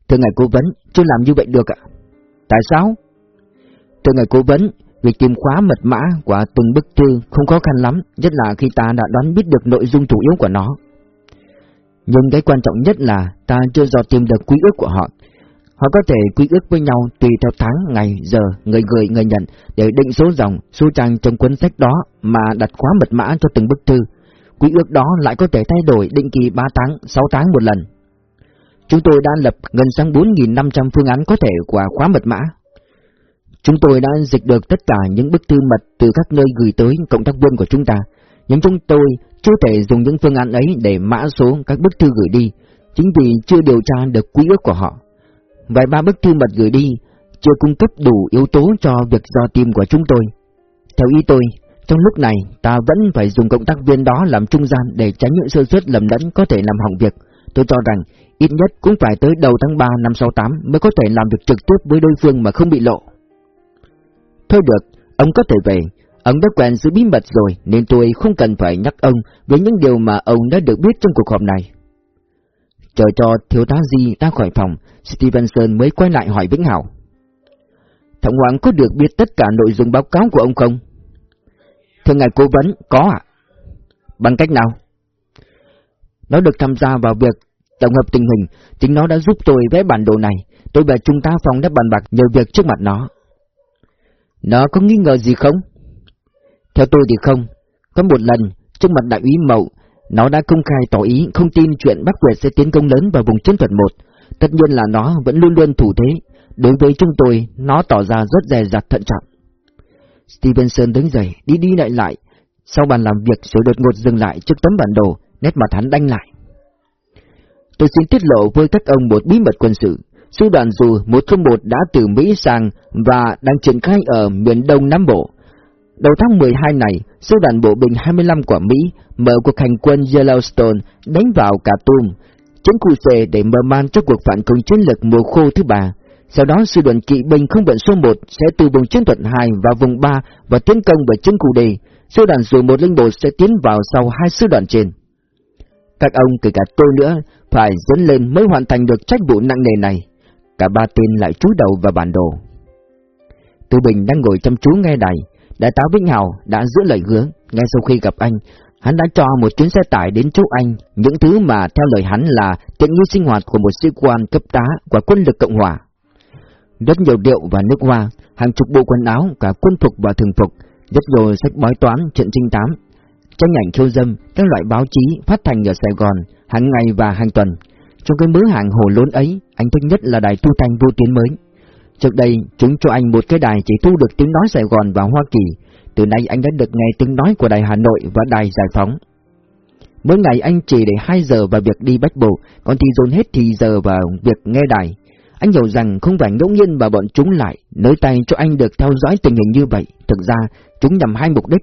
Thưa ngài cố vấn, chưa làm như vậy được ạ. Tại sao? Thưa ngài cố vấn, việc tìm khóa mật mã của từng bức thư không khó khăn lắm, nhất là khi ta đã đoán biết được nội dung chủ yếu của nó. Nhưng cái quan trọng nhất là ta chưa dò tìm được quy ước của họ. Họ có thể quy ước với nhau tùy theo tháng, ngày, giờ, người gửi, người nhận để định số dòng, số trang trong cuốn sách đó mà đặt khóa mật mã cho từng bức thư. Quy ước đó lại có thể thay đổi định kỳ 3 tháng, 6 tháng một lần. Chúng tôi đã lập gần sang 4.500 phương án có thể của khóa mật mã. Chúng tôi đã dịch được tất cả những bức thư mật từ các nơi gửi tới cộng tác viên của chúng ta, nhưng chúng tôi chưa thể dùng những phương án ấy để mã số các bức thư gửi đi, chính vì chưa điều tra được quy ước của họ. Vài ba bức thư mật gửi đi chưa cung cấp đủ yếu tố cho việc dò tìm của chúng tôi. Theo ý tôi, trong lúc này ta vẫn phải dùng cộng tác viên đó làm trung gian để tránh những sơ suất lầm lẫn có thể làm hỏng việc. Tôi cho rằng ít nhất cũng phải tới đầu tháng 3 năm 68 mới có thể làm việc trực tiếp với đối phương mà không bị lộ. Thôi được, ông có thể về, ông đã quen giữ bí mật rồi nên tôi không cần phải nhắc ông về những điều mà ông đã được biết trong cuộc họp này. Chờ cho thiếu tá Di ra khỏi phòng, Stevenson mới quay lại hỏi Vĩnh Hảo. Thẩm Hoàng có được biết tất cả nội dung báo cáo của ông không? Thưa ngài cố vấn, có ạ. Bằng cách nào? Nó được tham gia vào việc tổng hợp tình hình, chính nó đã giúp tôi vẽ bản đồ này. Tôi và trung tá phòng đã bàn bạc nhiều việc trước mặt nó. Nó có nghi ngờ gì không? Theo tôi thì không. Có một lần, trước mặt đại úy Mậu, nó đã công khai tỏ ý không tin chuyện Bắc Việt sẽ tiến công lớn vào vùng chiến thuật 1. Tất nhiên là nó vẫn luôn luôn thủ thế. Đối với chúng tôi, nó tỏ ra rất dè dặt thận trọng. Stevenson đứng dậy, đi đi lại lại. Sau bàn làm việc rồi đột ngột dừng lại trước tấm bản đồ, nét mặt hắn đanh lại. Tôi xin tiết lộ với các ông một bí mật quân sự. Sư đoàn dù 101 đã từ Mỹ sang và đang triển khai ở miền Đông Nam Bộ. Đầu tháng 12 này, sư đoàn bộ binh 25 của Mỹ mở cuộc hành quân Yellowstone đánh vào cả Tum, chiến cụ C để mở màn cho cuộc phản công chiến lược mùa khô thứ ba. Sau đó sư đoàn kỵ binh không vận số 1 sẽ từ vùng chiến thuật 2 vào vùng 3 và tiến công vào chiến cụ đề. Sư đoàn dù 101 sẽ tiến vào sau hai sư đoàn trên. Các ông kể cả tôi nữa phải dẫn lên mới hoàn thành được trách vụ nặng nề này. Cả ba tên lại cúi đầu vào bản đồ. Tư Bình đang ngồi chăm chú nghe đài, đại tá Vĩnh Hào đã giữ lời hứa, ngay sau khi gặp anh, hắn đã cho một chuyến xe tải đến chỗ anh, những thứ mà theo lời hắn là tiện nghi sinh hoạt của một sĩ quan cấp tá của quân lực Cộng Hòa. Rất nhiều điệu và nước hoa, hàng chục bộ quần áo, cả quân phục và thường phục, rất nhiều sách bói toán, trận trinh tám, tranh ảnh khiêu dâm, các loại báo chí phát thành ở Sài Gòn, hàng ngày và hàng tuần. Trong cái mớ hàng hồ lốn ấy, anh thích nhất là đài thu thanh vô tuyến mới. Trước đây, chúng cho anh một cái đài chỉ thu được tiếng nói Sài Gòn và Hoa Kỳ. Từ nay anh đã được nghe tiếng nói của đài Hà Nội và đài Giải Phóng. Mỗi ngày anh chỉ để 2 giờ vào việc đi bách bộ, còn thì dồn hết thì giờ vào việc nghe đài. Anh hiểu rằng không phải ngẫu nhiên mà bọn chúng lại nới tay cho anh được theo dõi tình hình như vậy. Thực ra, chúng nhằm hai mục đích.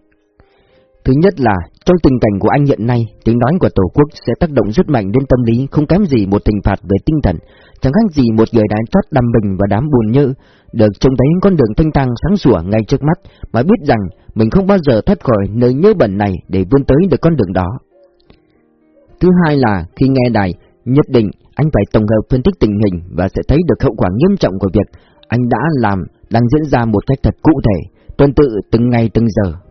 Thứ nhất là, trong tình cảnh của anh hiện nay, tiếng nói của Tổ quốc sẽ tác động rất mạnh đến tâm lý không kém gì một tình phạt về tinh thần, chẳng khác gì một người đã chót đầm mình và đám buồn như được trông thấy con đường thanh tăng sáng sủa ngay trước mắt, mà biết rằng mình không bao giờ thoát khỏi nơi nhớ bẩn này để vươn tới được con đường đó. Thứ hai là, khi nghe đài, nhất định anh phải tổng hợp phân tích tình hình và sẽ thấy được hậu quả nghiêm trọng của việc anh đã làm đang diễn ra một cách thật cụ thể, tuần tự từng ngày từng giờ.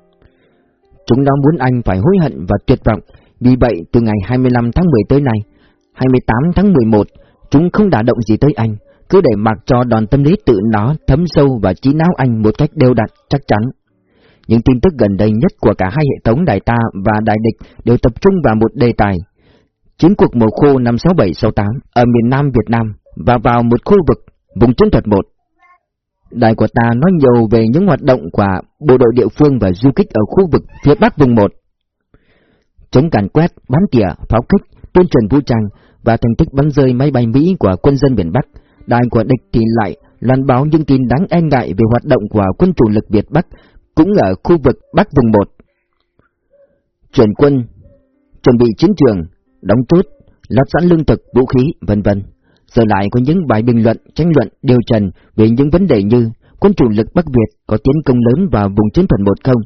Chúng nó muốn anh phải hối hận và tuyệt vọng, vì vậy từ ngày 25 tháng 10 tới nay, 28 tháng 11, chúng không đả động gì tới anh, cứ để mặc cho đòn tâm lý tự nó thấm sâu và trí não anh một cách đều đặn, chắc chắn. Những tin tức gần đây nhất của cả hai hệ thống đài ta và đài địch đều tập trung vào một đề tài. Chiến cuộc mùa khô năm 67-68 ở miền Nam Việt Nam và vào một khu vực vùng chiến thuật 1. Đài của ta nói nhiều về những hoạt động của bộ đội địa phương và du kích ở khu vực phía bắc vùng 1. Chống càn quét, bắn tỉa, pháo kích, tuyên truyền vũ trang và thành tích bắn rơi máy bay Mỹ của quân dân miền Bắc, đài của địch thì lại loan báo những tin đáng e ngại về hoạt động của quân chủ lực Việt Bắc, cũng ở khu vực Bắc vùng 1. Chuyển quân, chuẩn bị chiến trường, đóng chốt, lắp sẵn lương thực, vũ khí, vân vân. Giờ lại có những bài bình luận, tranh luận, điều trần về những vấn đề như quân chủ lực Bắc Việt có tiến công lớn vào vùng chiến thuật một không,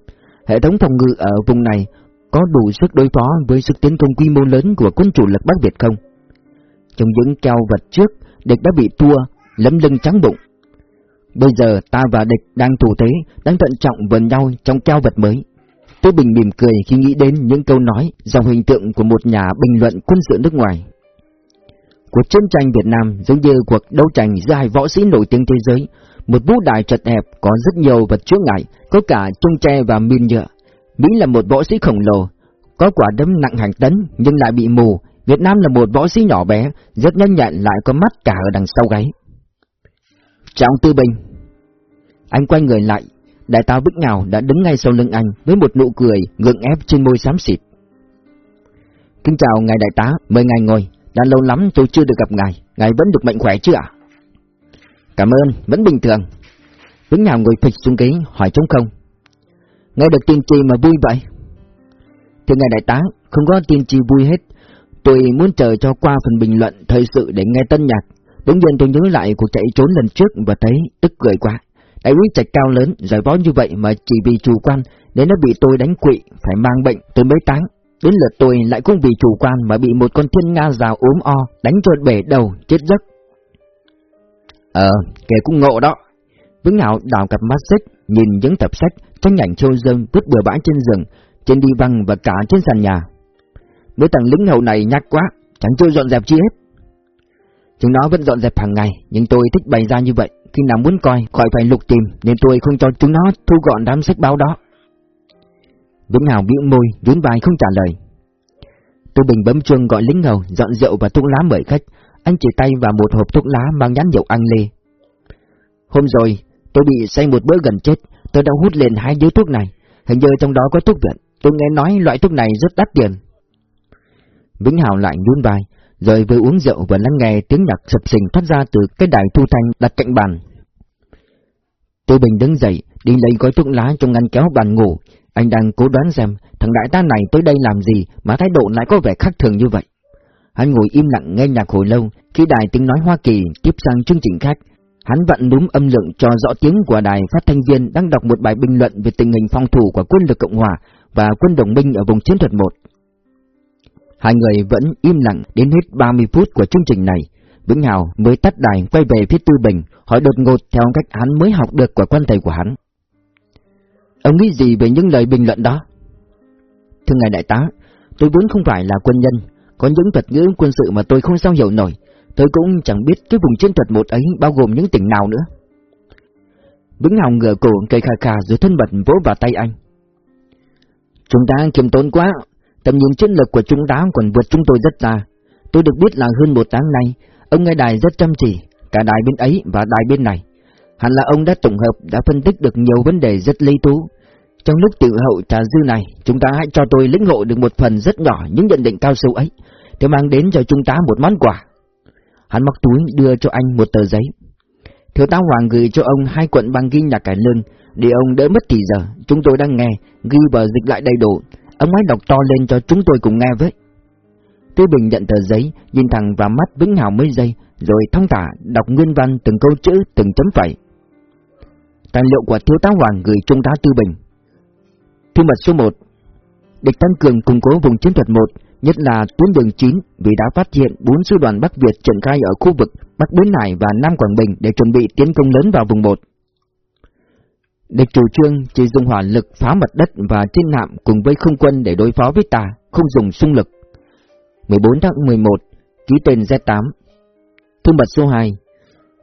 hệ thống phòng ngự ở vùng này có đủ sức đối phó với sức tiến công quy mô lớn của quân chủ lực Bắc Việt không? Trong những keo vật trước, địch đã bị thua, lấm lưng trắng bụng. Bây giờ ta và địch đang thủ thế, đang thận trọng vần nhau trong keo vật mới. Tôi bình mỉm cười khi nghĩ đến những câu nói dòng hình tượng của một nhà bình luận quân sự nước ngoài. Cuộc chiến tranh Việt Nam giống như cuộc đấu tranh giữa hai võ sĩ nổi tiếng thế giới, một vũ đài chật hẹp có rất nhiều vật chứa ngại, có cả trung tre và min nhựa. Mỹ là một võ sĩ khổng lồ, có quả đấm nặng hàng tấn nhưng lại bị mù. Việt Nam là một võ sĩ nhỏ bé, rất nhanh nhẹn lại có mắt cả ở đằng sau gáy. Trọng Tư Bình Anh quay người lại, đại tá Bích Ngào đã đứng ngay sau lưng anh với một nụ cười gượng ép trên môi xám xịt. Kính chào ngài đại tá, mời ngài ngồi, đã lâu lắm tôi chưa được gặp ngài, ngài vẫn được mạnh khỏe chứ ạ? Cảm ơn, vẫn bình thường. Vĩnh Hào ngồi phịch xuống ghế, hỏi trống không. Nghe được tin chi mà vui vậy? Thưa ngài đại tá, không có tin chi vui hết. Tôi muốn chờ cho qua phần bình luận thời sự để nghe tân nhạc. Đúng nhiên tôi nhớ lại cuộc chạy trốn lần trước và thấy tức cười quá. Đại úy trạch cao lớn, giỏi võ như vậy mà chỉ vì chủ quan, nên nó bị tôi đánh quỵ, phải mang bệnh, tôi mới táng. Đến lượt tôi lại cũng vì chủ quan mà bị một con thiên nga rào ốm o, đánh cho bể đầu, chết giấc. Ờ, kẻ cũng ngộ đó. Vĩnh Hảo đào cặp mắt xích, nhìn những tập sách, tranh ảnh châu dân vứt bừa bãi trên rừng, trên đi văng và cả trên sàn nhà. Mấy thằng lính hậu này nhắc quá, chẳng chưa dọn dẹp chi hết. Chúng nó vẫn dọn dẹp hàng ngày, nhưng tôi thích bày ra như vậy. Khi nào muốn coi, khỏi phải lục tìm, nên tôi không cho chúng nó thu gọn đám sách báo đó. Vĩnh Hào bĩu môi, nhún vai không trả lời. Tôi Bình bấm chuông gọi lính ngầu, dọn rượu và thuốc lá mời khách. Anh chỉ tay vào một hộp thuốc lá mang nhãn hiệu Anh Lê. Hôm rồi, tôi bị say một bữa gần chết, tôi đã hút lên hai điếu thuốc này. Hình như trong đó có thuốc viện, tôi nghe nói loại thuốc này rất đắt tiền. Vĩnh Hào lại nhún vai, rồi vừa uống rượu vừa lắng nghe tiếng nhạc sập sình phát ra từ cái đài thu thanh đặt cạnh bàn. Tô Bình đứng dậy, đi lấy gói thuốc lá trong ngăn kéo bàn ngủ. Anh đang cố đoán xem thằng đại tá này tới đây làm gì mà thái độ lại có vẻ khác thường như vậy. Hắn ngồi im lặng nghe nhạc hồi lâu, khi đài tiếng nói Hoa Kỳ tiếp sang chương trình khác. Hắn vặn đúng âm lượng cho rõ tiếng của đài phát thanh viên đang đọc một bài bình luận về tình hình phòng thủ của quân lực Cộng Hòa và quân đồng minh ở vùng chiến thuật 1. Hai người vẫn im lặng đến hết 30 phút của chương trình này. Vĩnh Hào mới tắt đài quay về phía Tư Bình, hỏi đột ngột theo cách hắn mới học được của quan thầy của hắn. Ông nghĩ gì về những lời bình luận đó? Thưa ngài đại tá, tôi vốn không phải là quân nhân, có những thuật ngữ quân sự mà tôi không sao hiểu nổi, tôi cũng chẳng biết cái vùng chiến thuật một ấy bao gồm những tỉnh nào nữa. Vĩnh Hồng ngửa cổ cây khà khà rồi thân mật vỗ vào tay anh. Chúng ta kiềm tốn quá, tầm nhìn chiến lược của chúng ta còn vượt chúng tôi rất xa. Tôi được biết là hơn một tháng nay, ông ngài đài rất chăm chỉ, cả đài bên ấy và đài bên này. Hẳn là ông đã tổng hợp, đã phân tích được nhiều vấn đề rất lý thú. Trong lúc tự hậu trà dư này, chúng ta hãy cho tôi lĩnh ngộ được một phần rất nhỏ những nhận định cao siêu ấy, để mang đến cho chúng ta một món quà. Hắn móc túi đưa cho anh một tờ giấy. Thiếu tá Hoàng gửi cho ông hai cuộn băng ghi nhạc cải lương, để ông đỡ mất thì giờ, chúng tôi đang nghe, ghi và dịch lại đầy đủ. Ông hãy đọc to lên cho chúng tôi cùng nghe với. Tư Bình nhận tờ giấy, nhìn thẳng vào mắt Vĩnh Hào mấy giây, rồi thong thả đọc nguyên văn từng câu chữ, từng chấm phẩy. Tài liệu của Thiếu tá Hoàng gửi Trung tá Tư Bình. Thư mật số 1 Địch tăng cường củng cố vùng chiến thuật 1, nhất là tuyến đường 9 vì đã phát hiện 4 sư đoàn Bắc Việt triển khai ở khu vực Bắc Bến Hải và Nam Quảng Bình để chuẩn bị tiến công lớn vào vùng 1. Địch chủ trương chỉ dùng hỏa lực phá mặt đất và trên nạm cùng với không quân để đối phó với ta, không dùng xung lực. 14 tháng 11, ký tên Z8 Thư mật số 2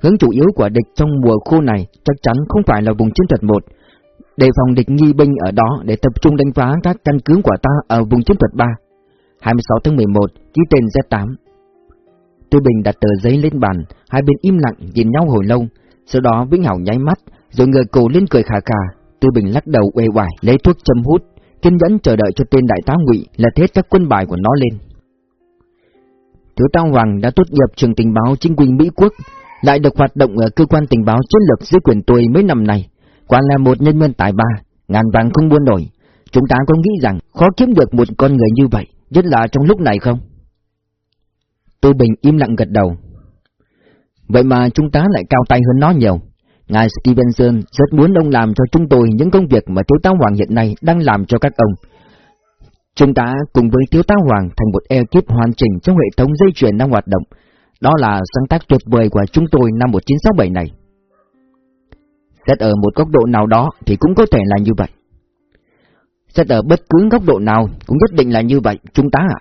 Hướng chủ yếu của địch trong mùa khô này chắc chắn không phải là vùng chiến thuật 1, đề phòng địch nghi binh ở đó để tập trung đánh phá các căn cứ của ta ở vùng chiến thuật 3. 26 tháng 11, ký tên Z8. Tư Bình đặt tờ giấy lên bàn, hai bên im lặng nhìn nhau hồi lâu, sau đó Vĩnh Hảo nháy mắt, rồi người cổ lên cười khà khà. Tư Bình lắc đầu uể oải lấy thuốc châm hút, kiên nhẫn chờ đợi cho tên đại tá Ngụy là hết các quân bài của nó lên. Thiếu tá Hoàng đã tốt nghiệp trường tình báo chính quy Mỹ Quốc, lại được hoạt động ở cơ quan tình báo chiến lược dưới quyền tôi mấy năm này, quả là một nhân viên tài ba, ngàn vàng không buôn nổi. Chúng ta có nghĩ rằng khó kiếm được một con người như vậy, nhất là trong lúc này không? Tôi Bình im lặng gật đầu. Vậy mà chúng ta lại cao tay hơn nó nhiều. Ngài Stevenson rất muốn ông làm cho chúng tôi những công việc mà Thiếu tá Hoàng hiện nay đang làm cho các ông. Chúng ta cùng với Thiếu tá Hoàng thành một ekip hoàn chỉnh trong hệ thống dây chuyền đang hoạt động. Đó là sáng tác tuyệt vời của chúng tôi năm 1967 này. Xét ở một góc độ nào đó thì cũng có thể là như vậy. Xét ở bất cứ góc độ nào cũng nhất định là như vậy, chúng ta ạ.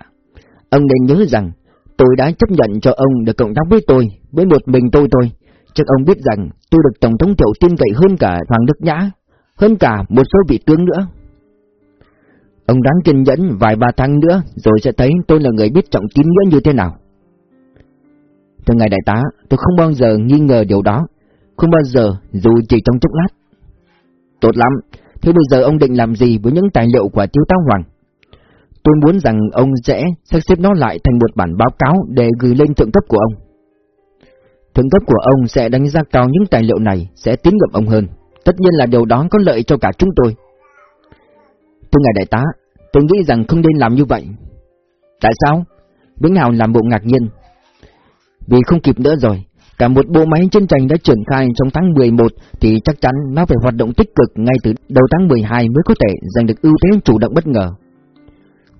Ông nên nhớ rằng, tôi đã chấp nhận cho ông được cộng tác với tôi, với một mình tôi thôi. Chắc ông biết rằng tôi được Tổng thống Thiệu tin cậy hơn cả Hoàng Đức Nhã, hơn cả một số vị tướng nữa. Ông đáng kiên nhẫn vài ba tháng nữa rồi sẽ thấy tôi là người biết trọng tín nghĩa như thế nào. Thưa ngài đại tá, tôi không bao giờ nghi ngờ điều đó, không bao giờ dù chỉ trong chốc lát. Tốt lắm, thế bây giờ ông định làm gì với những tài liệu của Thiếu tá Hoàng? Tôi muốn rằng ông sẽ sắp xếp nó lại thành một bản báo cáo để gửi lên thượng cấp của ông. Thượng cấp của ông sẽ đánh giá cao những tài liệu này, sẽ tín nhiệm ông hơn. Tất nhiên là điều đó có lợi cho cả chúng tôi. Thưa ngài đại tá, tôi nghĩ rằng không nên làm như vậy. Tại sao? Vĩnh Hào làm bộ ngạc nhiên. Vì không kịp nữa rồi, cả một bộ máy chiến tranh đã triển khai trong tháng 11 thì chắc chắn nó phải hoạt động tích cực ngay từ đầu tháng 12 mới có thể giành được ưu thế chủ động bất ngờ.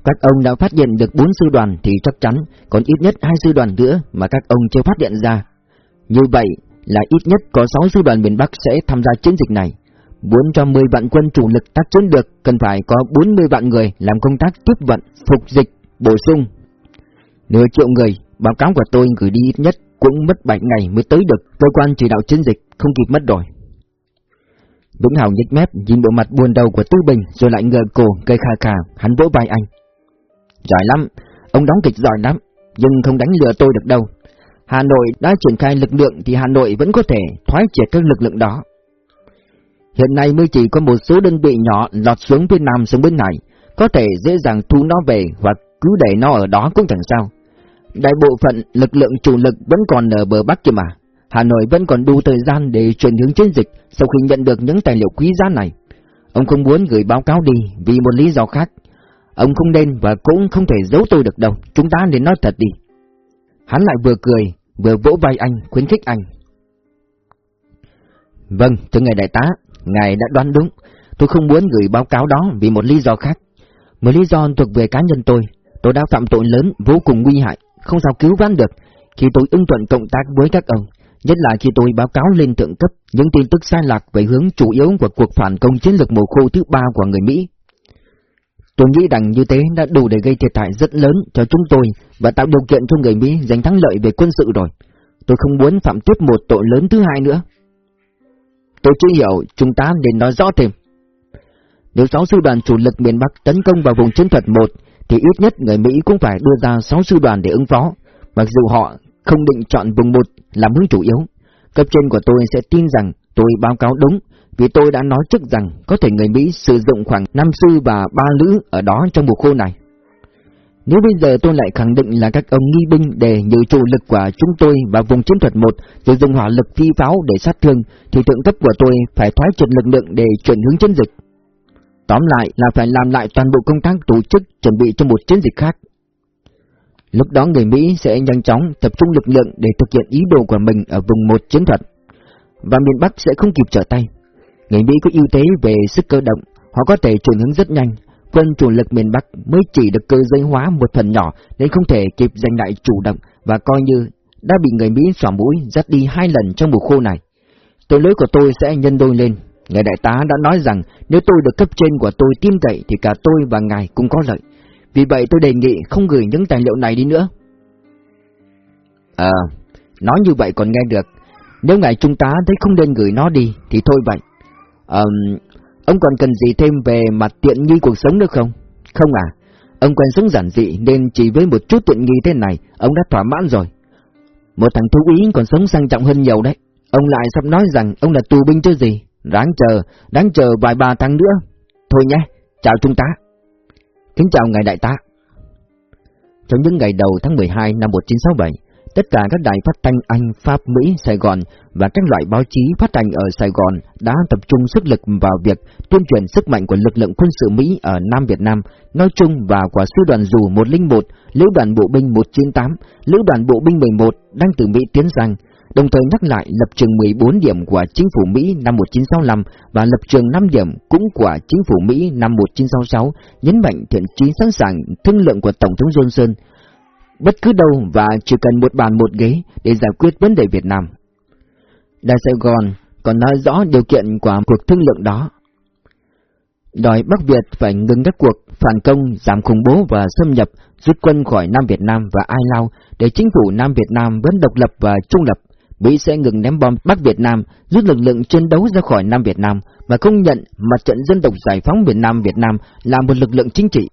Các ông đã phát hiện được 4 sư đoàn thì chắc chắn còn ít nhất hai sư đoàn nữa mà các ông chưa phát hiện ra. Như vậy là ít nhất có 6 sư đoàn miền Bắc sẽ tham gia chiến dịch này. Muốn cho 10 vạn quân chủ lực tác chiến được, cần phải có 40 vạn người làm công tác tiếp vận, phục dịch, bổ sung. Nửa triệu người, báo cáo của tôi gửi đi ít nhất cũng mất 7 ngày mới tới được cơ quan chỉ đạo chiến dịch, không kịp mất rồi. Vĩnh Hào nhếch mép nhìn bộ mặt buồn đầu của Tư Bình rồi lại ngờ cổ cây khà khà, hắn vỗ vai anh. Giỏi lắm, ông đóng kịch giỏi lắm, nhưng không đánh lừa tôi được đâu. Hà Nội đã triển khai lực lượng thì Hà Nội vẫn có thể thoái triệt các lực lượng đó. Hiện nay mới chỉ có một số đơn vị nhỏ lọt xuống phía Nam xuống bên này, có thể dễ dàng thu nó về hoặc cứ để nó ở đó cũng chẳng sao. Đại bộ phận lực lượng chủ lực vẫn còn ở bờ Bắc kia mà. Hà Nội vẫn còn đủ thời gian để chuyển hướng chiến dịch sau khi nhận được những tài liệu quý giá này. Ông không muốn gửi báo cáo đi vì một lý do khác. Ông không nên và cũng không thể giấu tôi được đâu, chúng ta nên nói thật đi. Hắn lại vừa cười, vừa vỗ vai anh, khuyến khích anh. Vâng, thưa ngài đại tá, ngài đã đoán đúng. Tôi không muốn gửi báo cáo đó vì một lý do khác. Một lý do thuộc về cá nhân tôi. Tôi đã phạm tội lớn, vô cùng nguy hại, không sao cứu vãn được. Khi tôi ưng thuận cộng tác với các ông, nhất là khi tôi báo cáo lên thượng cấp những tin tức sai lạc về hướng chủ yếu của cuộc phản công chiến lược mùa khô thứ ba của người Mỹ. Tôi nghĩ rằng như thế đã đủ để gây thiệt hại rất lớn cho chúng tôi và tạo điều kiện cho người Mỹ giành thắng lợi về quân sự rồi. Tôi không muốn phạm tiếp một tội lớn thứ hai nữa. Tôi chưa hiểu, chúng ta nên nói rõ thêm. Nếu sáu sư đoàn chủ lực miền Bắc tấn công vào vùng chiến thuật 1, thì ít nhất người Mỹ cũng phải đưa ra sáu sư đoàn để ứng phó, mặc dù họ không định chọn vùng 1 làm hướng chủ yếu. Cấp trên của tôi sẽ tin rằng tôi báo cáo đúng, vì tôi đã nói trước rằng có thể người Mỹ sử dụng khoảng 5 sư và 3 lữ ở đó trong mùa khô này. Nếu bây giờ tôi lại khẳng định là các ông nghi binh để nhờ chủ lực của chúng tôi vào vùng chiến thuật 1 rồi dùng hỏa lực phi pháo để sát thương, thì thượng cấp của tôi phải thoái trật lực lượng để chuyển hướng chiến dịch. Tóm lại là phải làm lại toàn bộ công tác tổ chức chuẩn bị cho một chiến dịch khác. Lúc đó người Mỹ sẽ nhanh chóng tập trung lực lượng để thực hiện ý đồ của mình ở vùng một chiến thuật, và miền Bắc sẽ không kịp trở tay. Người Mỹ có ưu thế về sức cơ động, họ có thể chuyển hướng rất nhanh, quân chủ lực miền Bắc mới chỉ được cơ giới hóa một phần nhỏ nên không thể kịp giành lại chủ động và coi như đã bị người Mỹ xỏ mũi dắt đi hai lần trong mùa khô này. Tội lỗi của tôi sẽ nhân đôi lên. Ngài đại tá đã nói rằng nếu tôi được cấp trên của tôi tin cậy thì cả tôi và ngài cũng có lợi. Vì vậy tôi đề nghị không gửi những tài liệu này đi nữa. À, nói như vậy còn nghe được. Nếu ngài trung tá thấy không nên gửi nó đi thì thôi vậy. À, Ông còn cần gì thêm về mặt tiện nghi cuộc sống nữa không? Không à, ông quen sống giản dị nên chỉ với một chút tiện nghi thế này, ông đã thỏa mãn rồi. Một thằng thú ý còn sống sang trọng hơn nhiều đấy. Ông lại sắp nói rằng ông là tù binh chứ gì. Đáng chờ, đáng chờ vài ba tháng nữa. Thôi nhé, chào trung tá. Kính chào ngài đại tá. Trong những ngày đầu tháng 12 năm 1967, tất cả các đài phát thanh Anh, Pháp, Mỹ, Sài Gòn và các loại báo chí phát thanh ở Sài Gòn đã tập trung sức lực vào việc tuyên truyền sức mạnh của lực lượng quân sự Mỹ ở Nam Việt Nam nói chung và của sư đoàn dù 101, lữ đoàn bộ binh 198, lữ đoàn bộ binh 11 đang từ Mỹ tiến sang, đồng thời nhắc lại lập trường 14 điểm của chính phủ Mỹ năm 1965 và lập trường 5 điểm cũng của chính phủ Mỹ năm 1966, nhấn mạnh thiện chí sẵn sàng thương lượng của Tổng thống Johnson bất cứ đâu và chỉ cần một bàn một ghế để giải quyết vấn đề Việt Nam. Đài Sài Gòn còn nói rõ điều kiện của cuộc thương lượng đó. Đòi Bắc Việt phải ngừng các cuộc phản công, giảm khủng bố và xâm nhập, rút quân khỏi Nam Việt Nam và Ai Lao để chính phủ Nam Việt Nam vẫn độc lập và trung lập. Mỹ sẽ ngừng ném bom Bắc Việt Nam, rút lực lượng chiến đấu ra khỏi Nam Việt Nam và công nhận mặt trận dân tộc giải phóng miền Nam Việt Nam là một lực lượng chính trị.